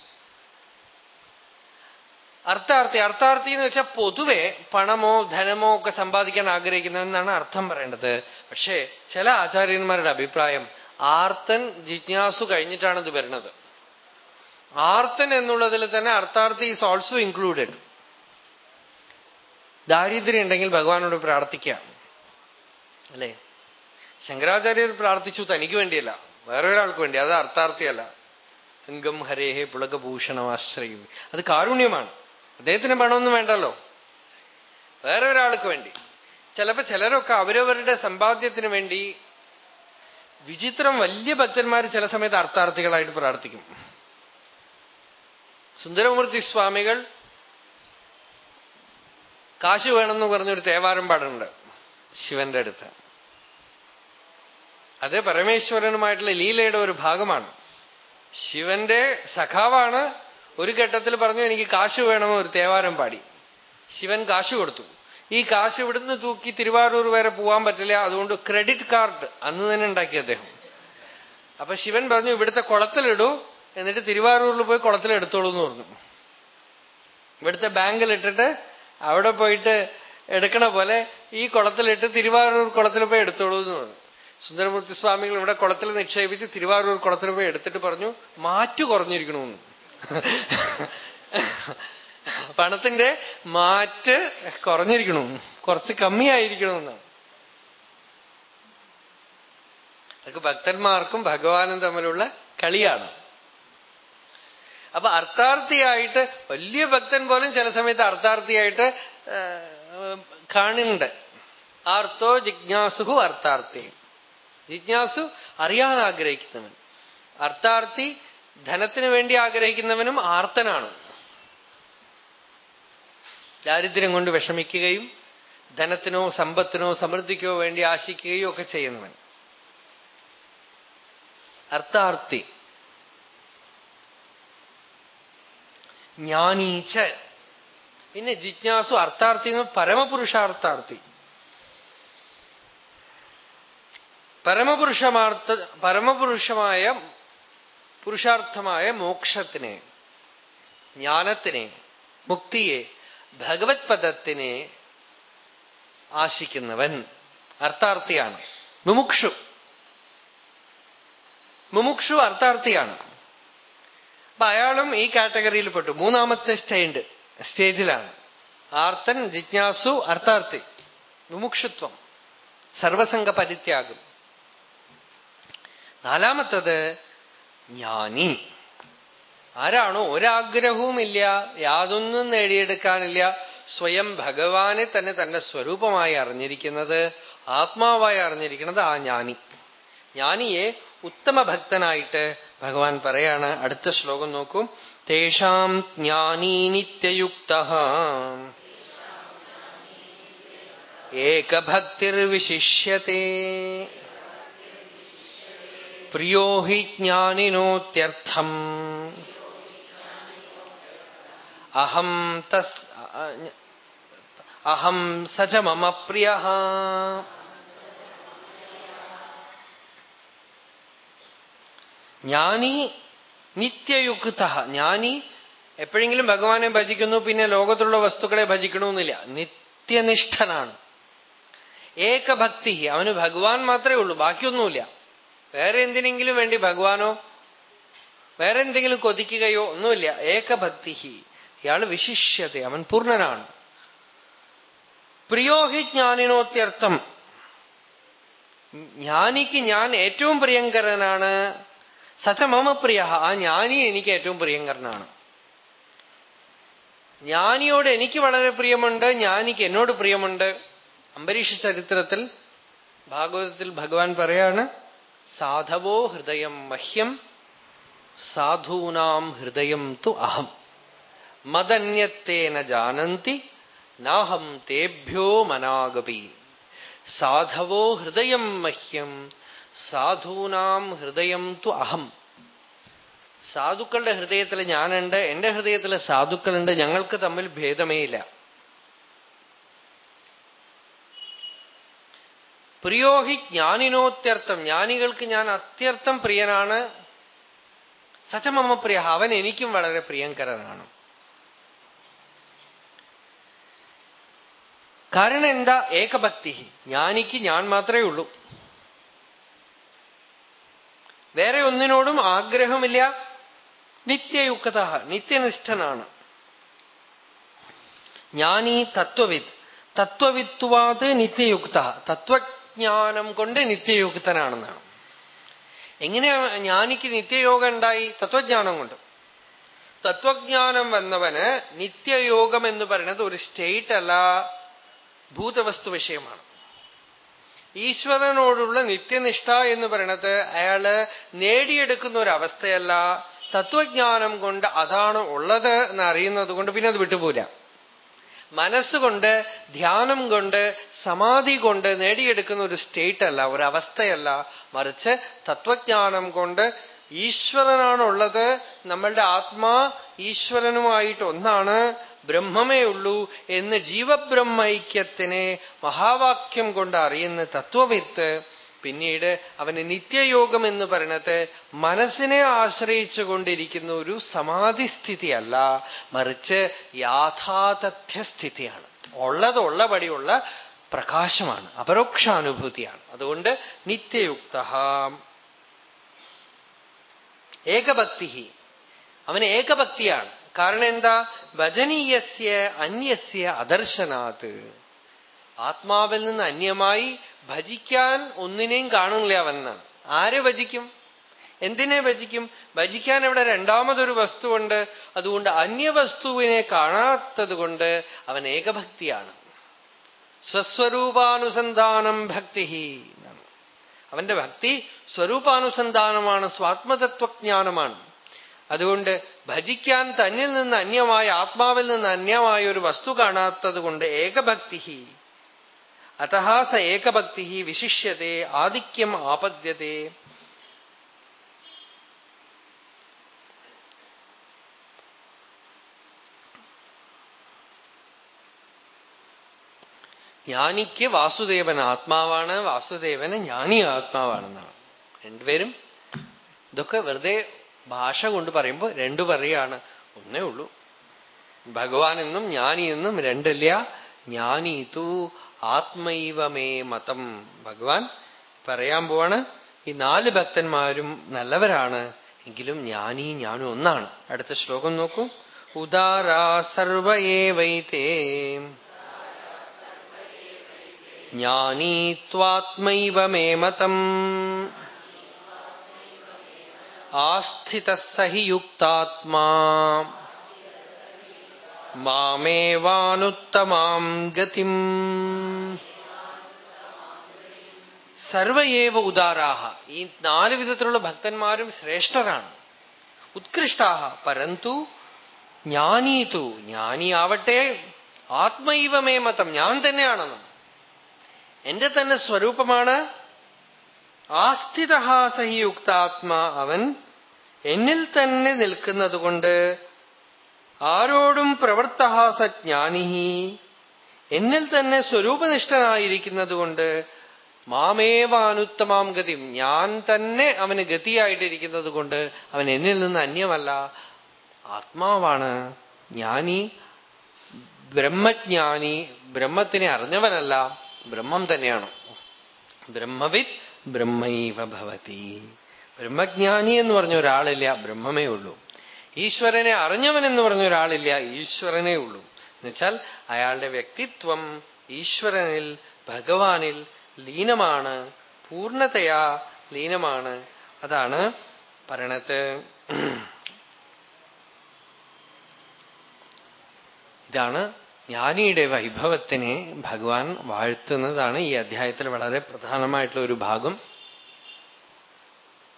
അർത്ഥാർത്ഥി അർത്ഥാർത്ഥി എന്ന് വെച്ചാൽ പൊതുവെ പണമോ ധനമോ ഒക്കെ സമ്പാദിക്കാൻ ആഗ്രഹിക്കുന്നതെന്നാണ് അർത്ഥം പറയേണ്ടത്. പക്ഷേ ചില ആചാര്യന്മാരുടെ അഭിപ്രായം ആർത്തൻ ജിജ്ഞാസു കഴിഞ്ഞിട്ടാണ് ഇത് വരുന്നത്. ആർത്തൻ എന്നുള്ളതിൽ തന്നെ അർത്ഥാർത്ഥി ഈസ് ഓൾസോ ഇൻക്ലൂഡഡ് ദാരിദ്ര്യം ഉണ്ടെങ്കിൽ ഭഗവാനോട് പ്രാർത്ഥിക്കാം. അല്ലേ? ശങ്കരാചാര്യർ പ്രാർത്ഥിച്ചു തനിക്ക് വേണ്ടിയല്ല. വേറൊരാൾക്ക് വേണ്ടി. അത് അർത്ഥാർത്ഥിയല്ല സിംഗം ഹരേഹേ പുളകഭൂഷണമാശ്രയും. അത് കാരുണ്യമാണ്. അദ്ദേഹത്തിന് പണമൊന്നും വേണ്ടല്ലോ. വേറെ ഒരാൾക്ക് വേണ്ടി. ചിലപ്പോ ചിലരൊക്കെ അവരവരുടെ സമ്പാദ്യത്തിന് വേണ്ടി വിചിത്രം വലിയ ഭക്തന്മാർ ചില സമയത്ത് അർത്ഥാർത്ഥികളായിട്ട് പ്രാർത്ഥിക്കും. സുന്ദരമൂർത്തി സ്വാമികൾ കാശ് വേണമെന്ന് പറഞ്ഞൊരു തേവാരം പാടുന്നുണ്ട് ശിവന്റെ അടുത്ത്. അത് പരമേശ്വരനുമായിട്ടുള്ള ലീലയുടെ ഒരു ഭാഗമാണ്. ശിവന്റെ സഖാവാണ് ഒരു ഘട്ടത്തിൽ പറഞ്ഞു എനിക്ക് കാശ് വേണമോ ഒരു തേവാരം പാടി. ശിവൻ കാശ് കൊടുത്തു. ഈ കാശ് ഇവിടുന്ന് തൂക്കി തിരുവാരൂർ വരെ പോവാൻ പറ്റില്ല. അതുകൊണ്ട് ക്രെഡിറ്റ് കാർഡ് അന്ന് തന്നെ ഉണ്ടാക്കി അദ്ദേഹം. അപ്പൊ ശിവൻ പറഞ്ഞു ഇവിടുത്തെ കുളത്തിലിടൂ. എന്നിട്ട് തിരുവാരൂരിൽ പോയി കുളത്തിൽ എടുത്തോളൂ എന്ന് പറഞ്ഞു. ഇവിടുത്തെ ബാങ്കിൽ ഇട്ടിട്ട് അവിടെ പോയിട്ട് എടുക്കണ പോലെ ഈ കുളത്തിലിട്ട് തിരുവാരൂർ കുളത്തിൽ പോയി എടുത്തോളൂ എന്ന് പറഞ്ഞു. സുന്ദരമൂർത്തി സ്വാമികൾ ഇവിടെ കുളത്തിൽ നിക്ഷേപിച്ച് തിരുവാരൂർ കുളത്തിൽ പോയി എടുത്തിട്ട് പറഞ്ഞു മാറ്റു കുറഞ്ഞിരിക്കണമെന്ന് പണത്തിന്റെ മാറ്റ് കുറഞ്ഞിരിക്കണു കുറച്ച് കമ്മിയായിരിക്കണമെന്നാണ് അതൊക്കെ ഭക്തന്മാർക്കും ഭഗവാനും തമ്മിലുള്ള കളിയാണ്. അപ്പൊ അർത്ഥാർത്ഥിയായിട്ട് വലിയ ഭക്തൻ പോലും ചില സമയത്ത് അർത്ഥാർത്ഥിയായിട്ട് കാണുന്നുണ്ട് ആർത്തോ ജിജ്ഞാസുഹു അർത്ഥാർത്ഥി. ജിജ്ഞാസു അറിയാൻ ആഗ്രഹിക്കുന്നവൻ. അർത്ഥാർത്ഥി ധനത്തിന് വേണ്ടി ആഗ്രഹിക്കുന്നവനും ആർത്തനാണ്. ദാരിദ്ര്യം കൊണ്ട് വിഷമിക്കുകയും ധനത്തിനോ സമ്പത്തിനോ സമൃദ്ധിക്കോ വേണ്ടി ആശിക്കുകയോ ഒക്കെ ചെയ്യുന്നവൻ. അർത്ഥാർത്ഥി. ജ്ഞാനീച്ച. പിന്നെ ജിജ്ഞാസു അർത്ഥാർത്ഥി പരമപുരുഷാർത്ഥാർത്ഥി. പരമപുരുഷമാർത്ഥ പരമപുരുഷമായ പുരുഷാർത്ഥമായ മോക്ഷത്തിനെ ജ്ഞാനത്തിനെ മുക്തിയെ ഭഗവത് പദത്തിനെ ആശിക്കുന്നവൻ അർത്ഥാർത്ഥിയാണ്. മുമുക്ഷു. മുമുക്ഷു അർത്ഥാർത്ഥിയാണ്. അപ്പൊ അയാളും ഈ കാറ്റഗറിയിൽ പെട്ടു. മൂന്നാമത്തെ സ്റ്റേജ് സ്റ്റേജിലാണ്. ആർത്തൻ ജിജ്ഞാസു അർത്ഥാർത്ഥി. മുമുക്ഷുത്വം. സർവസംഘ പരിത്യാഗം നാലാമത്തത് ജ്ഞാനി. ആരാണോ? ഒരാഗ്രഹവുമില്ല യാതൊന്നും നേടിയെടുക്കാനില്ല സ്വയം ഭഗവാനെ തന്നെ തന്റെ സ്വരൂപമായി അറിഞ്ഞിരിക്കുന്നത് ആത്മാവായി അറിഞ്ഞിരിക്കുന്നത് ആ ജ്ഞാനി. ജ്ഞാനിയെ ഉത്തമ ഭക്തനായിട്ട് ഭഗവാൻ പറയാണ്. അടുത്ത ശ്ലോകം നോക്കും. തേഷാം ജ്ഞാനീ നിത്യയുക്ത. ഏകഭക്തിർവിശിഷ്യത്തെ പ്രിയോ ഹി ജ്ഞാനിനോത്യർത്ഥം. അഹം തസ് അഹം സച മമ പ്രിയ. ജ്ഞാനി നിത്യയുക്ത. ജ്ഞാനി എപ്പോഴെങ്കിലും ഭഗവാനെ ഭജിക്കുന്നു പിന്നെ ലോകത്തുള്ള വസ്തുക്കളെ ഭജിക്കണമെന്നില്ല. നിത്യനിഷ്ഠനാണ്. ഏകഭക്തി അവന് ഭഗവാൻ മാത്രമേ ഉള്ളൂ ബാക്കിയൊന്നുമില്ല. വേറെ എന്തിനെങ്കിലും വേണ്ടി ഭഗവാനോ? വേറെ എന്തെങ്കിലും കൊതിക്കുകയോ ഒന്നുമില്ല. ഏകഭക്തി ഇയാൾ വിശിഷ്യത അവൻ പൂർണനാണ്. പ്രിയോഹി ജ്ഞാനിനോത്യർത്ഥം. ജ്ഞാനിക്ക് ഞാൻ ഏറ്റവും പ്രിയങ്കരനാണ്. സച്ച പ്രിയ ആ ജ്ഞാനി എനിക്ക് ഏറ്റവും പ്രിയങ്കരനാണ്. ജ്ഞാനിയോട് എനിക്ക് വളരെ പ്രിയമുണ്ട്. ജ്ഞാനിക്ക് എന്നോട് പ്രിയമുണ്ട്. അംബരീഷ ചരിത്രത്തിൽ ഭാഗവതത്തിൽ ഭഗവാൻ പറയാണ് സാധവോ ഹൃദയം മഹ്യം സാധൂനാം ഹൃദയം തു അഹം. മദന്യത്തേന ജാനന്തി നാഹം തേഭ്യോ മനാഗപി. സാധവോ ഹൃദയം മഹ്യം സാധൂനാം ഹൃദയം തു അഹം. സാധുക്കളുടെ ഹൃദയത്തിൽ ഞാനുണ്ട് എന്റെ ഹൃദയത്തിൽ സാധുക്കളുണ്ട് ഞങ്ങൾക്ക് തമ്മിൽ ഭേദമേ ഇല്ല പ്രിയോഹി ജ്ഞാനിനോത്യർത്ഥം. ജ്ഞാനികൾക്ക് ഞാൻ അത്യർത്ഥം പ്രിയനാണ്. സച്ചമമ്മ പ്രിയ അവൻ എനിക്കും വളരെ പ്രിയങ്കരനാണ്. കാരണം എന്താ? ഏകഭക്തി. ജ്ഞാനിക്ക് ഞാൻ മാത്രമേ ഉള്ളൂ. വേറെ ഒന്നിനോടും ആഗ്രഹമില്ല. നിത്യയുക്ത നിത്യനിഷ്ഠനാണ്. ജ്ഞാനി തത്വവിത്ത് തത്വവിത്വാത് നിത്യയുക്ത. തത്വജ്ഞാനം കൊണ്ട് നിത്യയുക്തനാണെന്നാണ് എങ്ങനെയാണ് ജ്ഞാനിക്ക് നിത്യയോഗം ഉണ്ടായി? തത്വജ്ഞാനം കൊണ്ട്. തത്വജ്ഞാനം വന്നവന് നിത്യയോഗം എന്ന് പറയുന്നത് ഒരു സ്റ്റേറ്റ് അല്ല ഭൂതവസ്തു വിഷയമാണ്. ഈശ്വരനോടുള്ള നിത്യനിഷ്ഠ എന്ന് പറയുന്നത് അയാൾ നേടിയെടുക്കുന്ന ഒരു അവസ്ഥയല്ല തത്വജ്ഞാനം കൊണ്ട് അതാണ് ഉള്ളത് എന്ന് അറിയുന്നത് കൊണ്ട് പിന്നെ അത് വിട്ടുപോല മനസ്സുകൊണ്ട് ധ്യാനം കൊണ്ട് സമാധി കൊണ്ട് നേടിയെടുക്കുന്ന ഒരു സ്റ്റേറ്റ് അല്ല ഒരു അവസ്ഥയല്ല. മറിച്ച് തത്വജ്ഞാനം കൊണ്ട് ഈശ്വരനാണുള്ളത്. നമ്മളുടെ ആത്മാ ഈശ്വരനുമായിട്ട് ഒന്നാണ്. ബ്രഹ്മമേ ഉള്ളൂ എന്ന് ജീവബ്രഹ്മൈക്യത്തിനെ മഹാവാക്യം കൊണ്ട് അറിയുന്ന തത്വവിത്ത് പിന്നീട് അവന് നിത്യയോഗം എന്ന് പറയണത് മനസ്സിനെ ആശ്രയിച്ചു കൊണ്ടിരിക്കുന്ന ഒരു സമാധിസ്ഥിതിയല്ല മറിച്ച് യാഥാതഥ്യസ്ഥിതിയാണ്. ഉള്ളത് ഉള്ളപടിയുള്ള പ്രകാശമാണ് അപരോക്ഷാനുഭൂതിയാണ്. അതുകൊണ്ട് നിത്യയുക്ത ഏകഭക്തി അവന് ഏകഭക്തിയാണ്. കാരണം എന്താ? ഭജനീയസ്യ അന്യസ്യ അദർശനാത്. ആത്മാവിൽ നിന്ന് അന്യമായി ഭജിക്കാൻ ഒന്നിനെയും കാണുന്നില്ല അവനാണ് ആരെ ഭജിക്കും? എന്തിനെ ഭജിക്കും? ഭജിക്കാൻ ഇവിടെ രണ്ടാമതൊരു വസ്തുവുണ്ട്. അതുകൊണ്ട് അന്യവസ്തുവിനെ കാണാത്തത് കൊണ്ട് അവൻ ഏകഭക്തിയാണ്. സ്വസ്വരൂപാനുസന്ധാനം ഭക്തി അവന്റെ ഭക്തി സ്വരൂപാനുസന്ധാനമാണ് സ്വാത്മതത്വജ്ഞാനമാണ്. അതുകൊണ്ട് ഭജിക്കാൻ തന്നിൽ നിന്ന് അന്യമായ ആത്മാവിൽ നിന്ന് അന്യമായ ഒരു വസ്തു കാണാത്തത് കൊണ്ട് ഏകഭക്തി അത സ ഏകഭക്തി വിശിഷ്യത്തെ ആധിക്യം ആപദ്യത്തെ ജ്ഞാനിക്ക് വാസുദേവൻ ആത്മാവാണ് വാസുദേവന് ജ്ഞാനി ആത്മാവാണെന്നാണ്. രണ്ടുപേരും ഇതൊക്കെ വെറുതെ ഭാഷ കൊണ്ട് പറയുമ്പോൾ രണ്ടു പറയാണ് ഒന്നേ ഉള്ളൂ. ഭഗവാൻ എന്നും ജ്ഞാനി എന്നും രണ്ടില്ല. ജ്ഞാനി തു ആത്മൈവമേ മതം. ഭഗവാൻ പറയാൻ പോവാണ് ഈ നാല് ഭക്തന്മാരും നല്ലവരാണ് എങ്കിലും ജ്ഞാനി ഞാനും ഒന്നാണ്. അടുത്ത ശ്ലോകം നോക്കൂ. ഉദാരാ സർവൈതേ ജ്ഞാനീ ത്വാത്മൈവ മേ മതം. ആസ്ഥിത സഹി യുക്താത്മാ. മാമേവാനുത്തമാം ഗതിം സർവയേവ ഉദാരാഹ ഈ നാല് വിധത്തിലുള്ള ഭക്തന്മാരും ശ്രേഷ്ഠരാണ്. ഉത്കൃഷ്ടാഹ പരന്തു ജ്ഞാനീതു. ജ്ഞാനി ആവട്ടെ ആത്മൈവമേ മതം. ഞാൻ തന്നെയാണെന്ന്. എന്റെ തന്നെ സ്വരൂപമാണ്. ആസ്ഥിതഹാസഹി യുക്താത്മാ അവൻ എന്നിൽ തന്നെ നിൽക്കുന്നത് കൊണ്ട് ആരോടും പ്രവർത്തഹാസ ജ്ഞാനിഹി എന്നിൽ തന്നെ സ്വരൂപനിഷ്ഠനായിരിക്കുന്നതുകൊണ്ട് മാമേവാനുത്തമാം ഗതി ഞാൻ തന്നെ അവന് ഗതിയായിട്ടിരിക്കുന്നത് കൊണ്ട് അവൻ എന്നിൽ നിന്ന് അന്യമല്ല. ആത്മാവാണ് ജ്ഞാനി ബ്രഹ്മജ്ഞാനി ബ്രഹ്മത്തിനെ അറിഞ്ഞവനല്ല ബ്രഹ്മം തന്നെയാണ്. ബ്രഹ്മവിത് ബ്രഹ്മൈവ ഭവതി. ബ്രഹ്മജ്ഞാനി എന്ന് പറഞ്ഞ ഒരാളില്ല ബ്രഹ്മമേ ഉള്ളൂ. ഈശ്വരനെ അറിഞ്ഞവൻ എന്ന് പറഞ്ഞ ഒരാളില്ല ഈശ്വരനേ ഉള്ളൂ. എന്നുവെച്ചാൽ അയാളുടെ വ്യക്തിത്വം ഈശ്വരനിൽ ഭഗവാനിൽ ലീനമാണ് പൂർണതയാ ലീനമാണ്. അതാണ് പറയണത്. ഇതാണ് ജ്ഞാനിയുടെ വൈഭവത്തിനെ ഭഗവാൻ വാഴ്ത്തുന്നതാണ് ഈ അധ്യായത്തിൽ വളരെ പ്രധാനമായിട്ടുള്ള ഒരു ഭാഗം.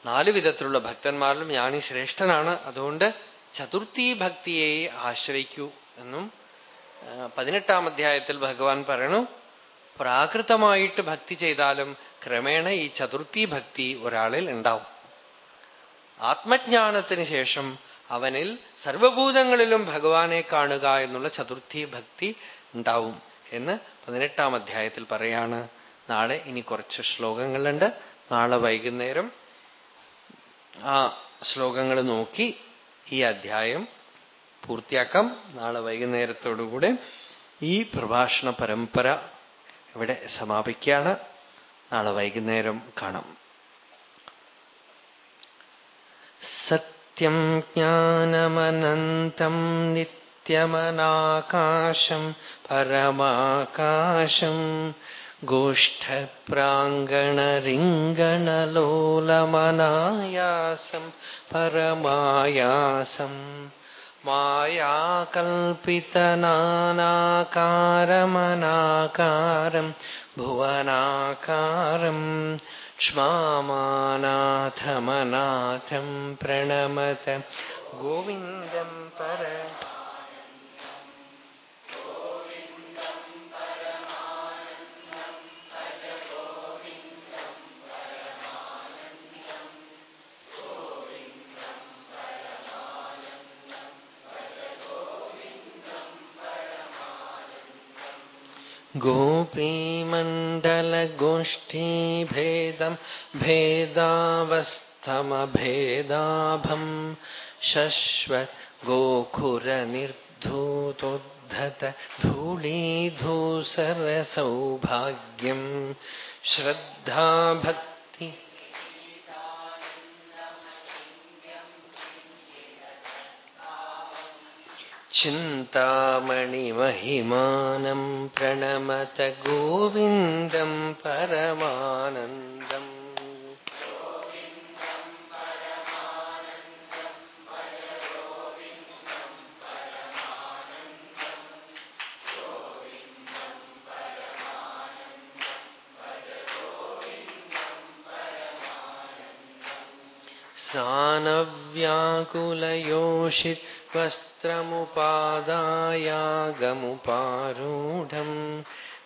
നാല് വിധത്തിലുള്ള ഭക്തന്മാരിലും ജ്ഞാനി ശ്രേഷ്ഠനാണ്. അതുകൊണ്ട് ചതുർത്ഥി ഭക്തിയെ ആശ്രയിക്കൂ എന്നും പതിനെട്ടാം അധ്യായത്തിൽ ഭഗവാൻ പറയണു പ്രാകൃതമായിട്ട് ഭക്തി ചെയ്താലും ക്രമേണ ഈ ചതുർത്ഥി ഭക്തി ഒരാളിൽ ഉണ്ടാവും. ആത്മജ്ഞാനത്തിന് ശേഷം അവനിൽ സർവഭൂതങ്ങളിലും ഭഗവാനെ കാണുക എന്നുള്ള ചതുർത്ഥി ഭക്തി ഉണ്ടാവും എന്ന് പതിനെട്ടാം അധ്യായത്തിൽ പറയാണ്. നാളെ ഇനി കുറച്ച് ശ്ലോകങ്ങളുണ്ട്. നാളെ വൈകുന്നേരം ആ ശ്ലോകങ്ങൾ നോക്കി ഈ അധ്യായം പൂർത്തിയാക്കാം. നാളെ വൈകുന്നേരത്തോടുകൂടെ ഈ പ്രഭാഷണ പരമ്പര ഇവിടെ സമാപിക്കുകയാണ്. നാളെ വൈകുന്നേരം കാണാം. സത്യം ജ്ഞാനമനന്തം നിത്യമനാകാശം പരമാകാശം गोष्ठप्राङ्गणरिङ्गणलोलमनायासं परमायासं मायाकल्पितनानाकारमनाकारं भुवनाकारम् क्ष्मानाथमनाथं प्रणमत। गोविन्दं पर गोपीमण्डलगोष्ठीभेदम् भेदावस्थमभेदाभम् शश्वत् गोखुरनिर् निर्धूतोद्धत धूलीधूसरसौभाग्यम् श्रद्धाभक्ति चिन्तामणिमहिमानम् प्रणमत गोविन्दम् परमानन्दम् स्नानव्याकुलयोषिर्वस्त्रमुपादायागमुपारूढम्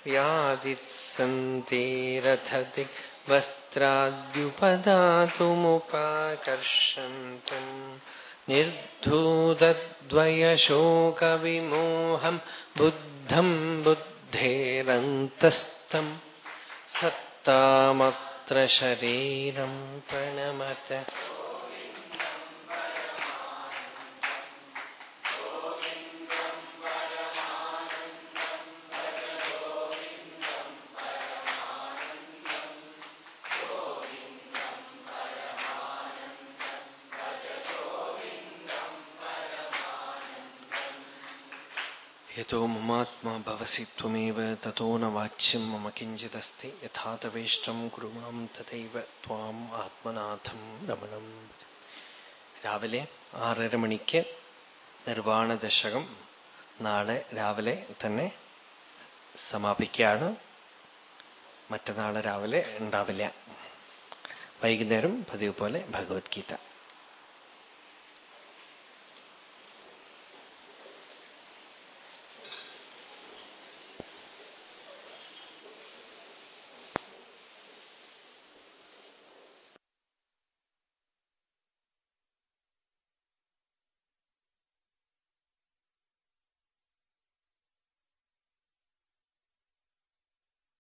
व्यादित्सन्ते रथति वस्त्राद्युपदातुमुपाकर्षन्तम् निर्धूतद्वयशोकविमोहम् बुद्धम् बुद्धेरन्तस्तम् सत्तामत्र शरीरम् प्रणमत തോ മമാത്മാ ഭവസി ത്വമേവ തതോ വാച്യം മമ കിഞ്ചിതസ്തി യഥാ കുറുമാം തഥൈവ ത്വാം ആത്മനാഥം രമണം രാവിലെ ആറര മണിക്ക് നിർവാണ ദശകം നാളെ രാവിലെ തന്നെ സമാപിക്കുകയാണ്. മറ്റന്നാളെ രാവിലെ ഉണ്ടാവില്ല. വൈകുന്നേരം പതിവ് പോലെ ഭഗവത്ഗീത.